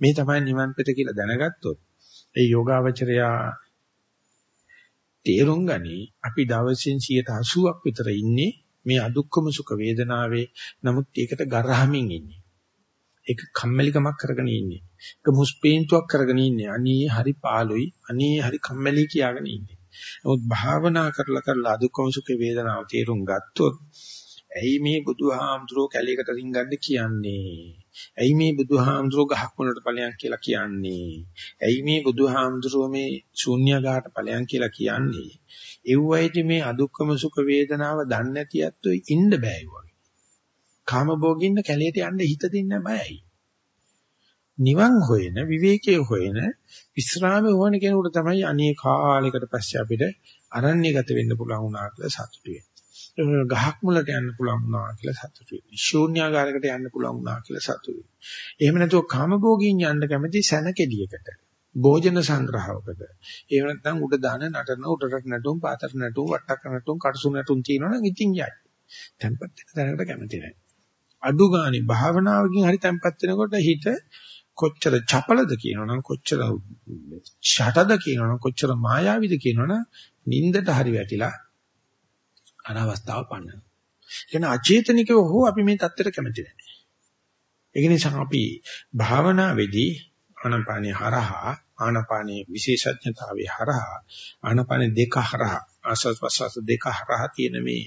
මේ තමයි නිවන් පෙත කියලා දැනගත්තොත් ඒ යෝගාවචරයා තේරුම් ගනි. අපි දවසින් 80ක් විතර ඉන්නේ මේ අදුක්කම සුඛ වේදනාවේ. නමුත් ඒකට ගරහමින් ඉන්නේ. ඒක කම්මැලිකමක් කරගෙන ඉන්නේ. ඒක මුස්පීන්තුවක් කරගෙන ඉන්නේ. අනේ හරි පාළුයි. අනේ හරි කම්මැලි කියාගෙන ඉන්නේ. නමුත් භාවනා කරලා කරලා අදුක්කම සුඛ වේදනාව තේරුම් ගත්තොත් ඇයි මේ බුදුහාමුදුරුවෝ කැලේකට රින්ගන්න කියන්නේ? ඇයි මේ බුදුහාමුදුරුවෝ ගහක් වලට ඵලයන් කියලා කියන්නේ? ඇයි මේ බුදුහාමුදුරුවෝ මේ ශූන්‍යගාට ඵලයන් කියලා කියන්නේ? එව්වයිටි මේ අදුක්කම සුඛ වේදනාව දන්නේ නැති ඇත්තෝ ඉන්න බෑ වගේ. කාම භෝගින්න කැලේට යන්න හිත දෙන්න බයයි. නිවන් හොයන විවේකයේ හොයන විස්රාමයේ හොයන කෙනෙකුට තමයි අනේ කාලයකට පස්සේ අපිට අරණ්‍යගත වෙන්න පුළුවන් වුණා කියලා සතුටු වෙන්නේ. ගහක් මුලට යන්න පුළුවන් වුණා කියලා සතුටු වෙන්නේ. ශූන්‍යාකාරයකට යන්න පුළුවන් වුණා කියලා සතුටු වෙන්නේ. එහෙම නැතුව කාමභෝගීන් යන්න කැමති සැනකෙලියකට. භෝජන සංග්‍රහවකට. එහෙම නැත්නම් උඩ දාන නටන උඩට නටුම් පාතර නටුම් වට්ටක් නටුම් කටසු නටුම් තියෙනවනම් ඉතින් යයි. tempat වෙන තැනකට කැමති නැහැ. අඩු ගානේ භාවනාවකින් හරි tempat වෙනකොට හිත කොච්චර චපලද කියනවනම් කොච්චර ෂටද කියනවනම් කොච්චර මායාවිද කියනවනම් නින්දට හරි වැටිලා අර අවස්ථාව පන්න. එන අචේතනිකව හෝ අපි මේ தත්තර කැමති නැහැ. ඒක නිසා අපි භාවනාවේදී ආනපානිය හරහා ආනපානිය විශේෂඥතාවයේ හරහා ආනපානිය දෙක හරහා ආස්වාද ප්‍රසවාස දෙක හරහා තියෙන මේ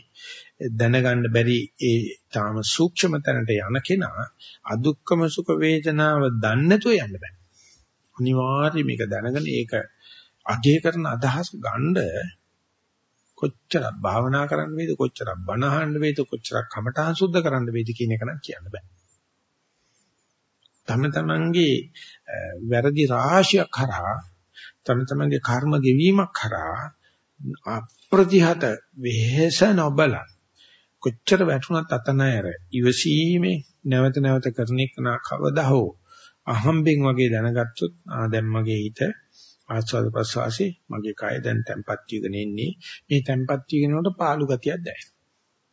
දැනගන්න බැරි ඒ තාම සූක්ෂම තැනට යන කෙනා අදුක්කම සුඛ වේදනාව දන්නේ නැතුව යන්න බෑ. අනිවාර්යයෙන් මේක දැනගෙන ඒක අගය කරන අදහස ගන්න කොච්චරක් භාවනා කරන්න වේද කොච්චරක් බණ අහන්න වේද කොච්චරක් කමඨාන් සුද්ධ කරන්න වේද කියන එක නම් කියන්න බෑ. තම තමන්ගේ වැරදි රාශියක් කරා තම තමන්ගේ කර්ම ගෙවීමක් කරා අප්‍රතිහත වෙහෙස නොබල කොච්චර වැටුණත් අතනෑර ඉවසීමේ නැවත නැවත කරන එක නා කවදා හෝ අහම්බෙන් වගේ දැනගත්තොත් ආ දැන් මගේ හිත ආස්වාද ප්‍රසවාසී මගේ කය දැන් තැම්පත් වීගෙන ඉන්නේ. මේ තැම්පත් වීගෙනකොට පාළු ගතියක් දැනෙනවා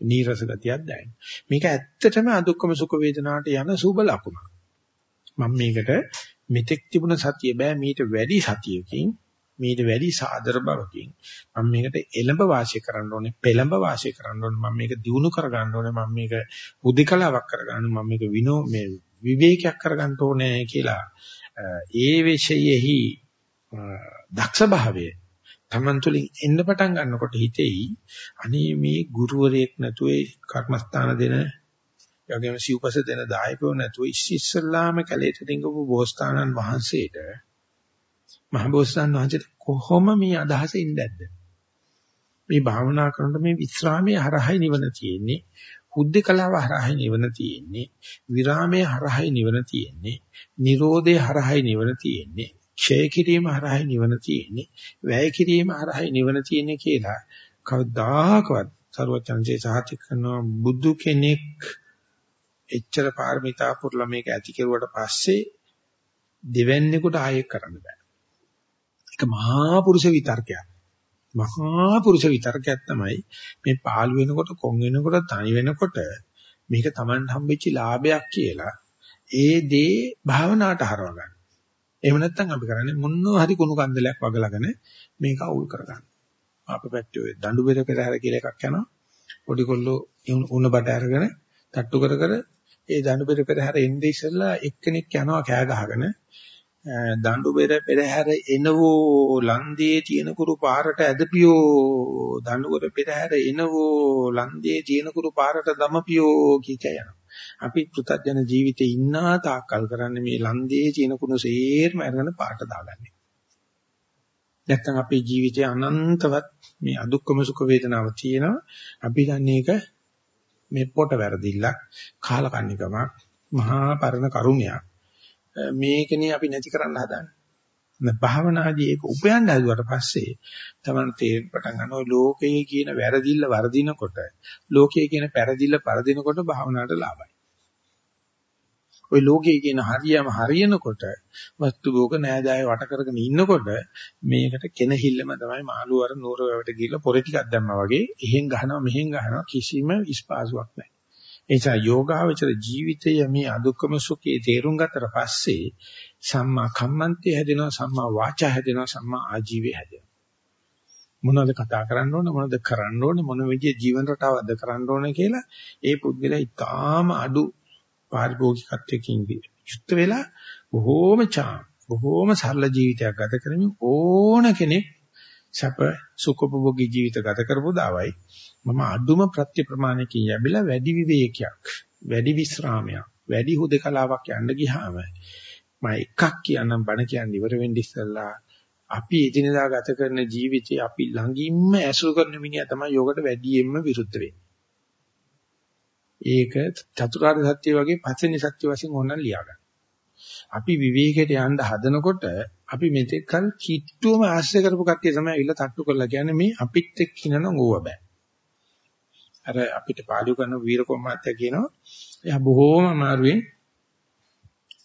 නීරස ගතියක් දැනෙනවා මේක ඇත්තටම අදුක්කම සුඛ වේදනාවට යන සුබ ලකුණක්. මම මේකට මෙතෙක් තිබුණ සතිය බෑ. මීට වැඩි සතියකින් මීට වැඩි සාදර බවකින් මම මේකට එළඹ වාසිය කරන්න ඕනේ පෙළඹ වාසිය කරන්න ඕනේ. මම මේක දිනු කර ගන්න ඕනේ. මම මේක හුදකලාවක් කර ගන්න මම මේක විනෝ මේ විවේකයක් කර ගන්න ඕනේ කියලා ඒ විශේෂයෙහි දක්ෂ භාවය Taman තුලින් එන්න පටන් ගන්නකොට හිතෙයි අනේ මේ ගුරුවරයෙක් නැතුව කර්මස්ථාන දෙන යගෙම සිව්පස දෙන දායකයෝ නැතුව ඉස්සෙල්ලාම කැලේට ඩිංගපු බෝසතාණන් වහන්සේට මහ බෝසතාණන් වහන්සේට කොහොම මේ අදහස ඉඳද්ද මේ භාවනා කරනකොට මේ විස්රාමයේ හරහයි නිවන තියෙන්නේ උද්දකලාව හරහයි නිවන තියෙන්නේ විරාමයේ හරහයි නිවන තියෙන්නේ නිරෝධයේ හරහයි නිවන තියෙන්නේ. ක්ෂය කිරීම හරහයි නිවන තියෙන්නේ වැය කිරීම හරහයි නිවන තියෙන්නේ කියලා කවදාකවත් සරුවචන්සේ සාහිත්‍ය කරනවා බුදු කෙනෙක් එච්චර පාරමිතා පුරලා මේක ඇති කෙරුවට පස්සේ දෙවැන්නේකට ආයෙත් කරන්න බෑ. ඒක මහා පුරුෂ විතර්කයක්. මහා පුරුෂ විතර්කයක් තමයි මේ පාළු වෙනකොට කොන් වෙනකොට තනි වෙනකොට මේක Taman හම්බෙච්ච ලාභයක් කියලා ඒ දේ භාවනාවට හරව ගන්න. එහෙම නැත්නම් අපි කරන්නේ මොනවා හරි කුණු කන්දලයක් වගලාගෙන මේක අවුල් කරගන්න. අපේ පැත්තේ ඔය දඬු බෙර පෙරහැර කියලා එකක් යනවා. පොඩි කොල්ලෝ උණ බඩ අරගෙන තට්ටු කර කර ඒ දඬු බෙර පෙරහැර එන්නේ ඉස්සෙල්ලා එක්කෙනෙක් යනවා කෑ ගහගෙන දඬු බෙර පෙරහැර එනවෝ ලන්දේ තියෙන කුරු පාරට ඇදපියෝ දඬු බෙර පෙරහැර එනවෝ ලන්දේ තියෙන කුරු පාරට දමපියෝ කිය යනවා. අපි පෘථග්ජන ජීවිතේ ඉන්නා තාක්කල් කරන්නේ මේ ලන්දේ තියෙන කුණු සේරම අරගෙන පාට දාගන්නේ. නැත්තම් අපේ ජීවිතයේ අනන්තවත් මේ අදුක්කම සුඛ වේදනාව තියෙනවා. අපි දන්නේ ඒක මේ පොට වැරදිල්ලක් කාලකන්නිකමක් මහා පරණ කරුණයක් මේකනේ අපි නැති කරන්න හදන්නේ භාවනාදී ඒක උපයන්න හදුවට පස්සේ තමයි තේරෙන්න පටන් ගන්න ඔය ලෝකයේ කියන වැරදිල්ල වර්ධිනකොට ලෝකයේ කියන පෙරදිල්ල පරදිනකොට භාවනාවට ලාභයි ওই ලෝකයේ කියන හරියම හරියනකොට වස්තු භෝග නෑදෑය වට කරගෙන ඉන්නකොට මේකට කෙනහිල්ලම තමයි මාළු අර නూరు වැවට ගිහිල්ලා පොරේ ටිකක් දැම්මා වගේ එහෙන් ගහනවා මෙහෙන් ගහනවා කිසිම ස්පාසුවක් නැහැ. ඒ නිසා යෝගාවචර ජීවිතය මේ අදුක්කම සුඛේ තේරුම් ගතට පස්සේ සම්මා කම්මන්තේ හැදෙනවා සම්මා වාචා හැදෙනවා සම්මා ආජීවය හැදෙනවා. මොනවද කතා කරන්න ඕන මොනවද කරන්න ඕන මොන විදිහේ ජීවන රටාවක්ද කරන්න ඕන කියලා ඒ පුද්ගලයා ඉතාම අඩු පාරිභෝගිකත්වයකින් යුක්ත වෙලා බොහෝම චාම් බොහෝම සරල ජීවිතයක් ගත කරමින් ඕන කෙනෙක් සැප සුඛෝපභෝගී ජීවිත ගත කරපු දාවයි මම අඩුම ප්‍රත්‍ය ප්‍රමාණයකින් ලැබිලා වැඩි විවේකයක් වැඩි විස්රාමයක් වැඩි හුදකලාවක් යන්න ගියාම මම එකක් කියන්නම් බණ කියන්නේ ඉවර වෙන්න ඉස්සෙල්ලා අපි එදිනදා ගත කරන ජීවිතේ අපි ළඟින්ම ඇසුරු කරන මිනිහා තමයි යෝගට වැඩියෙන්ම විරුද්ධ වෙන්නේ. ඒක චතුරාර්ය සත්‍ය වගේ පස්වෙනි සත්‍ය වශයෙන් ඕනනම් ලියා ගන්න. අපි විවේකයට යන්න හදනකොට අපි මෙතෙක් කල කිට්ටුවම ආශ්‍රය කරපු කට්ටිය තමයි ඇවිල්ලා තට්ටු කරලා කියන්නේ මේ අපිත් එක්ක ඉන්නනම් ඕව බෑ. අර අපිට පාඩු කරන වීරකෝ මාත්‍ය කියනවා එයා බොහෝම අමාරුවෙන්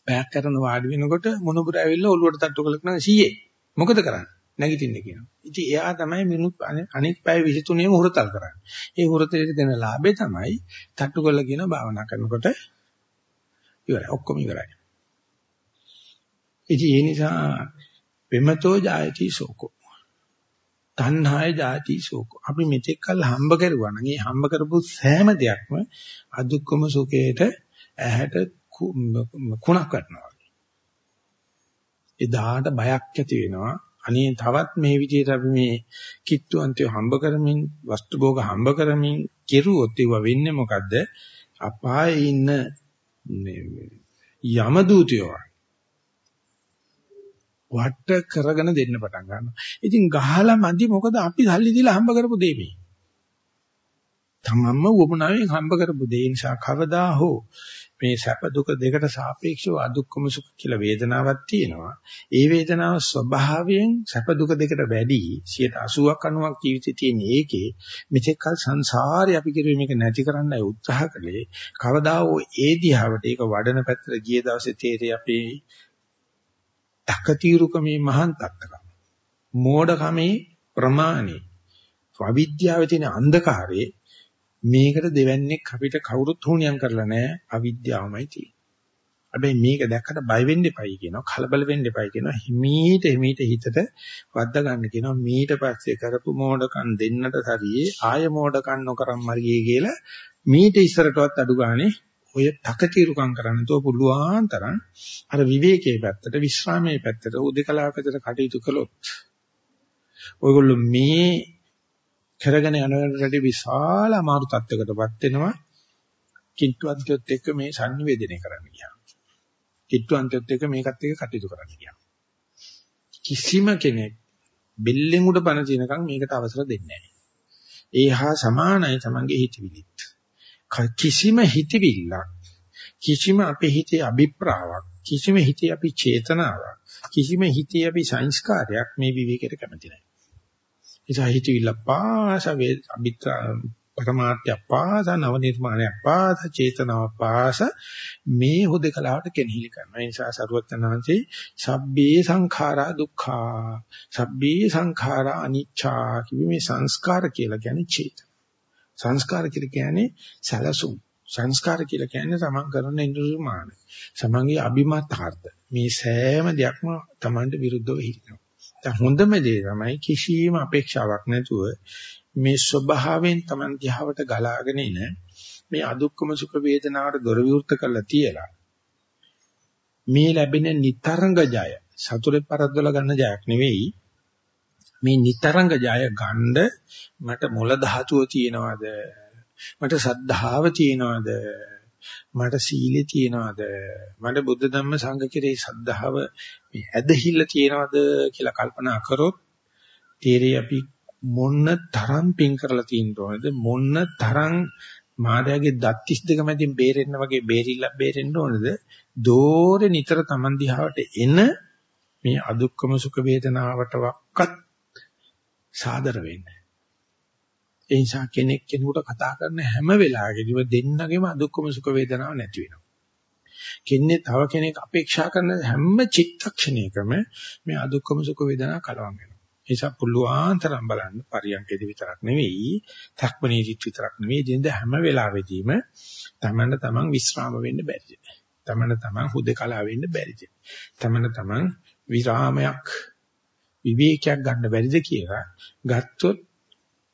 පැයක් කරන වාඩි වෙනකොට මොනුබුර ඇවිල්ලා ඔළුවට තට්ටු කළා කියන සීයේ මොකද කරන්නේ? නැගිටින්න කියනවා. ඉතින් එයා තමයි මිනිත් අනෙක් පැය 23ම හුරතල් කරන්නේ. ඒ හුරතලෙට දෙන ලාභේ තමයි තට්ටු කරලා කියන භාවනා කරනකොට ඉවරයි. ඔක්කොම ඉවරයි. ඉතින් ඒ නිසා වෙමතෝ ජායති සෝකෝ. තණ්හාය ಜಾති සෝක. අපි මෙතෙක් කල් හම්බ කරුවා නම් ඒ හම්බ කරපු සෑම දෙයක්ම අදුක්කම සුඛයට ඇහැට කුණක් වටනවා. එදාට බයක් ඇති වෙනවා. අනේ තවත් මේ විදිහට අපි මේ කිට්ටුවන්තය හම්බ කරමින් වස්තු භෝග හම්බ කරමින් කෙරුවොත් ඒව වෙන්නේ මොකද්ද? අපායේ ඉන්න යම දූතයෝ වට කරගෙන දෙන්න පටන් ගන්නවා. ඉතින් ගහලා මදි මොකද අපි සල්ලි දීලා හම්බ කරපු දේ මේ. තමන්ම වුණාවෙන් හම්බ කරපු දේ නිසා කවදා හෝ මේ සැප දුක දෙකට සාපේක්ෂව අදුක්කම සුඛ කියලා වේදනාවක් තියෙනවා. ඒ වේදනාව ස්වභාවයෙන් සැප දුක දෙකට වැඩි 80ක් 90ක් ජීවිතේ තියෙන ඒකේ මෙතෙක්කල් සංසාරේ අපි කිරුවේ මේක නැති කරන්නයි උත්සාහ කළේ. කවදා හෝ ඒ දිහාවට ඒක වඩන පැත්තට ගිය දවසේ තේරෙයි අපි තකතිරුකමේ මහාන් තත්කම. මෝඩකමේ ප්‍රමාණේ. අවිද්‍යාවේ තියෙන අන්ධකාරයේ මේකට දෙවන්නේක් අපිට කවුරුත් හුණියම් කරලා නැහැ අවිද්‍යාවමයි තියෙන්නේ. හැබැයි මේක දැක්කට බය වෙන්න එපයි කියනවා කලබල වෙන්න එපයි කියනවා. හිමීට හිමීට හිතට වද්දා ගන්න කියනවා. මීට පස්සේ කරපු මෝඩකම් දෙන්නට සරියේ ආය මෝඩකම් නොකරම් මරියේ කියලා මීට ඉස්සරටවත් අඩු ගානේ ඔය තකතිරුකම් කරන්න තෝ පුළුවන් තරම් අර විවේකයේ පැත්තට විශ්‍රාමයේ පැත්තට උදේකලාව පැත්තට කටයුතු කළොත් ඔයගොල්ලෝ මේ කරගෙන යනකොට විශාල අමාරු තත්යකටපත් වෙනවා කිට්ටුවන්තයොත් එක්ක මේ sannivedanaya කරන්න ගියා. කිට්ටුවන්තයොත් එක්ක මේකත් එක්ක කටයුතු කරන්න ගියා. කිසිම කෙනෙක් බෙල්ලෙන් උඩ පණ තිනකන් මේකට අවසර දෙන්නේ නැහැ. ඒ හා සමානයි තමන්ගේ හිතවිලිත්. කිසිම හිතවිල්ලක් කිසිම අපේ හිතේ අභිප්‍රාවක් කිසිම හිතේ අපි චේතනාවක් කිසිම හිතේ අපි සංස්කාරයක් මේ විවේකයට කැමති නැහැ. නිසා හිතවිල්ල පාස වේ අභිත්‍ර පරමාර්ථය පාස නව නිර්මාණය පාස චේතනාව පාස මේ හුදකලාවට කෙනෙහිලි කරනවා. ඒ නිසා සරුවත්තරනාංශේ සබ්බේ සංඛාරා දුක්ඛා සබ්බේ සංඛාරා අනිච්චා කිවි මේ සංස්කාර කියලා කියන්නේ චේතන. සංස්කාර කියලා කියන්නේ සැලසුම්. සංස්කාර කියලා කියන්නේ තමන් කරන නිර්මාණ. සමන්ගේ අභිමතාර්ථ. මේ සෑම දෙයක්ම තමන්ට විරුද්ධව හිටිනවා. දැන් හොඳම දේ තමයි කිසියම් අපේක්ෂාවක් නැතුව මේ ස්වභාවයෙන් Taman දිහාවට ගලාගෙන ඉන මේ අදුක්කම සුඛ වේදනාවට දොර විවෘත කරලා තියලා මේ ලැබෙන නිතරංග ජය සතුරේ පරද්දල ගන්න ජයක් නෙවෙයි. මේ නිතරංග ජය ගන්න මට මොළ ධාතුව තියෙනවද? මට සද්ධාව තියෙනවද? මට සීලෙ තියනවාද? මට බුද්ධ ධම්ම සංඝ කෙරේ සද්ධාව මේ ඇදහිල්ල තියනවාද කියලා කල්පනා කරොත් තීරේ අපි මොන්න තරම් පින් කරලා තියෙන්න ඕනද? මොන්න තරම් මායාවේ දත් 32 මැදින් බේරෙන්න වගේ බේරිලා බේරෙන්න ඕනද? දෝරේ නිතර Taman දිහාවට එන මේ අදුක්කම සුඛ වේදනාවට වක්කත් සාදර වෙන්නේ. ඒ නිසා කෙනෙක් කෙනෙකුට කතා කරන හැම වෙලාවෙකදීම දෙන්නගේම අදුක්කම සුඛ වේදනාවක් නැති වෙනවා. කෙන්නේ තව කෙනෙක් අපේක්ෂා කරන හැම චිත්තක්ෂණයකම මේ අදුක්කම සුඛ වේදනාව කලවම් වෙනවා. ඒ නිසා පුළුවන් තරම් බලන්න පරියන්කේදී විතරක් නෙවෙයි, තක්මනීදිත් විතරක් නෙවෙයි, දෙන්න හැම වෙලාවෙදීම තමන්න තමන් විස්්‍රාම වෙන්න බැරිද? තමන්න තමන් හුදකලා වෙන්න බැරිද? තමන්න තමන් විරාමයක් විවේකයක් ගන්න බැරිද කියලා ගත්තොත්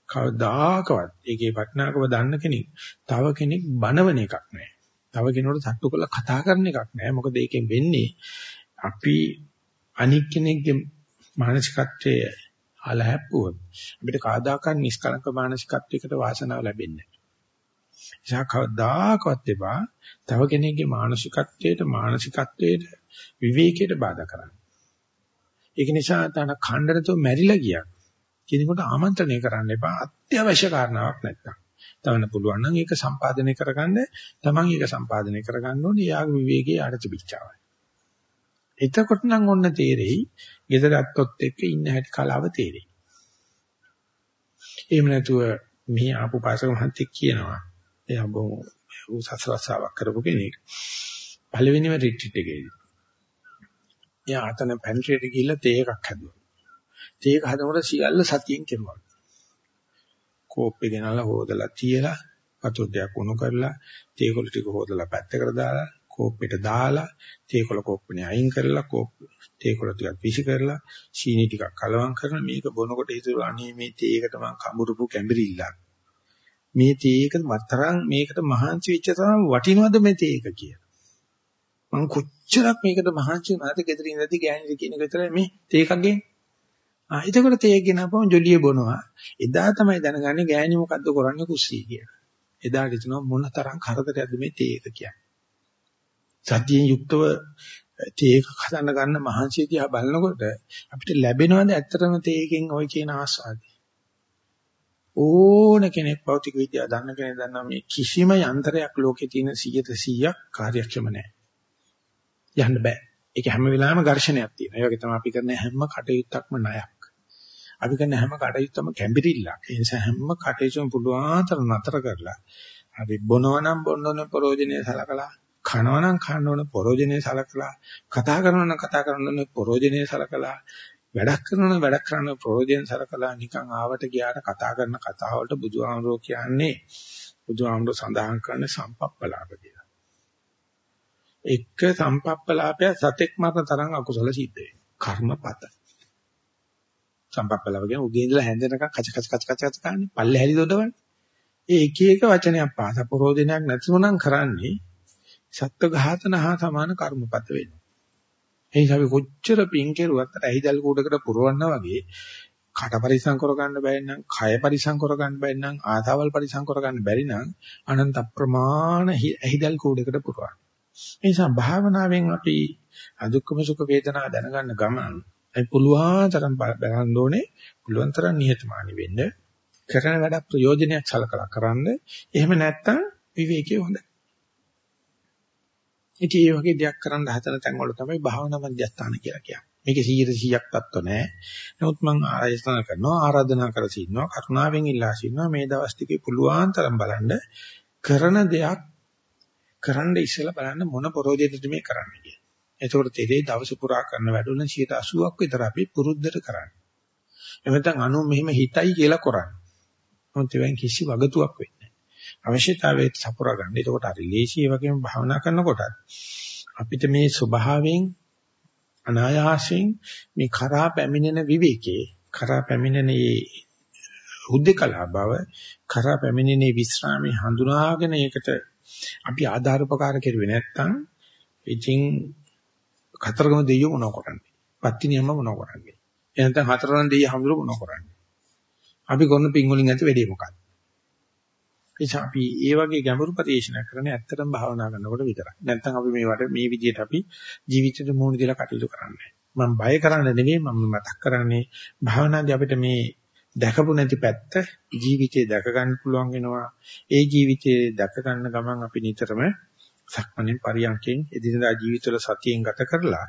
කවදාකවත් ඒකේ වටිනාකම දන්න කෙනෙක් තව කෙනෙක් බනවන එකක් නෑ. තව කෙනෙකුට සට්ටු කරලා කතා කරන එකක් නෑ. මොකද ඒකෙන් වෙන්නේ අපි අනික් කෙනෙක්ගේ මානසිකත්වයේ අලහැප්පුවොත් අපිට කාදාකන් නිෂ්කලංක මානසිකත්වයකට වාසනාව ලැබෙන්නේ නැහැ. නිසා කවදාකවත් එපා තව කෙනෙක්ගේ මානසිකත්වයට මානසිකත්වයට විවේකයට බාධා කරන්න. ඒක නිසා තන ඛණ්ඩනතෝ මැරිලා ගියා. කෙනෙකුට ආමන්ත්‍රණය කරන්න එපා අත්‍යවශ්‍ය කාරණාවක් නැත්තම්. තවන්න පුළුවන් නම් ඒක සම්පාදනය කරගන්න තමන් ඒක සම්පාදනය කරගන්න ඕනේ යාග විවේකයේ ආරතිබිච්චාවයි. එතකොට නම් ඔන්න තේරෙයි ගෙදරත්තොත් එක්ක ඉන්න හැටි කලාව තේරෙයි. එහෙම නැතුව මේ ආපු පාසක මහත්තයෙක් කියනවා එයා බොහොම උසස්වසාවක් කරපු කෙනෙක්. පළවෙනිම රිට්‍රීට් එකේදී. එයා අතන පැන්ට්‍රියට ගිහිල්ලා තේ එකක් හැදුවා. ඒක හදනකොට සියල්ල සතියෙන් කෙරුවා. කෝප්පේ ගෙනල්ලා හොදලා තියලා වතුර දෙයක් උණු කරලා තේකොළ ටික හොදලා පැත්තකට දාලා කෝප්පෙට දාලා තේකොළ කෝප්පනේ අයින් කරලා කෝප් තේකොළ ටිකක් විසි කරලා සීනි ටිකක් කලවම් කරන මේක බොනකොට හිතුවා අනේ මේ තේකට මං කඹුරුපු කැඹිරිල්ලක් මේ තේක වතරම් මේකට මහන්සි වෙච්ච තරම් වටිනවද මේ තේක කියලා? මං කොච්චරක් මේකට මහන්සි වුණාද? ගෙදර ඉඳදී ගෑනිද කියන එක විතරයි මේ තේකක් ගේන්නේ ආ එතකොට තේක ගෙනපුවම ජොලිය බොනවා. එදා තමයි දැනගන්නේ ගෑණි මොකද්ද කරන්නේ කුස්සිය කියලා. එදාට හිතනවා මොන තරම් කරදරයක්ද මේ තේක කියන්නේ. සතියෙන් යුක්තව තේක හදන්න ගන්න මහන්සිය දිහා බලනකොට අපිට ලැබෙනවද ඇත්තටම තේකෙන් ওই කියන ආස්වාදය? ඕන කෙනෙක් භෞතික විද්‍යාව දන්න කෙනෙක් දන්නවා මේ කිසිම යන්ත්‍රයක් ලෝකේ තියෙන 100% කාර්යක්ෂම නැහැ. යන්න බෑ. ඒක හැම වෙලාවෙම ඝර්ෂණයක් තියෙනවා. ඒ වගේ තමයි අපි කරන හැම කටයුත්තක්ම ණයක්. අපි කරන හැම කටයුත්තම කැම්බිරිල්ලක් ඒ නිසා හැම කටයුත්තම පුළුවන් තරම් නතර කරලා අපි බොනවනම් බොන්නෝන ප්‍රෝජනේ සලකලා කනවනම් කනවන පරෝජනේ සලකලා කතා කරනවනම් කතා කරනවන පරෝජනේ සලකලා වැඩක් කරනවනම් වැඩක් කරන ප්‍රෝජනේ සලකලා නිකන් ආවට ගියාට කතා කරන කතා වලට බුදුහාමරෝ කියන්නේ බුදුහාමරෝ සඳහන් කරන සම්පප්පලාප කියලා. එක සම්පප්පලාපය සතෙක් මරන තරම් අකුසල සිද්ධ වෙනවා. කර්මපත. සම්පප්පලාප කියන්නේ උගේ ඉඳලා හැන්දෙනකන් කච කච කච කච කච කන්නේ පල්ලේ හැලි දොඩවන්නේ. ඒ එක එක වචනයක් පාස ප්‍රෝජනයක් නැතිව නම් කරන්නේ සත්ත්ව ඝාතන හා සමාන කර්මපත වෙනවා. ඒ නිසා අපි කොච්චර පින් කෙරුවත් ඇහිදල් කූඩකට පුරවන්නා වගේ කට පරිසම් කරගන්න බැරි නම්, කය පරිසම් කරගන්න බැරි නම්, ආතාවල් පරිසම් කරගන්න බැරි නම් අනන්ත ප්‍රමාණ ඇහිදල් කූඩකට පුරවන්න. ඒ නිසා භාවනාවෙන් අපි අදුක්කම සුඛ වේදනා දැනගන්න ගමන් අපි පුළුවන් තරම් බලන්න ඕනේ, පුළුවන් තරම් නිහතමානී වෙන්න. කරන වැඩ ප්‍රයෝජනයක් සලකලා කරන්න. එහෙම නැත්නම් විවේකී හොඳයි. ඉතින් මේ වගේ දෙයක් කරන්න හදන තැන් වල තමයි භාවනා මධ්‍යස්ථාන කියලා කියන්නේ. මේකේ 100ක් තත්ත්ව නැහැ. නමුත් මම ආරාධනා කරනවා ආරාධනා කර සිටිනවා කරුණාවෙන් ඉල්ලා සිටිනවා මේ දවස් ටිකේ පුළුවන් තරම් බලන්න කරන දෙයක් කරන්න ඉස්සෙල්ලා බලන්න මොන ප්‍රෝජෙටද මේ කරන්නේ කියලා. එතකොට තේරෙයි දවස පුරා කරන වැඩවල 80ක් විතර අපි පුරුද්දට කරන්නේ. එහෙම නැත්නම් අනු මෙහෙම හිතයි කියලා කරන්නේ. මොකද ඒවෙන් කිසි වගතුවක් වෙන්නේ අවශ්‍යතාවයට සපුරා ගන්න. එතකොට හරි ලේසි ඒ වගේම භාවනා කරනකොට අපිට මේ ස්වභාවයෙන් අනායාසයෙන් මේ කරා පැමිණෙන විවේකේ කරා පැමිණෙන හුද්දකලා බව කරා පැමිණෙන විස්රාමයේ හඳුනාගෙන ඒකට අපි ආධාර උපකාර කෙරුවේ නැත්නම් ඉතින් කතරගම දෙයියෝ මොනව කරන්නේ? පත්තිනියම්ම මොනව කරන්නේ? එහෙනම් හතරවන් දෙයියෝ හඳුරු මොනව කරන්නේ? අපි කරන පින් වලින් ඇති වෙලේ මොකක්ද? නිසා අපි ඒ වගේ ගැඹුරු පරිශීලනය කරන්නේ ඇත්තටම භාවනා කරනකොට විතරයි. නැත්නම් අපි මේවට මේ විදිහට අපි ජීවිතේට මුහුණ දීලා කටයුතු කරන්නේ. මම බය කරන්න නෙවෙයි මම මතක් කරන්නේ භාවනාදී අපිට මේ දැකපු නැති පැත්ත ජීවිතේ දැක ගන්න පුළුවන් වෙනවා. ඒ ජීවිතේ දැක ගන්න ගමන් අපි නිතරම සක්මණෙන් පරියන්කෙන් එදිනදා ජීවිතවල සතියෙන් ගත කරලා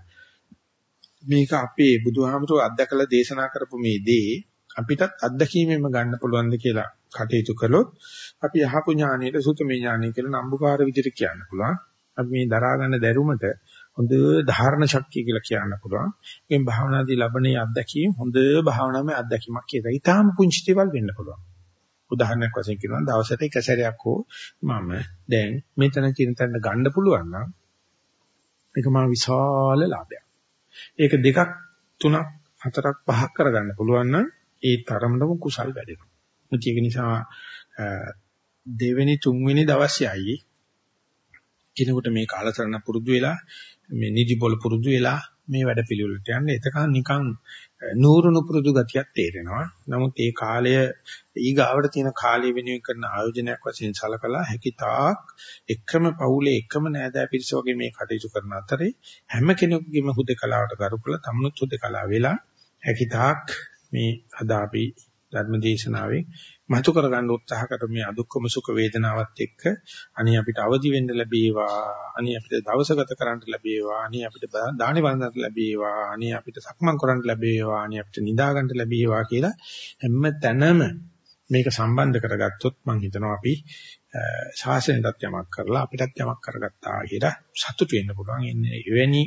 මේක අපේ බුදුහාමුදුරුවෝ අත්දකලා දේශනා කරපු මේ දේ අපිටත් අත්දැකීමෙන්ම ගන්න පුළුවන්ද කියලා කටයුතු කළොත් අපි යහපු ඥානයට සුතමේ ඥානය කියලා නම්බුකාර විදිහට කියන්න පුළුවන්. අපි මේ දරා ගන්න දැරුමට හොඳ ධාරණ ශක්තිය කියලා කියන්න පුළුවන්. මේ භාවනාදී ලැබෙන අත්දැකීම් හොඳ භාවනාවේ අත්දැකීමක් කියලා. ඊටාම පුංචි දේවල් වෙන්න පුළුවන්. උදාහරණයක් වශයෙන් කියනවා දවසට එක සැරයක් හෝ මම දැන් මෙතන චින්තන ගන්න පුළුවන් නම් ඒක මා විශාල ලාභයක්. ඒක දෙකක් තුනක් හතරක් පහක් කරගන්න පුළුවන් නම් ඒ තරමටම කුසල් වැඩෙනවා. ඒක නිසා දෙවෙනි තුන්වෙනි දවසේයි කෙනෙකුට මේ කාලසරණ පුරුදු වෙලා මේ නිදි බොල පුරුදු වෙලා මේ වැඩ පිළිවෙලට යන්න එතකන් නිකන් නూరుණු පුරුදු ගතියක් තේරෙනවා. නමුත් ඒ කාලය ඊගාවට තියෙන කාලය වෙනුවෙන් කරන ආයෝජනයක් වශයෙන් සලකලා හැකිතාක් එකම පවුලේ එකම නෑදෑ පිරිස වගේ මේ කටයුතු කරන අතරේ හැම කෙනෙකුගේම හුදකලාවට කරුකලා තමනුත් හුදකලා වෙලා හැකිතාක් මේ අද අපි ධර්මදේශනාවේ මතු කරගන්න උත්සාහ කරමු මේ අදුක්කම සුඛ වේදනාවත් එක්ක අනි අපිට අවදි වෙන්න ලැබේවා අනි අපිට දවස ගත කරන්න ලැබේවා අනි අපිට දානි වන්දනට ලැබේවා අනි අපිට සක්මන් කරන්න ලැබේවා අනි අපිට නිදා ගන්න ලැබේවා කියලා හැම තැනම මේක සම්බන්ධ කරගත්තොත් මම හිතනවා අපි ශාසනයටත් යමක් කරලා අපිටත් යමක් කරගත්තා කියලා සතුටු වෙන්න පුළුවන්. එන්නේ එවැනි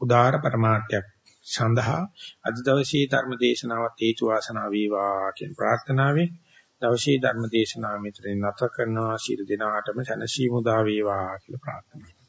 උදාාර પરමාර්ථයක් සඳහා අද දවසේ ධර්ම දේශනාවත් හේතු වාසනා වේවා කියන ප්‍රාර්ථනාවෙන් දවසේ ධර්ම දේශනාව මෙතනින් නැත කරනවා. ශිර දිනාටම සැනසීම උදා වේවා කියලා ප්‍රාර්ථනා